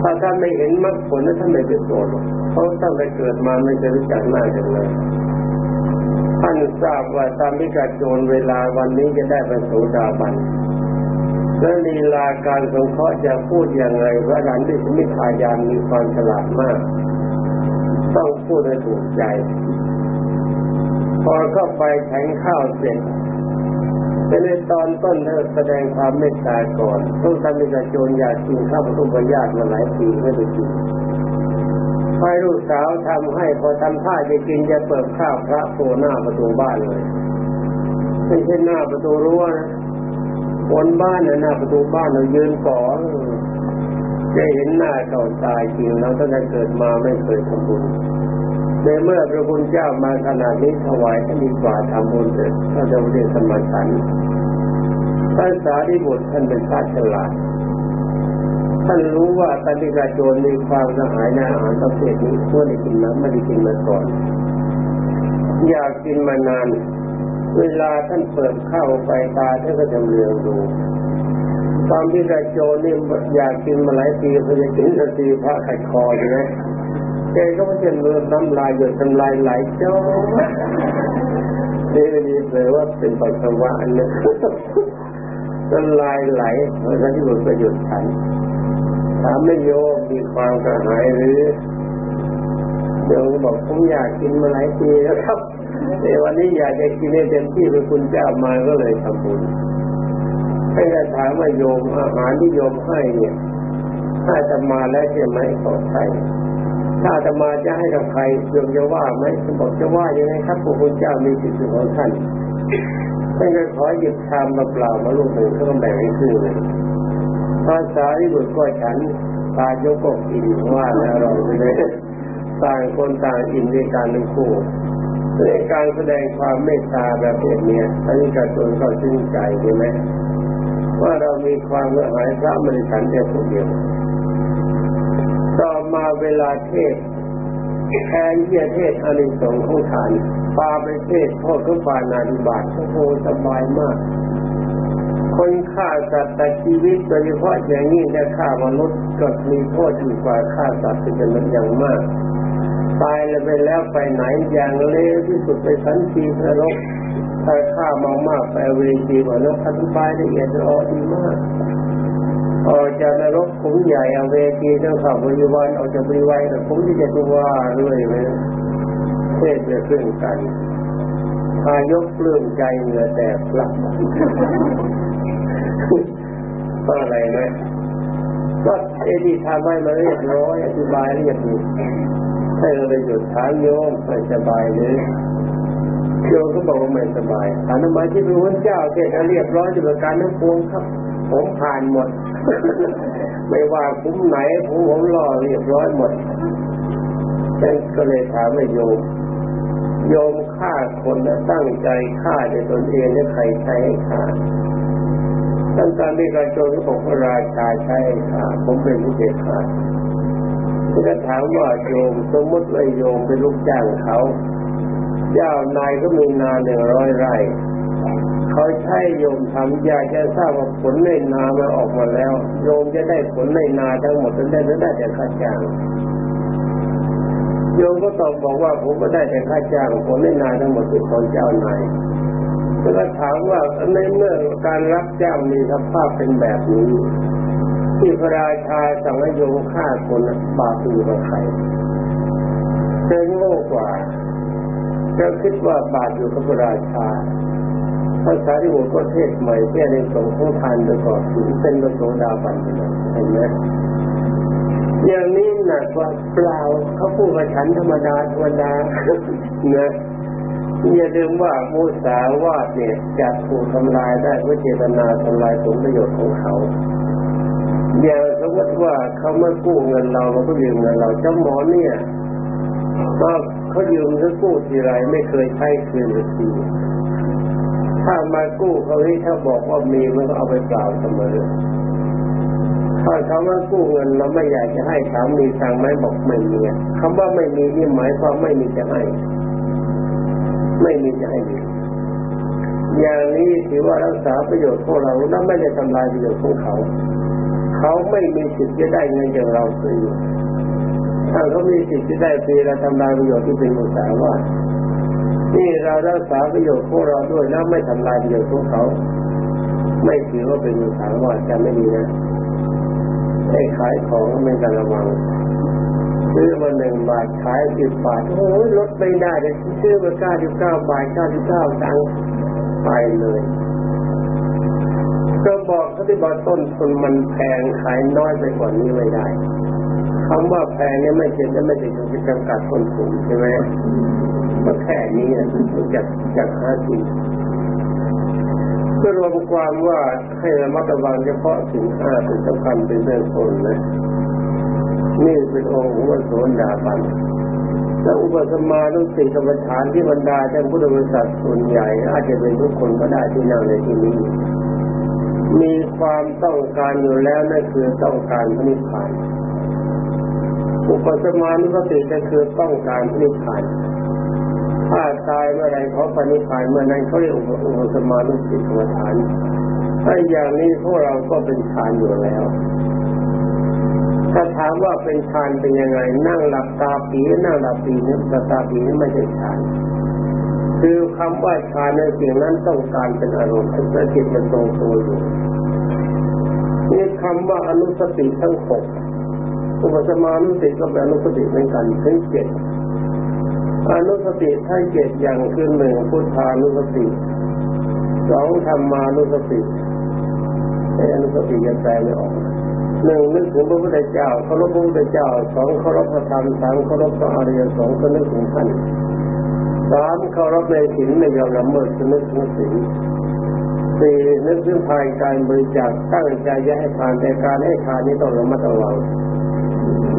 [SPEAKER 1] ถ้าท่านไม่เห็นมรรคผลนั้นท่านไม่ไปโปรดเพราะตั้งแต่เกิดมาไม่เคยรู้จักหน้ากันเลย ท่านทราบว่าตามพิกาโจรเวลาวันนี้จะได้เป็นโสดาบันและลีลาการสงเคราะห์จะพูดอย่างไรว่าหลานที่สมิทายานมีความฉลาดมาก ต้องพูดให้ถูกใจ พอเข้าไปแทงข้าวเสร็จเป็นในตอนต้นเธอแสดงความเมตตาก่อนต้องทำให้กระโจนอยากกินข้าวพุทธญาตมาหลายปีไม่ได้กิน พอลูกสาวทำให้พอทำท่าจะกินจะเปิดข้าวพระโผล่หน้าประตูบ้านเลยไม่ใช่หน้าประตูรั้วนะบนบ้านนะหน้าประตูบ้านเรายืนก่อนจะเห็นหน้าเก่าตายจริงแล้วตั้งแต่เกิดมาไม่เคยทำบุญในเมื่อพระคุณเจ้ามาขนาดนี้ถวายท่านดีกว่าทำบุญเถิดถ้าจะเรียนสมาชันท่านสารีบุตรท่านเป็นพระฉลาด ท่านรู้ว่าตานิกาโจรมีความกระหายในอาหารประเภทนี้เมื่อได้กินน้ำไม่ได้กินมาก่อน อยากกินมานาน เวลาท่านเปิดข้าวไปตาท่านก็จะเลืองดูตอนที่กระโจนนี่อยากกินมาหลายปีเพื่อจะกินสตีพระขัดคอใช่ไหมแกก็ไม่จะเลือน้ำลายหยดน้ำลายไหลเจ้อนี่ไม่มีเลยว่าเป็นปัสสาวะอันนี้น้ำลายไหลเพราะฉะนั้นที่บุญประโยชน์ฉัน ถามไม่โยมมีความกระหายหรือโยมบอกผมอยากกินมาหลายปีแล้วครับแต่วันนี้อยากจะกินให้เต็มที่เป็นคุณเจ้ามาก็เลยทำบุญให้จะถามว่าโยมอาหารที่โยมให้เนี่ยถ้าจะมาแล้วจะไหม่ขอใครถ้าจะมาจะให้กับใครโยมจะว่าไหมจะบอกจะว่ายังไงครับพระคุณเจ้ามีสิทธิของท่านท่านก็ขอหยิบชามมาเปล่ามาลูกหนึ่งก็ต้อแบ่งให้ครึ่งเล ภาษาที่บุตรก็ฉันตายกก็กินว่าแล้วเราเลยต่างคนต่างอินด้วยกันทั้งคู่ในการแสดงความเมตตาแบบนี้อันนี้กระตุ้นก็ชื่นใจใช่ไหมว่าเรามีความเมื่อหายพระมริสันเดียวคนเดียวต่อมาเวลาเทศแทนที่จะเทศอนิสงส์ของทานปาไปเทศโทษก็ปานาธิบาตโอ้โหสบายมาก คนฆ่าสัตว์แต่ชีวิตโดยเฉพาะอย่างนี้จะฆ่ามนุษย์ก็มีโทษดีกว่าฆ่าสัตว์เป็นจำนวนอย่างมาก ตายแล้วไปแล้วไปไหนอย่างเลวที่สุดไปสันตินรกถ้าฆ่ามามากไปเวทีว่านกอธิบายละเอียดอ่อนดีมากออกจากนรกขุมใหญ่เอาเวทีเจ้าข่าวบริวารออกจากบริวารแต่ผมที่จะตัวว่าเรื่อยเลยเทศจะขึ้นกันทายกเปลื้มใจเหงื่อแตกหลับ ก็อะไรไหมก็เอดีทำให้มาเรียบร้อยอธิบายเรียบร้อยให้เราไปหยุดถามโยมไปสบายเลยโยมก็บอกว่าไม่สบายถามทำไมที่เป็นวันเจ้าเทศเรียบร้อยจะประการทั้งปวงครับ ผมผ่านหมด ไม่ว่าคุ้มไหนผมผมรอเรียบร้อยหมดฉันก็เลยถามว่าโยม โยมฆ่าคนนะตั้งใจฆ่าในตนเองและใครใช้ฆ่า ตั้งแต่มีการโจรก็บอกพระราชาใช้ให้ฆ่าผมเป็นผู้เด็ดขาดจะถามว่าโยมสมมติว่าโยมเป็นลูกจ้างเขา เจ้านายก็มีนาหนึ่งร้อยไร่ เขาใช้โยมทำอยากจะทราบว่าผลในนามันออกมาแล้ว โยมจะได้ผลในนาทั้งหมดได้หรือได้แต่ค่าจ้างโยมก็ตอบบอกว่าผมก็ได้แต่ค่าจ้างผลในนาทั้งหมดเป็นของเจ้านาย แล้วก็ถามว่าในเมื่อการรับจ้างมีสภาพเป็นแบบนี้ ที่พระราชาสั่งให้โยมฆ่าคนบาปอยู่กับใครเจอโง่กว่าจะคิดว่าบาปอยู่กับพระราชาภาษาที่บุตรก็เทศใหม่แก้ในสงฆ์ของทานประกอบถึงเป็นพระโสดาบันเห็นไหมอย่างนี้หนักกว่าเปล่าเขาพูดกับฉันธรรมดาธรรมดาเนะ อย่าลืมว่ามูสาวาเนี่ยจะถูกทำลายได้เพราะเจตนาทำลายผลประโยชน์ของเขาอย่างสมมติว่าเขาไม่กู้เงินเราเราก็ยืมเงินเราเจ้าหมอเนี่ยก็เขายืมหรือกู้ทีไรไม่เคยใช้คืนสักทีถ้ามากู้เขาให้ถ้าบอกว่ามีมันก็เอาไปเปล่าเสมอถ้าเขาว่ากู้เงินเราไม่อยากจะให้ถามมีทางไหมบอกไม่มีคำว่าไม่มีนี่หมายความไม่มีจะให้ ไม่มีจะให้ดีอย่างนี้ถือว่ารักษาประโยชน์ของเราและไม่ได้ทำลายประโยชน์ของเขา เขาไม่มีสิทธิ์จะได้เงินจากเราฟรีถ้าเขามีสิทธิ์จะได้ฟรีเราทำลายประโยชน์ที่เป็นมุสาวาทนี่เรารักษาประโยชน์ของเราด้วยแล้วไม่ทำลายประโยชน์ของเขา ไม่ถือว่าเป็นมุสาวาทจะไม่ดีนะไอ้ขายของไม่กันระวัง ซื้อมาหนึ่งบาทขายสิบบาทโอ้ยลดไม่ได้เลยซื้อมาเก้าสิบเก้าบาทเก้าสิบเก้าตังค์ไปเลยก็บอกเขาที่บอกต้นทุนมันแพงขายน้อยไปกว่านี้ไม่ได้คำว่าแพงเนี่ยไม่ใช่ไม่ใช่จะจำกัดคนกลุ่มใช่ไหมก็แค่นี้นะจากจากหากินเพื่อรวมความว่าให้ระมัดระวังเฉพาะสิ่งห้าเป็นสำคัญเป็นเรื่องคนนะ นี่เป็นองค์องพระโสดาบันและอุปสมานุสติกรรมฐานที่บรรดาท่านพุทธบริษัทส่วนใหญ่ อาจจะเป็นทุกคนก็ได้ที่นั่งในที่นี้ มีความต้องการอยู่แล้วนั่นคือต้องการพระนิพพานอุปสมานุสติก็คือต้องการพระนิพพานถ้าตายเมื่อไรเขาปณิพานเมื่อนั้นเขาเรียกอุปสมานุสติกรรมฐานถ้าอย่างนี้พวกเราก็เป็นฌานอยู่แล้ว ถ้าถามว่าเป็นฌานเป็นยังไง นั่งหลับตาปีนั่งหลับปีนี่ตาตาปีนี่ไม่ใช่ฌานคือคำว่าฌานในสิ่งนั้นต้องการเป็นอารมณ์แต่จิตมันตรงตัวอยู่นี่คำว่าอนุสติทั้งหกอุปสมานุสติก็เป็นอนุสติเหมือนกันถึงเจ็ดอนุสติทั้งเจ็ดอย่างคือหนึ่งพุทธานุสติสองธรรมานุสติไอ้อนุสติยังแปลไม่ออก หนึ่งนึกถึงพระพุทธเจ้าเคารพพระพุทธเจ้าสองเคารพพระธรรมสามเคารพพระอริยสงฆ์ก็นึกถึงท่านสามเคารพในศีลไม่ยอมละเมิดก็นึกถึงศีลสี่นึกถึงทานการบริจาคตั้งใจจะให้ทานแต่การให้ทานนี้ต้องระมัดระวัง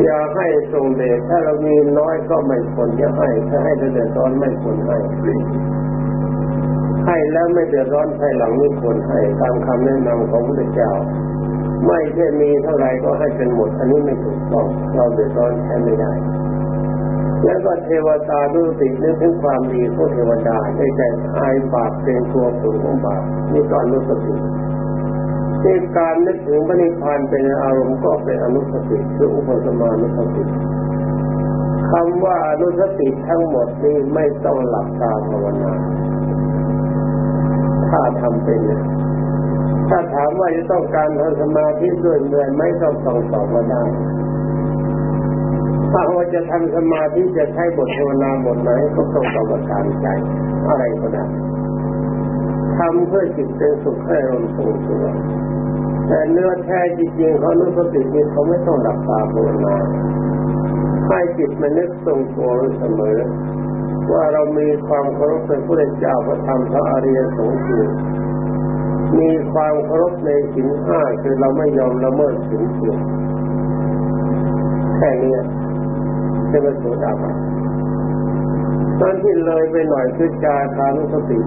[SPEAKER 1] อย่าให้ทรงเดชถ้าเรามีน้อยก็ไม่ควรจะให้ถ้าให้เดือดร้อนไม่ควรให้ให้แล้วไม่เดือดร้อนภายหลังไม่ควรให้ตามคำแนะนำของพระเจ้า ไม่ใช่มีเท่าไรก็ให้เป็นหมด อันนี้ไม่ถูกต้องเราเดือดร้อนใช้ไม่ได้ แล้วก็เทวตาดูตินึกถึงความดีของเทวดาได้ใจอายบาปเป็นตัวผลของบาปนี่ก็อนุสติที่การนึกถึงพระนิพพานเป็นอารมณ์ก็เป็นอนุสติคืออุปสมานุสติคำว่าอนุสติทั้งหมดนี้ไม่ต้องหลับตาภาวนา ถ้าทำเป็น ถ้าถามว่าจะต้องการทำสมาธิด้วยเมื่อไม่ต้องสองสอบมาได้ถ้าว่าจะทำสมาธิจะใช้บทภาวนาบทไหนก็ต้องต่อประการใจอะไรก็ได้ทำเพื่อจิตเป็นสุขให้ลมทรงตัวแต่เนื้อแท้จริงๆเขานุสตินี่เขาไม่ต้องหลับตาภาวนาให้จิตมันนึกทรงตัวเสมอ ว่าเรามีความเคารพในพระเจ้าพระธรรมพระอริยสงฆ์ มีความเคารพในสิ่งห้าคือเราไม่ยอมละเมิดสิ่งเสียแค่นี้จะเป็นโสดาบันตอนที่เลยไปหน่อยคือจาคานุสติ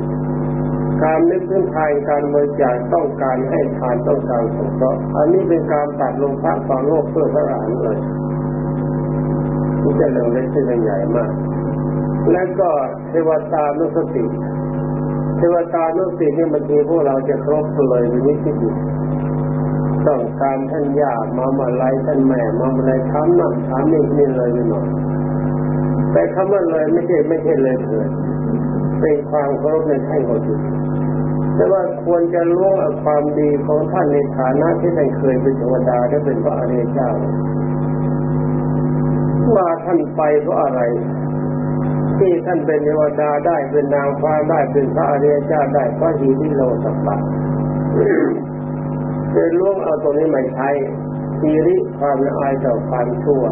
[SPEAKER 1] การนึกถึงทานการบริจาคต้องการให้ทานต้องการสงเคราะห์อันนี้เป็นการตัดลงพระความโลภเพื่อพระอรหันต์เลยนี่จะเรื่องเล็กที่เป็นใหญ่มาก และก็เทวตานุสติ เทวตานุสตินี่บางทีพวกเราจะครบเลยในนิสิตต้องการท่านย่ามามาไล่ท่านแม่มามาไล่ถามนั่นถามนี่นี่เลยนี่หน่อยแต่คำว่าเลยไม่ใช่ไม่ใช่เลยเถิดเป็นความเคารพในท่านก็ดีแต่ว่าควรจะรู้ความดีของท่านในฐานะที่ท่านเคยเป็นเทวดาและเป็นพระอริยเจ้าว่าท่านไปเพราะอะไร ที่ท่านเป็นเทวดาได้เป็นนางฟ้าได้เป็นพระอริยเจ้าได้ก็ดีที่โลสัพพะจะล่วงเอาตรงนี้มาใช้ทีริความละอายต่อความชั่ว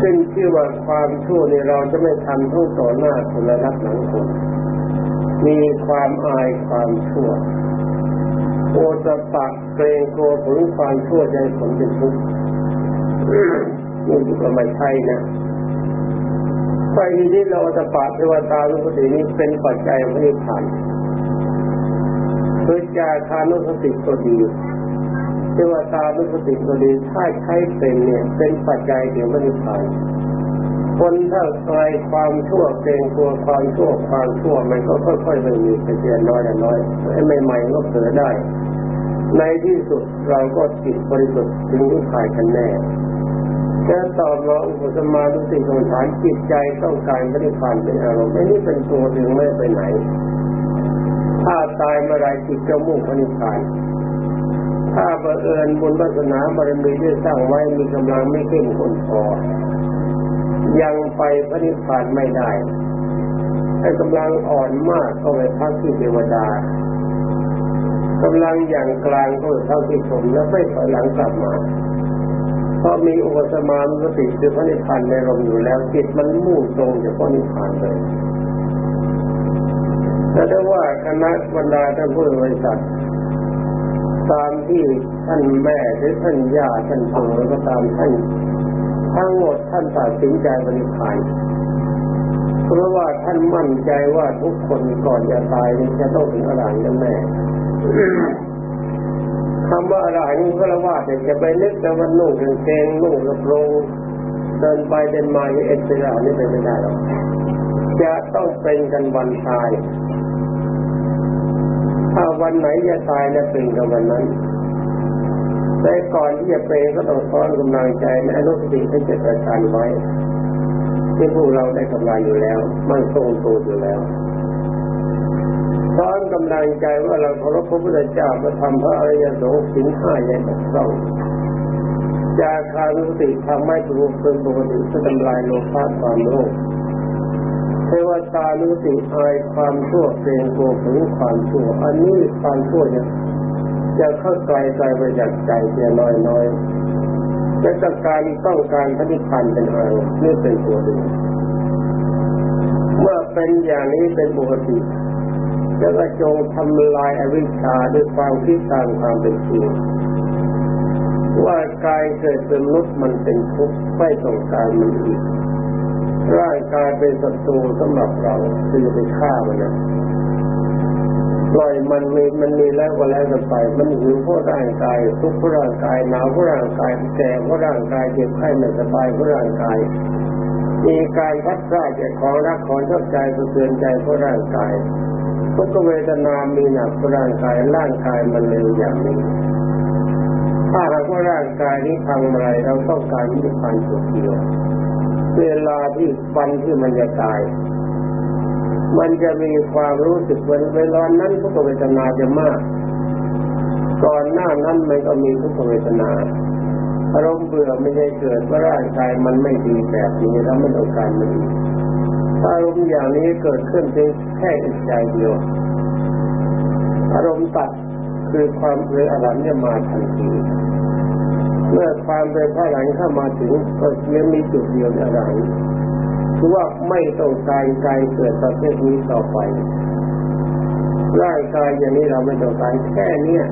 [SPEAKER 1] ซึ่งชื่อว่าความชั่วนี่เราจะไม่ทำทั้งต่อหน้าคนและรับหลังคน มีความอายความชั่วโอตปักเกรงกลัวผลความชั่วใจผลเป็นทุกข์นี่ก็ไม่ใช่นะ ไปที่เราจะปะเทวตาลุปตินี้เป็นปัจจัยพระนิพพานคือจาคานุสติก็ดีเทวตาลุสติก็ดีถ้าใช้เป็นเนี่ยเป็นปัจจัยเกี่ยวกับนิพพานคนถ้าคลายความชั่วเกรงกลัวความชั่วความชั่วมันก็ค่อยๆไม่มีไปเพียน้อยน้อยไอ้ใหม่ๆก็เกิดได้ ในที่สุดเราก็จิตบริสุทธิ์ถึงนิพพานกันแน่ แค่ตอบมาอุปสมาทุสิ่งของฐานจิตใจต้องการปฏิพันธ์เป็นอารมณ์ไม่นี่เป็นตัวดึงไม่ไปไหน ถ้าตายเมื่อไรจิตจะมุ่งปฏิพันถ้าบังเอิญบุญวาสนาบารมีที่สร้างไว้มีกำลังไม่เข้มข้นพอยังไปพระนิพพานไม่ได้ถ้ากำลังอ่อนมากก็ไปพักที่เทวดากำลังอย่างกลางก็ไปพักที่ชมแล้วไม่ถอยหลังกลับมา เพราะมีอุปสมานุสติคือพระนิพพานในลมอยู่แล้วจิตมันมุ่งตรงจากพระนิพพานเลยแต่ได้ว่าคณะบรรดาท่านผู้บริษัทตามที่ท่านแม่หรือท่านย่าท่านปู่ก็ตามท่านทั้งหมดท่านตัดสินใจบริพานเพราะว่าท่านมั่นใจว่าทุกคนก่อนจะตายจะต้องถึงอรหันต์แน่ คำว่าอรหันต์ก็ละว่าแต่จะไปนึกแต่ว่านุ่งกางเกงนุ่งกระโปรงเดินไปเดินมาเอ็ดเซรานี่เป็นไม่ได้หรอกจะต้องเป็นกันวันตาย ถ้าวันไหนจะตายจะเป็นกันวันนั้น แต่ก่อนที่จะเป็นก็ต้องซ้อนกำลังใจในอนุสติที่จะประการไว้ที่พวกเราได้กำลังอยู่แล้ว มันทรงตัวอยู่แล้ว ซ้อนกำลังใจว่าเราเคารพพระพุทธเจ้ามาทำพระอริยสงฆ์สินห้าอย่างถูกต้องจาคานุสติทำให้ถูกเป็นปกติจะทำลายโลภะความโลภเทวตานุสติอายความชั่วเกรงกลัวถึงความชั่ว อันนี้ความชั่วเนี่ยจะเข้าไกลไกลไปจากใจเพียน้อยน้อยและจากการต้องการพระนิพพานเป็นอารมณ์นี่เป็นตัวดีเมื่อเป็นอย่างนี้เป็นปกติ แล้วก็จงทำลายอวิชชาด้วยความคิดตามความเป็นจริงว่ากายเกิดเป็นมนุษย์มันเป็นทุกข์ไม่ต้องการมันอีกร่างกายเป็นศัตรูสำหรับเราคือไปฆ่ามันนะปล่อยมันมีมันมีแล้วก็แล้วกันไป มันหิวเพราะร่างกาย ทุกข์เพราะร่างกายหนาวเพราะร่างกายแก่เพราะร่างกายเจ็บไข้ไม่สบายเพราะร่างกาย มีการพัดพลาดจากของรักของชอบใจสะเทือนใจเพราะร่างกาย ทุกเวทนา มีหนักร่างกาย ร่างกายมันเร็วอย่างนี้ ถ้าหากว่าร่างกายนี้ทำอะไรเราต้องการนิพพานสุดเดียว เวลาที่ฟันที่มันจะตาย มันจะมีความรู้สึกวันเวลานั้นทุกเวทนาจะมาก ก่อนหน้านั้นมันก็มีทุกเวทนาอารมณ์เบื่อไม่ได้เกิดว่าร่างกายมันไม่ดีแบบนี้แล้วไม่ต้องการมัน อารมณ์อย่างนี้เกิดขึ้นเพียงแค่อีกใจเดียว อารมณ์ตัดคือความเป็นอรัญจะมาทันทีเมื่อความเป็นพระหลังเข้ามาถึงก็เพียงมีจุดเดียวอะไรคือว่าไม่ต้องการกายเกิดประเภทนี้ต่อไปร่างกายอย่างนี้เราไม่ต้องการแค่เนี้ย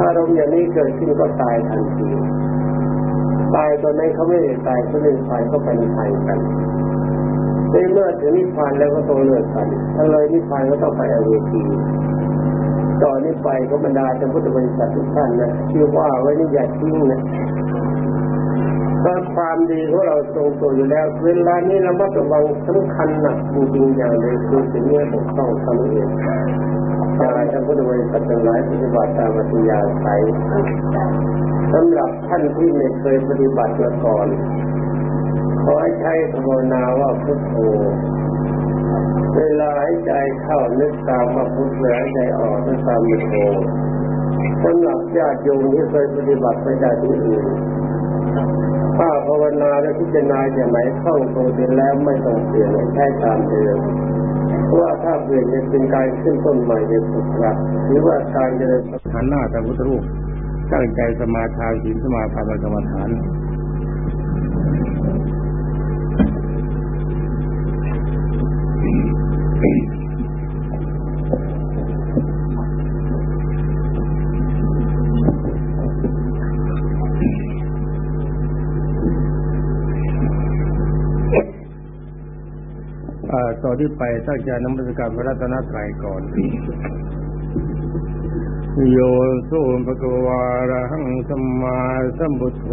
[SPEAKER 1] อารมณ์อย่างนี้เกิดขึ้นก็ตายทันทีตายตอนนี้เขาไม่ได้ตายเขาเล่นไฟเขาเป็นไฟกัน ในเมื่อถึงนิพพานแล้วก็ต้องเลิกกันถ้าเลยนิพพานก็ต้องไปอเวทีต่อนนี้ไปก็บรรดาจำพุทธบริษัททุกท่านนะชื่อว่าไว้นี่อย่าทิ้งนะก็ความดีของเราทรงตัวอยู่แล้วเวลานี้เราต้องระวังสำคัญหนักจริงๆอย่างเลยคือสิ่งนี้ผมต้องทำเองชายท่านพุทธบริษัททั้งหลายปฏิบัติตามปฏิญาณไทยสำหรับท่านที่ไม่เคยปฏิบัติมาก่อน ขอให้ใช้ภาวนาว่าพุทโธเวลาให้ใจเข้านึกตามว่าพุทโธให้ใจออกนึกตามพุทโธสำหรับญาติโยมที่เคยปฏิบัติไปจากที่อื่นถ้าภาวนาและพิจารณาอย่างไหนเข้าตรงเป็นแล้วไม่ต้องเปลี่ยนใช้ตามเดิมเพราะว่าถ้าเปลี่ยนจะเป็นการขึ้นต้นใหม่ในสุขลักหรือว่าการเจริญฐานหน้าแต่พุทธรูปตั้งใจสมาทานศีลสมาทานกรรมฐาน ต่อที่ไปตั้งใจนมัสการพระรัตนตรัยก่อนโยโสภะกวาระหังสัมมาสัมพุทโธ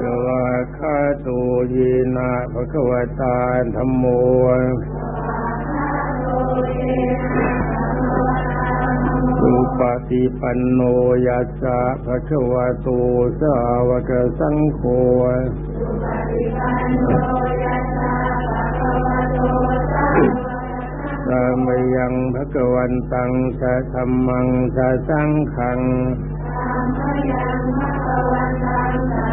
[SPEAKER 1] โยวาคาตเยนะภควตาธรรมโมสุปฏิปันโนยัสสะภะควะโตสาวกสังโฆสามยังภะคะวันตังสะธรรมังสะสังขังสามยังภะคะวันตังสะ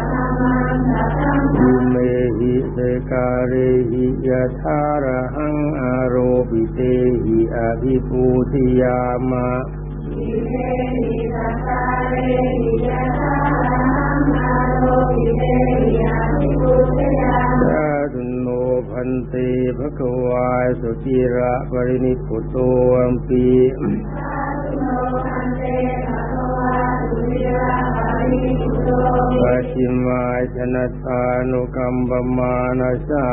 [SPEAKER 1] ธรรมังสะอิเมหิเสการิหิยะทาระหังอโรปิเตหิอภิปูติยามะสาธุโนพันเตภะคะวาสุจิระปรินิพพุโตอัมปี ปัจจิมาชนะทานุกัมปมานาสา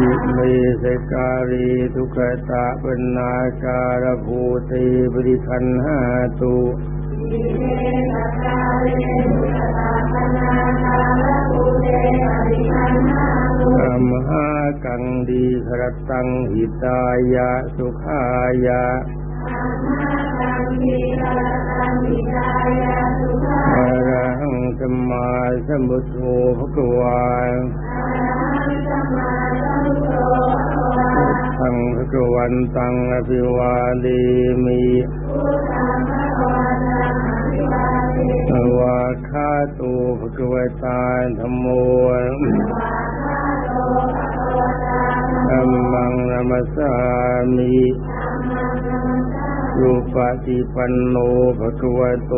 [SPEAKER 1] ยิเมสการีทุกตะปนาการภูติบริคันหาตุอัมหากังดีครตังหิตายะสุขายะ อรหังสมมาสมบุตโธภะควาทังภควันตังอภิวาเดมิวาคาตูภะควตาธรรมโมธัมมังนามัสสามิ รูปฏิปันโนภะคะวะโต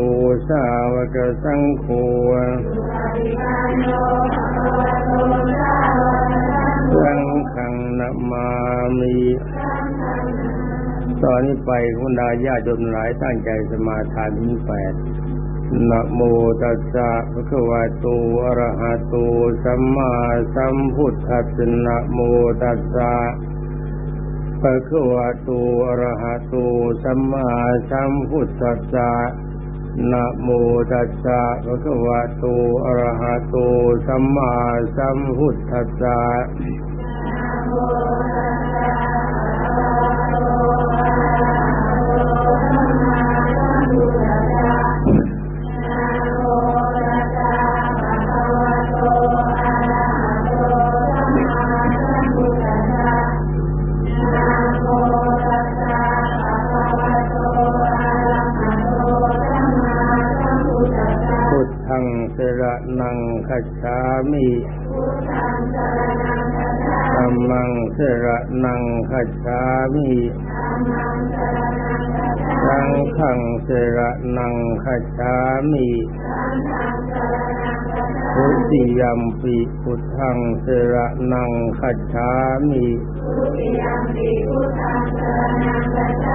[SPEAKER 1] สาวกสังโฆสังฆังนามามิตอนนี้ไปคุณดาญาติโยมหลายตั้งใจสมาทานที่แปดนะโมตัสสะภะคะวะโตอะระหะโตสัมมาสัมพุทธัสสะนะโมตัสสะ ภะคะวะโตอะระหะโตสัมมาสัมพุทธัสสะนะโมตัสสะภะคะวะโตอะระหะโตสัมมาสัมพุทธัสสะ จฉามิสังฆังสระนังคัจฉามิทุติยัมปิพุทธังสระนังคัจฉามิ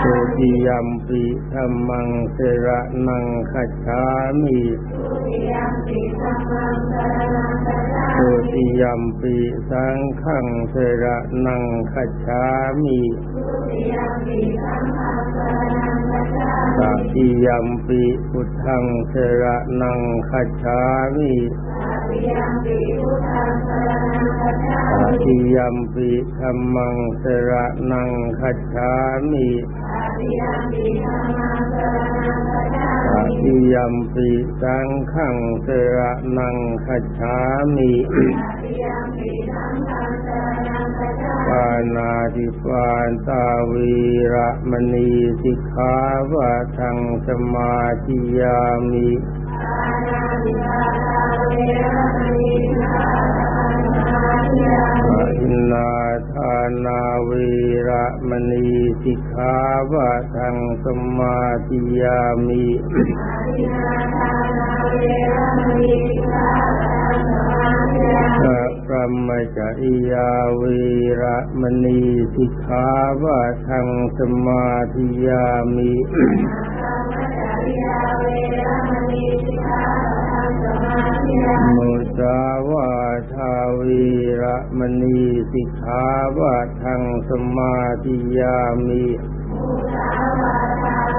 [SPEAKER 1] ทุติยัม ปิธัมมังสระนังคัจามิทุติยมปิสังฆังสระนังคัจามิตติยมปิพุทธังสระนังคัจามิตติยมปิธัมมังสระนังคัจามิตติยัมปิสังขังเสระนังขัจฉามิปานาติปานตาวีระมณีสิกขาวะทังสมาธิยามิ อินาทานาวีระมณีสิกขาวะทังสมาธิยามิ พระมจริยาวีระมณีสิกขาวะทังสมาธิยามิมุสาวาทาวีระมณีสิกขาวะทังสมาธิยามิสุรา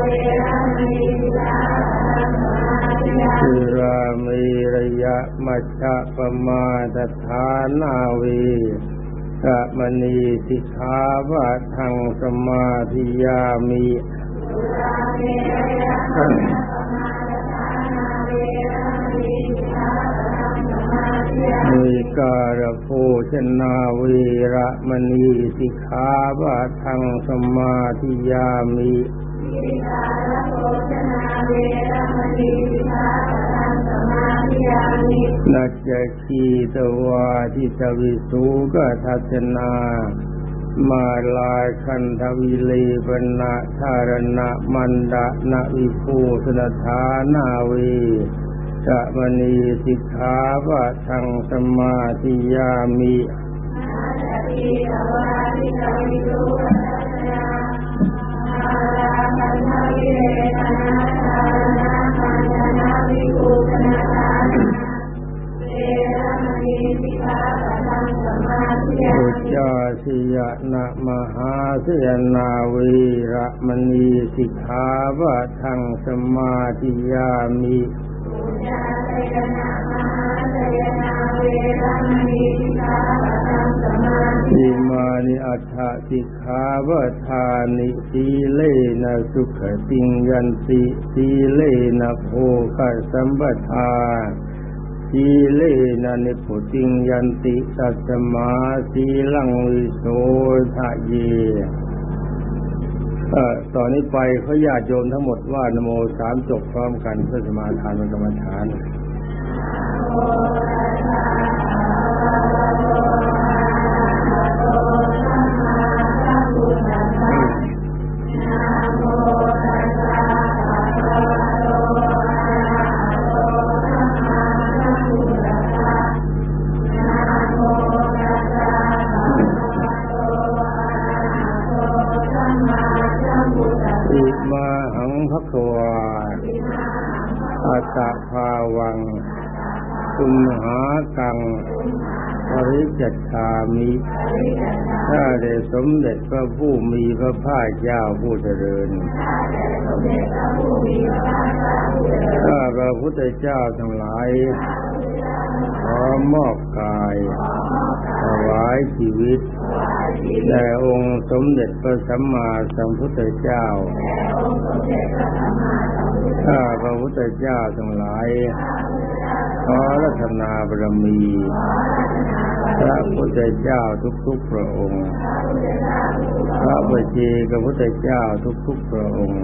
[SPEAKER 1] มีระยะมัชาตฐานาวีระมณีสิกขาวะทังสมาธิยามิ สุรามีระยะมัชฌะปมาตฐานาวีกะมณีสิกขาวะทังสมาธิยามีมีการโภ
[SPEAKER 2] ชนาวีระมณีสิกขาวะทังสมาธิยามี
[SPEAKER 1] นัจจคีตวาทิตวิสุกทัศนา มาลายคันทวิเลปนะธารณะมันดะนะวิภูสนฐานาวีสะมณีสิกขาปะทังสมาธิยามิ
[SPEAKER 2] นาจติตวาทิตวิสุปทัส
[SPEAKER 1] หาสยนาวีระมณีสิกขาปะทังสมาธิยามิ
[SPEAKER 2] ปุญญาเตนะมหาเตนะเวรมณีสิกขาปะทังสมาธิ
[SPEAKER 1] อิมานิอัฏฐสิกขาวทานิสีเลนะสุขติงยันติสีเลนะโภคสัมปทา สีเลนะนิพุติงยันติตัสมาสีลังวิโสทะเยเอตอนนี้ไปเขาญาติโยมทั้งหมดว่านโมสามจบพร้อมกันเพื่อสมาทานเป็นกรรมฐาน คุมหากังปริจัตตามิถ้าได้สมเด็จพระผู้มีพระภาคเจ้าผู้เจริญข้าพระพุทธเจ้าทั้งหลายขอมอบกายถวายชีวิตแด่องค์สมเด็จพระสัมมาสัมพุทธเจ้าข้าพระพุทธเจ้าทั้งหลาย อรัตนาบารมี พระพุทธเจ้าทุกๆพระองค์ พระบัจเจกพุทธเจ้าทุกๆพระองค์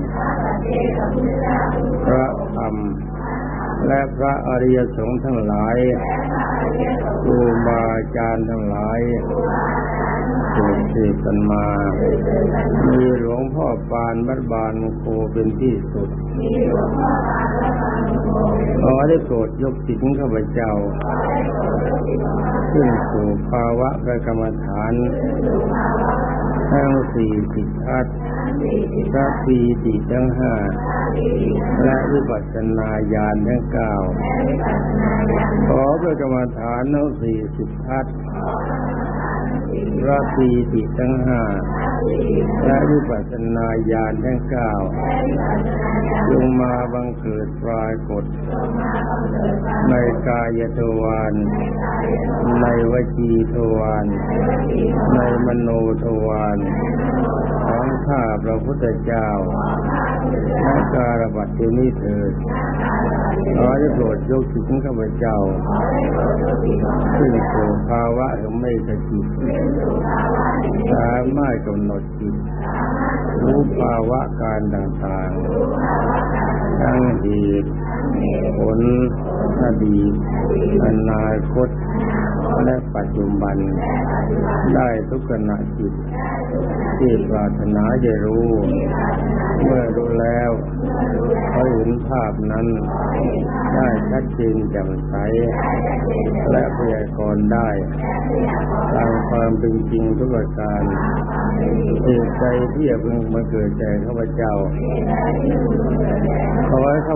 [SPEAKER 1] พระธรรมและพระอริยสงฆ์ทั้งหลายครูบาอาจารย์ทั้งหลาย สืบสืบกันมา มีหลวงพ่อปานบัดบานโคเป็นที่สุด ขอได้โปรดยกจิตข้าพเจ้า ขึ้นสู่ภาวะประกรรมฐานทั้งสี่สิบทัศพระปีติทั้งห้าและวิปัสสนาญาณทั้งเก้าขอพระกรรมฐานทั้งสี่สิบทัศพระปีีติทั้งห้าและวิปัสสนาญาณทั้งเก้าจงมาบังเกิดปรากฏ ในกายทวารในวจีทวารในมโนทวารของข้าพระพุทธเจ้าและการบัตินี้เถิดขอได้โปรดยกจิตของข้าพเจ้าขึ้นสู่ภาวะแห่งไม่กจิตสามารถกำหนดจิตรู้ภาวะการต่างๆ ทั้งเหตุผลอดีตอนาคต และปัจจุบัน ได้ทุกขณะจิต ที่ปรารถนาจะรู้ เมื่อรู้แล้วเขาเห็นภาพนั้น ได้ชัดเจนแจ่มใสและพยากรณ์ได้ ตามความเป็นจริงทุกประการเหตุใจที่จะพึงมาเกิดแก่ข้าพเจ้าขอให้ข้า